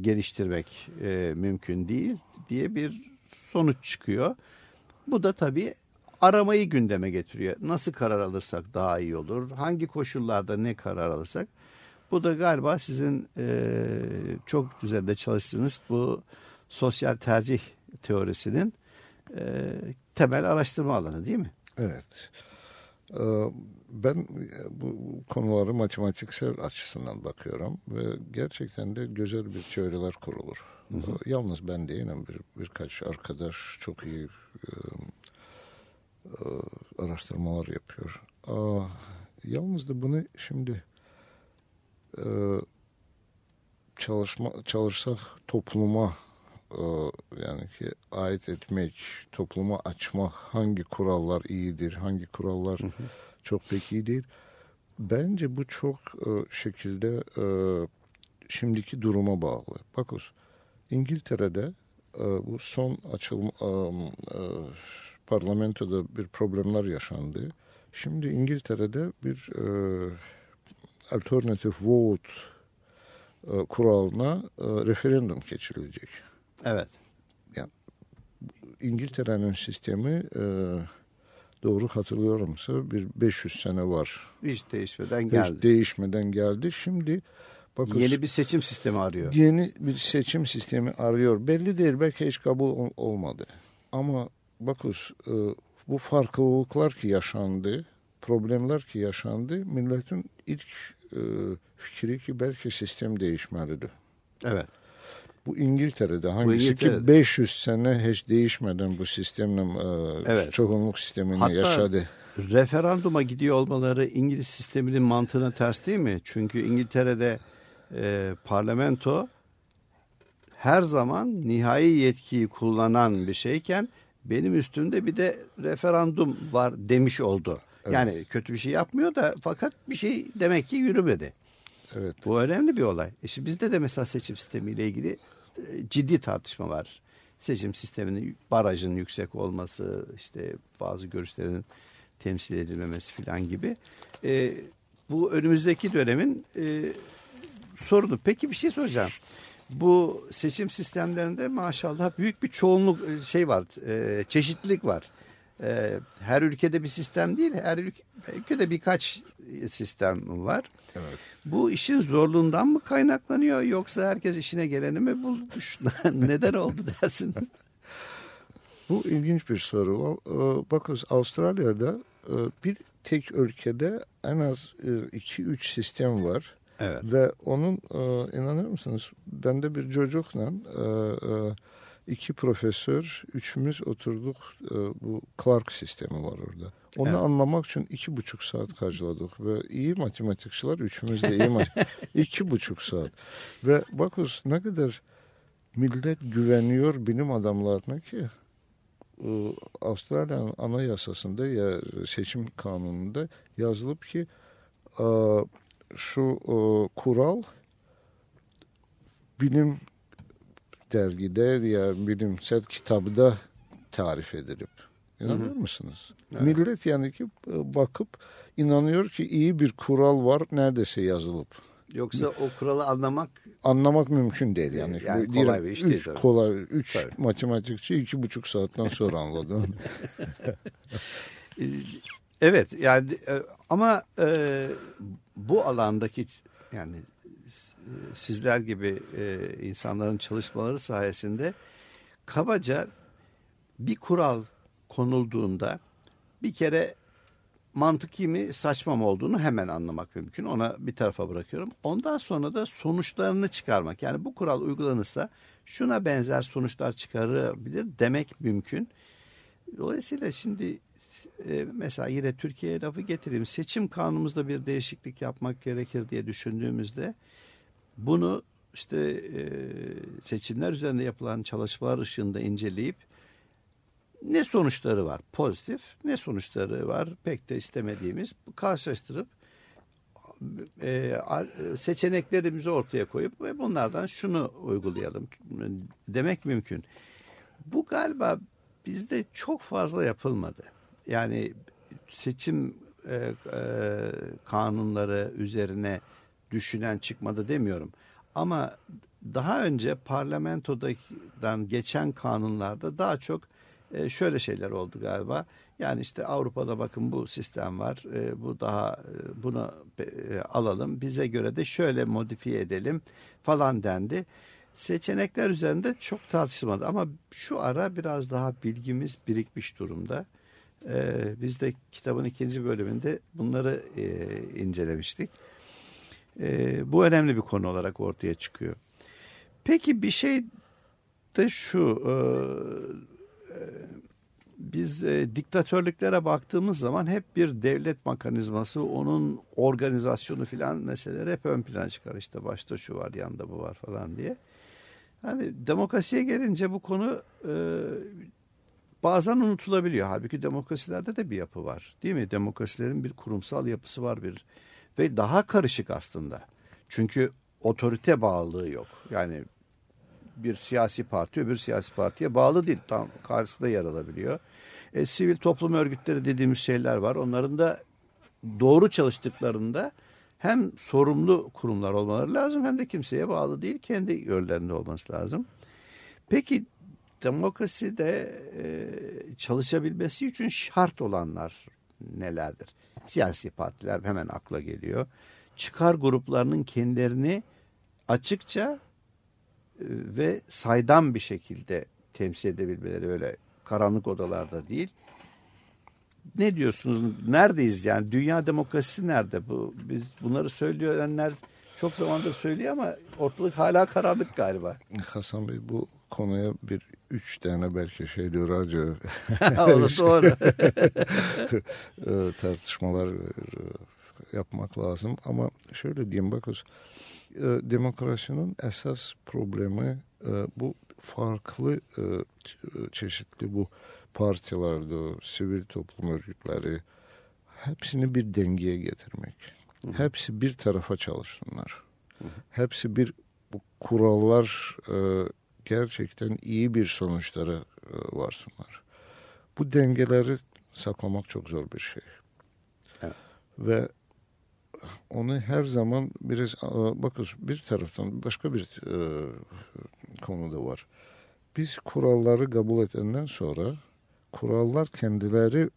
[SPEAKER 9] geliştirmek e, mümkün değil diye bir sonuç çıkıyor. Bu da tabii aramayı gündeme getiriyor. Nasıl karar alırsak daha iyi olur? Hangi koşullarda ne karar alırsak? Bu da galiba sizin e, çok üzerinde çalıştığınız bu sosyal tercih teorisinin e, temel araştırma alanı değil mi?
[SPEAKER 10] Evet. Ee, Ben bu konuları matematiksel açısından bakıyorum ve gerçekten de güzel bir teoriler kurulur. Yalnız ben değilim bir, birkaç arkadaş çok iyi e, e, araştırmalar yapıyor. Aa, yalnız da bunu şimdi e, çalışma çalışsak topluma e, yani ki ait etmek, topluma açmak hangi kurallar iyidir, hangi kurallar çok pek iyi değil. Bence bu çok e, şekilde e, şimdiki duruma bağlı. Bakın İngiltere'de e, bu son açılma e, e, parlamentoda bir problemler yaşandı. Şimdi İngiltere'de bir e, alternative vote e, kuralına e, referandum geçirilecek.
[SPEAKER 9] Evet.
[SPEAKER 10] İngiltere'nin sistemi e, doğru hatırlıyorumsa bir 500 sene var.
[SPEAKER 9] Hiç değişmeden
[SPEAKER 10] Hiç
[SPEAKER 9] geldi.
[SPEAKER 10] değişmeden geldi. Şimdi bakın
[SPEAKER 9] Yeni bir seçim sistemi arıyor.
[SPEAKER 10] yeni bir seçim sistemi arıyor. Belli değil belki hiç kabul ol- olmadı. Ama bakız e, bu farklılıklar ki yaşandı, problemler ki yaşandı, milletin ilk e, fikri ki belki sistem değişmelidir.
[SPEAKER 9] Evet.
[SPEAKER 10] Bu İngiltere'de hangisi
[SPEAKER 9] İngiltere'de.
[SPEAKER 10] ki 500 sene hiç değişmeden bu sistemle e,
[SPEAKER 9] Evet.
[SPEAKER 10] çoğunluk sistemini
[SPEAKER 9] Hatta
[SPEAKER 10] yaşadı.
[SPEAKER 9] referanduma gidiyor olmaları İngiliz sisteminin mantığına ters değil mi? Çünkü İngiltere'de e, parlamento her zaman nihai yetkiyi kullanan bir şeyken benim üstümde bir de referandum var demiş oldu. Yani kötü bir şey yapmıyor da fakat bir şey demek ki yürümedi.
[SPEAKER 10] Evet.
[SPEAKER 9] Bu önemli bir olay. E şimdi bizde de mesela seçim sistemiyle ilgili ciddi tartışma var. Seçim sisteminin barajın yüksek olması, işte bazı görüşlerin temsil edilmemesi falan gibi. E, bu önümüzdeki dönemin e, sorunu. Peki bir şey soracağım. Bu seçim sistemlerinde maşallah büyük bir çoğunluk e, şey var, e, çeşitlilik var. E, her ülkede bir sistem değil, her ülke, ülkede birkaç sistem var.
[SPEAKER 10] Evet.
[SPEAKER 9] Bu işin zorluğundan mı kaynaklanıyor yoksa herkes işine geleni mi bulmuş? Neden oldu dersiniz?
[SPEAKER 10] Bu ilginç bir soru. E, Bakın Avustralya'da e, bir tek ülkede en az 2-3 sistem var.
[SPEAKER 9] Evet.
[SPEAKER 10] Ve onun e, inanır mısınız? Ben de bir çocukla e, e, iki profesör, üçümüz oturduk. E, bu Clark sistemi var orada. Onu
[SPEAKER 9] Evet.
[SPEAKER 10] anlamak için iki buçuk saat harcadık. Ve iyi matematikçiler, üçümüz de iyi mat- iki buçuk saat. Ve bakıyoruz ne kadar millet güveniyor bilim adamlarına ki e, Avustralya'nın anayasasında ya seçim kanununda yazılıp ki e, şu e, kural bilim dergide ya bilimsel kitabda tarif edilip inanıyor musunuz? Millet yani ki e, bakıp inanıyor ki iyi bir kural var neredeyse yazılıp.
[SPEAKER 9] Yoksa o kuralı anlamak
[SPEAKER 10] Anlamak mümkün değil yani.
[SPEAKER 9] Yani kolay
[SPEAKER 10] diyelim,
[SPEAKER 9] bir iş değil
[SPEAKER 10] üç
[SPEAKER 9] tabii.
[SPEAKER 10] kolay, üç
[SPEAKER 9] Tabii.
[SPEAKER 10] matematikçi iki buçuk saatten sonra anladı.
[SPEAKER 9] Evet yani e, ama e, bu alandaki yani sizler gibi e, insanların çalışmaları sayesinde kabaca bir kural konulduğunda bir kere mantıki mi saçma mı olduğunu hemen anlamak mümkün. Ona bir tarafa bırakıyorum. Ondan sonra da sonuçlarını çıkarmak. Yani bu kural uygulanırsa şuna benzer sonuçlar çıkarabilir demek mümkün. Dolayısıyla şimdi e, mesela yine Türkiye'ye lafı getireyim. Seçim kanunumuzda bir değişiklik yapmak gerekir diye düşündüğümüzde bunu işte e, seçimler üzerinde yapılan çalışmalar ışığında inceleyip ne sonuçları var pozitif ne sonuçları var pek de istemediğimiz karşılaştırıp e, seçeneklerimizi ortaya koyup ve bunlardan şunu uygulayalım demek mümkün. Bu galiba bizde çok fazla yapılmadı. Yani seçim e, e, kanunları üzerine düşünen çıkmadı demiyorum. Ama daha önce parlamentodan geçen kanunlarda daha çok e, şöyle şeyler oldu galiba. Yani işte Avrupa'da bakın bu sistem var. E, bu daha e, bunu e, alalım. Bize göre de şöyle modifiye edelim falan dendi. Seçenekler üzerinde çok tartışılmadı ama şu ara biraz daha bilgimiz birikmiş durumda. E, biz de kitabın ikinci bölümünde bunları e, incelemiştik. E, bu önemli bir konu olarak ortaya çıkıyor. Peki bir şey de şu e, biz e, diktatörlüklere baktığımız zaman hep bir devlet mekanizması onun organizasyonu filan meseleleri hep ön plana çıkar işte başta şu var yanında bu var falan diye. Hani demokrasiye gelince bu konu e, bazen unutulabiliyor. Halbuki demokrasilerde de bir yapı var. Değil mi? Demokrasilerin bir kurumsal yapısı var bir ve daha karışık aslında. Çünkü otorite bağlılığı yok. Yani bir siyasi parti öbür siyasi partiye bağlı değil. Tam karşısında yer alabiliyor. E, sivil toplum örgütleri dediğimiz şeyler var. Onların da doğru çalıştıklarında hem sorumlu kurumlar olmaları lazım hem de kimseye bağlı değil. Kendi yönlerinde olması lazım. Peki demokrasi de e, çalışabilmesi için şart olanlar nelerdir? Siyasi partiler hemen akla geliyor. Çıkar gruplarının kendilerini açıkça ve saydam bir şekilde temsil edebilmeleri öyle karanlık odalarda değil. Ne diyorsunuz? Neredeyiz yani? Dünya demokrasisi nerede? Bu biz bunları söyleyenler çok zamandır söylüyor ama ortalık hala karanlık galiba.
[SPEAKER 10] Hasan Bey bu konuya bir üç tane belki şey diyor
[SPEAKER 9] O da doğru.
[SPEAKER 10] e, tartışmalar e, yapmak lazım. Ama şöyle diyeyim bakın e, demokrasinin esas problemi e, bu farklı e, ç- çeşitli bu partilerde, sivil toplum örgütleri hepsini bir dengeye getirmek. Hepsi bir tarafa çalışsınlar. Hepsi bir bu kurallar e, gerçekten iyi bir sonuçlara e, varsınlar. Bu dengeleri saklamak çok zor bir şey.
[SPEAKER 9] Evet.
[SPEAKER 10] Ve onu her zaman biraz e, bakın bir taraftan başka bir e, konu da var. Biz kuralları kabul edenden sonra kurallar kendileri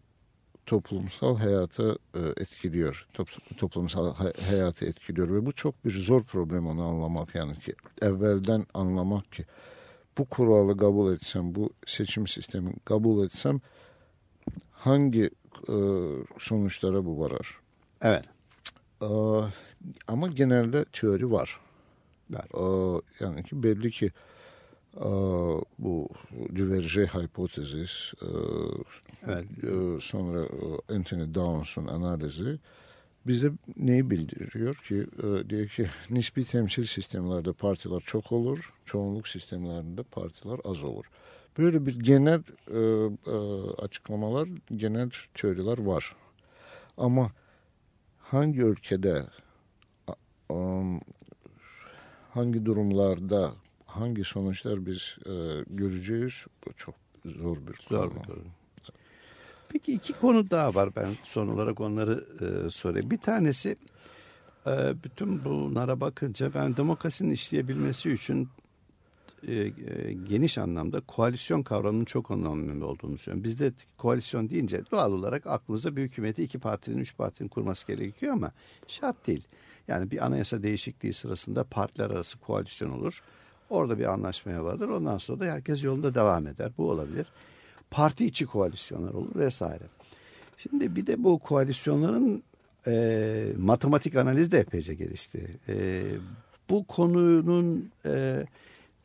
[SPEAKER 10] toplumsal hayata e, etkiliyor. Top- toplumsal ha- hayatı etkiliyor ve bu çok bir zor problem onu anlamak yani ki evvelden anlamak ki bu kuralı kabul etsem, bu seçim sistemi kabul etsem hangi e, sonuçlara bu varar?
[SPEAKER 9] evet.
[SPEAKER 10] Ee, ama genelde teori var. Ee, yani ki belli ki e, bu Duverger hipotezis e,
[SPEAKER 9] Evet.
[SPEAKER 10] e, sonra Anthony Downs'un analizi bize neyi bildiriyor ki diyor ki nispi temsil sistemlerde partiler çok olur çoğunluk sistemlerinde partiler az olur. Böyle bir genel e, e, açıklamalar, genel teoriler var. Ama hangi ülkede hangi durumlarda hangi sonuçlar biz e, göreceğiz bu çok zor bir
[SPEAKER 9] Zor
[SPEAKER 10] konu.
[SPEAKER 9] bir konu. Peki iki konu daha var ben son olarak onları e, sorayım. Bir tanesi e, bütün bunlara bakınca ben demokrasinin işleyebilmesi için e, e, geniş anlamda koalisyon kavramının çok önemli olduğunu söylüyorum. Bizde koalisyon deyince doğal olarak aklımıza bir hükümeti iki partinin, üç partinin kurması gerekiyor ama şart değil. Yani bir anayasa değişikliği sırasında partiler arası koalisyon olur. Orada bir anlaşmaya vardır. Ondan sonra da herkes yolunda devam eder. Bu olabilir. Parti içi koalisyonlar olur vesaire. Şimdi bir de bu koalisyonların e, matematik analiz de epeyce gelişti. E, bu konunun e,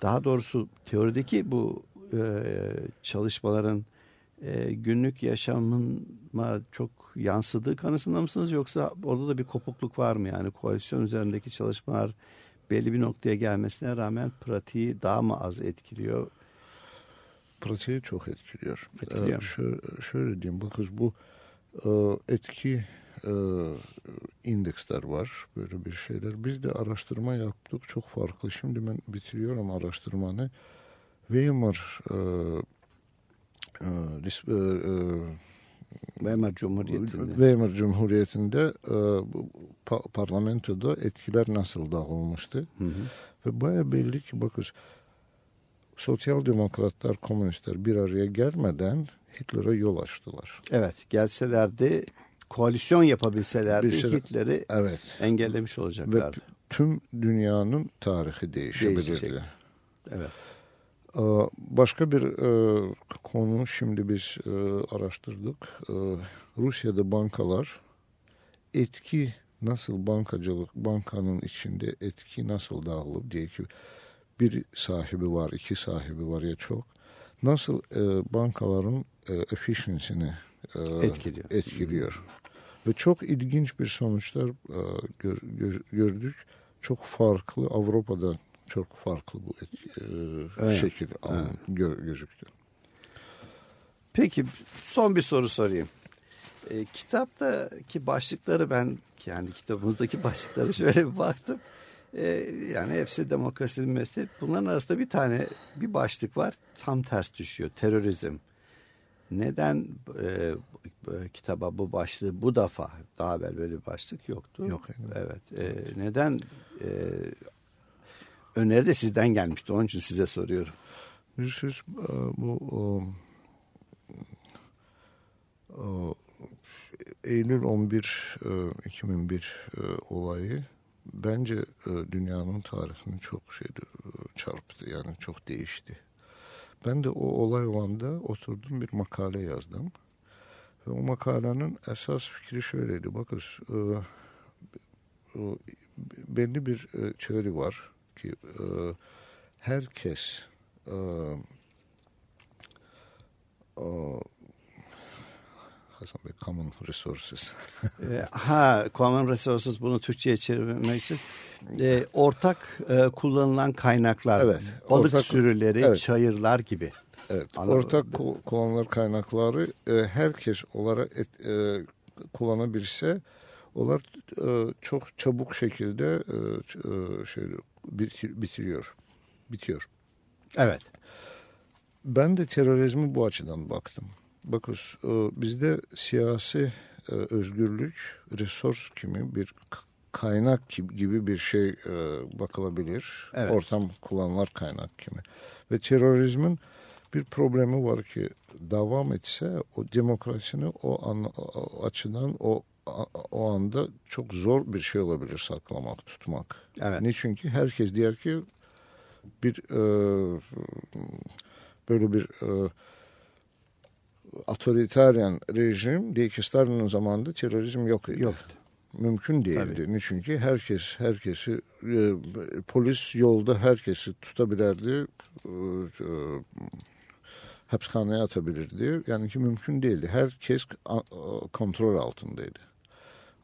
[SPEAKER 9] daha doğrusu teorideki bu e, çalışmaların e, günlük yaşamıma çok yansıdığı kanısında mısınız yoksa orada da bir kopukluk var mı yani koalisyon üzerindeki çalışmalar belli bir noktaya gelmesine rağmen pratiği daha mı az etkiliyor?
[SPEAKER 10] pratiği çok etkiliyor.
[SPEAKER 9] Etkiliyor.
[SPEAKER 10] Ee, şöyle, şöyle diyeyim bakın bu e, etki e, indeksler var böyle bir şeyler. Biz de araştırma yaptık çok farklı. Şimdi ben bitiriyorum araştırmanı. Weimar e, e, e, e,
[SPEAKER 9] Weimar Cumhuriyeti'nde.
[SPEAKER 10] Weimar Cumhuriyeti'nde e, pa- parlamentoda etkiler nasıl dağılmıştı. Ve baya belli ki bakın sosyal demokratlar, komünistler bir araya gelmeden Hitler'e yol açtılar.
[SPEAKER 9] Evet gelselerdi koalisyon yapabilselerdi
[SPEAKER 10] Bir şey-
[SPEAKER 9] Hitler'i
[SPEAKER 10] Evet.
[SPEAKER 9] engellemiş
[SPEAKER 10] Ve
[SPEAKER 9] olacaklardı.
[SPEAKER 10] tüm dünyanın tarihi değişebilirdi.
[SPEAKER 9] Evet.
[SPEAKER 10] Ee, Başka bir e, konu şimdi biz e, araştırdık. Ee, Rusya'da bankalar etki nasıl bankacılık, bankanın içinde etki nasıl dağılır diye ki bir sahibi var, iki sahibi var ya çok. Nasıl e, bankaların e, efficiency'ni e,
[SPEAKER 9] Etkiliyor.
[SPEAKER 10] etkiliyor. Ve çok ilginç bir sonuçlar e, gör- gör- gördük. Çok farklı Avrupa'da çok farklı bu etki, e,
[SPEAKER 9] Evet.
[SPEAKER 10] şekil gö- gözüktü.
[SPEAKER 9] Peki son bir soru sorayım. E, kitaptaki başlıkları ben yani kitabımızdaki başlıkları şöyle bir baktım. E, yani hepsi demokrasinin mesleği. Bunların arasında bir tane bir başlık var tam ters düşüyor. Terörizm. Neden e, bu- kitaba bu başlığı bu defa daha evvel böyle bir başlık yoktu.
[SPEAKER 10] Yok, evet.
[SPEAKER 9] Evet. E, neden e, öneri de sizden gelmişti. Onun için size soruyorum.
[SPEAKER 10] Söz e, bu e, e, Eylül 11 e, 2001 e, olayı bence e, dünyanın tarihini çok şeydi e, çarptı yani çok değişti. Ben de o olay olanda oturdum bir makale yazdım. Ve o makalenin esas fikri şöyleydi. Bakın e, belli bir e, teori var ki e, herkes Hasan Bey common resources
[SPEAKER 9] E, ha, Common Resources bunu Türkçe'ye çevirmek için e, ortak e, kullanılan kaynaklar,
[SPEAKER 10] Evet,
[SPEAKER 9] balık
[SPEAKER 10] ortak-
[SPEAKER 9] sürüleri,
[SPEAKER 10] evet.
[SPEAKER 9] çayırlar gibi.
[SPEAKER 10] Evet,
[SPEAKER 9] Anladım.
[SPEAKER 10] ortak ku- kullanılan kaynakları e, herkes olarak et, e, kullanabilirse onlar e, çok çabuk şekilde e, e, şey bitir- bitiriyor. Bitiyor.
[SPEAKER 9] Evet.
[SPEAKER 10] Ben de terörizmi bu açıdan baktım. Bakın e, bizde siyasi e, özgürlük, resurs kimi bir kaynak gibi, bir şey e, bakılabilir.
[SPEAKER 9] Evet.
[SPEAKER 10] Ortam kullanılan kaynak kimi. Ve terörizmin bir problemi var ki devam etse o demokrasini o, an, o açıdan o o anda çok zor bir şey olabilir saklamak, tutmak.
[SPEAKER 9] Evet.
[SPEAKER 10] Niçin ki herkes diğer ki bir e, böyle bir e, otoriteryen rejim değil ki Stalin'in zamanında terörizm yok idi.
[SPEAKER 9] Yoktu.
[SPEAKER 10] Mümkün değildi. Niçin ki herkes herkesi e, polis yolda herkesi tutabilirdi. E, e, hapishaneye atabilirdi. Yani ki mümkün değildi. Herkes a- kontrol altındaydı.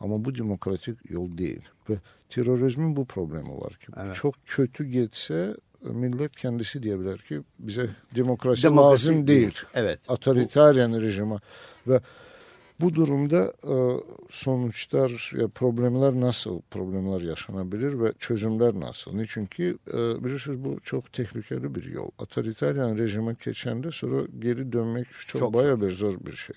[SPEAKER 10] Ama bu demokratik yol değil. Ve terörizmin bu problemi var ki.
[SPEAKER 9] Evet.
[SPEAKER 10] Çok kötü geçse millet kendisi diyebilir ki bize demokrasi,
[SPEAKER 9] Demokrasi
[SPEAKER 10] lazım
[SPEAKER 9] değil.
[SPEAKER 10] değil.
[SPEAKER 9] Evet.
[SPEAKER 10] Otoriteryen rejime. Ve bu durumda e, sonuçlar, ya problemler nasıl problemler yaşanabilir ve çözümler nasıl? Niçin ki e, bilirsiniz bu çok tehlikeli bir yol. Otoriteryen rejime geçende sonra geri dönmek çok,
[SPEAKER 9] Çok
[SPEAKER 10] bayağı bir zor bir şey.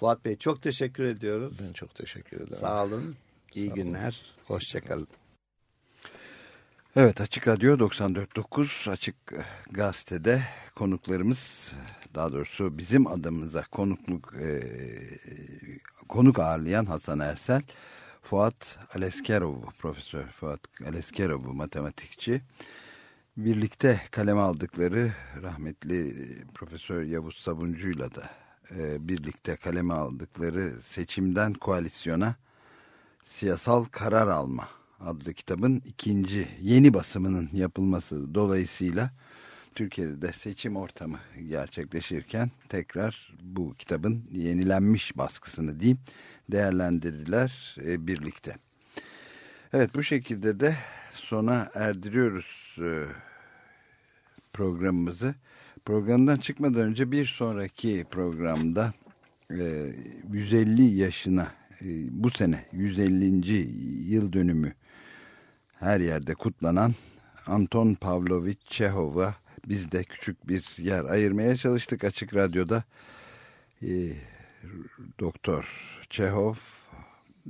[SPEAKER 9] Fuat Bey çok teşekkür ediyoruz.
[SPEAKER 10] Ben çok teşekkür ederim.
[SPEAKER 9] Sağ olun. İyi
[SPEAKER 10] Sağ olun.
[SPEAKER 9] günler. Hoşçakalın.
[SPEAKER 2] Evet Açık Radyo 94.9 Açık eh, Gazete'de konuklarımız daha doğrusu bizim adımıza konukluk eh, konuk ağırlayan Hasan Ersel, Fuat Aleskerov, Profesör Fuat Aleskerov matematikçi. Birlikte kaleme aldıkları rahmetli eh, Profesör Yavuz Sabuncu'yla da eh, birlikte kaleme aldıkları seçimden koalisyona Siyasal Karar Alma adlı kitabın ikinci yeni basımının yapılması dolayısıyla Türkiye'de de seçim ortamı gerçekleşirken tekrar bu kitabın yenilenmiş baskısını diyeyim değerlendirdiler e, birlikte. Evet bu şekilde de sona erdiriyoruz e, programımızı. Programdan çıkmadan önce bir sonraki programda e, 150 yaşına e, bu sene 150. yıl dönümü her yerde kutlanan Anton Pavlovich Çehov'a biz de küçük bir yer ayırmaya çalıştık açık radyoda. E, Doktor Çehov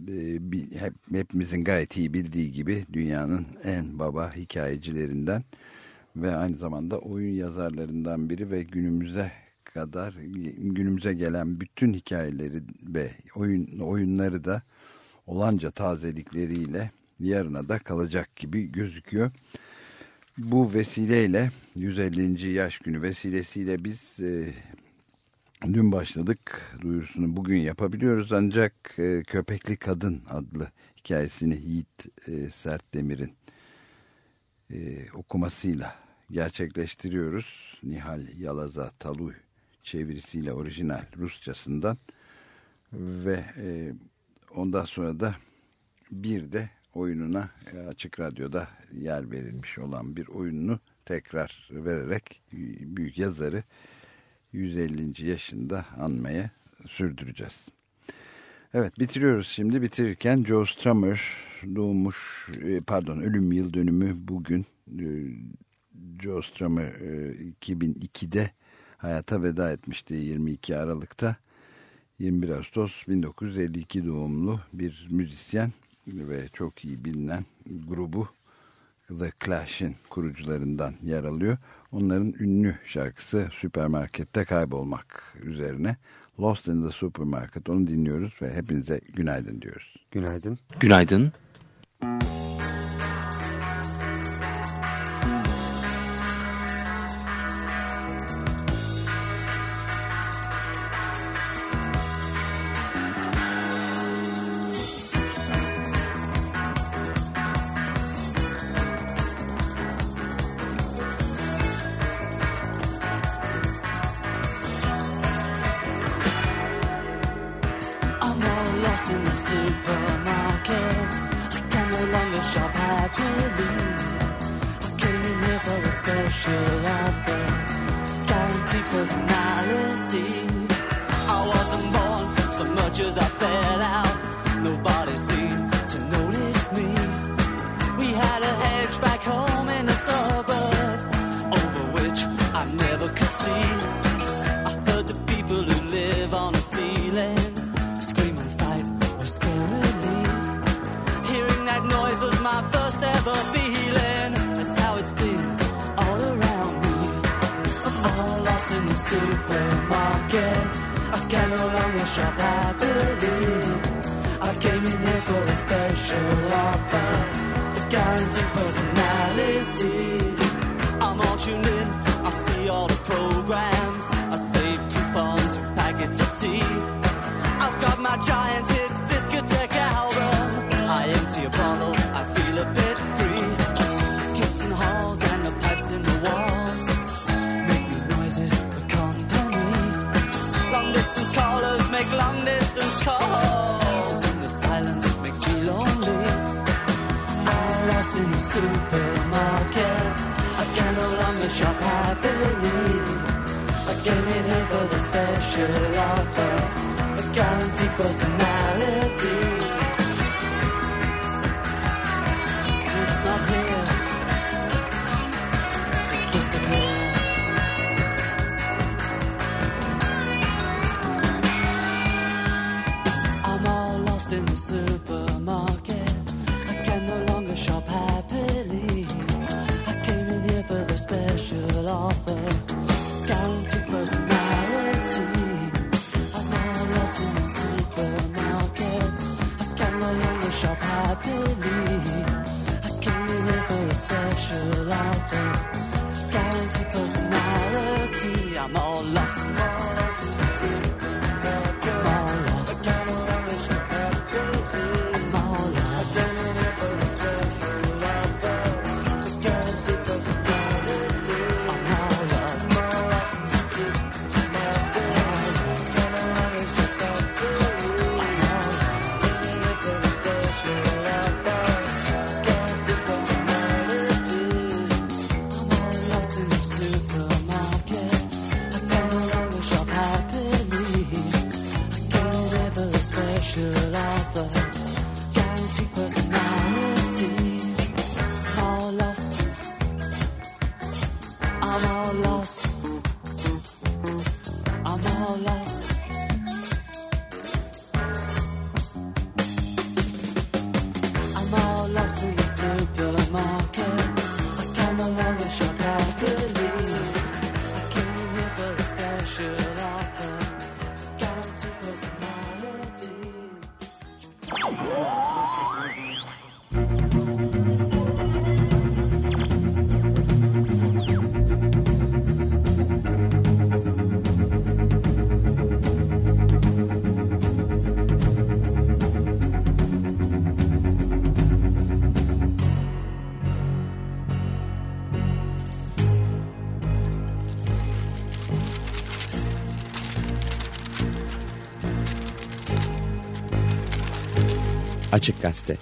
[SPEAKER 2] e, hep, hepimizin gayet iyi bildiği gibi dünyanın en baba hikayecilerinden ve aynı zamanda oyun yazarlarından biri ve günümüze kadar günümüze gelen bütün hikayeleri ve oyun oyunları da olanca tazelikleriyle yarına da kalacak gibi gözüküyor. Bu vesileyle 150. yaş günü vesilesiyle biz e, dün başladık duyurusunu bugün yapabiliyoruz ancak e, Köpekli Kadın adlı hikayesini Yiğit e, Sertdemir'in e, okumasıyla gerçekleştiriyoruz. Nihal Yalaza Taluy çevirisiyle orijinal Rusçasından ve e, ondan sonra da bir de oyununa e, açık radyoda yer verilmiş olan bir oyununu tekrar vererek e, büyük yazarı 150. yaşında anmaya sürdüreceğiz. Evet bitiriyoruz şimdi. Bitirirken Joe Strummer doğmuş, e, pardon ölüm yıl dönümü bugün. Joe Strummer e, 2002'de hayata veda etmişti 22 Aralık'ta. 21 Ağustos 1952 doğumlu bir müzisyen ve çok iyi bilinen grubu The Clash'in kurucularından yer alıyor. Onların ünlü şarkısı Süpermarkette Kaybolmak üzerine. Lost in the Supermarket onu dinliyoruz ve hepinize günaydın diyoruz.
[SPEAKER 3] Günaydın.
[SPEAKER 1] Günaydın.
[SPEAKER 11] I'm supermarket. I can no longer shop happily. I came in here for a special offer, a guaranteed personality. I'm all tuned in. I see all the programs. I save coupons for packets of tea. I've got my giant should I find a guarantee? Special personality. I'm all lost. All lost.
[SPEAKER 1] Açık Gazete.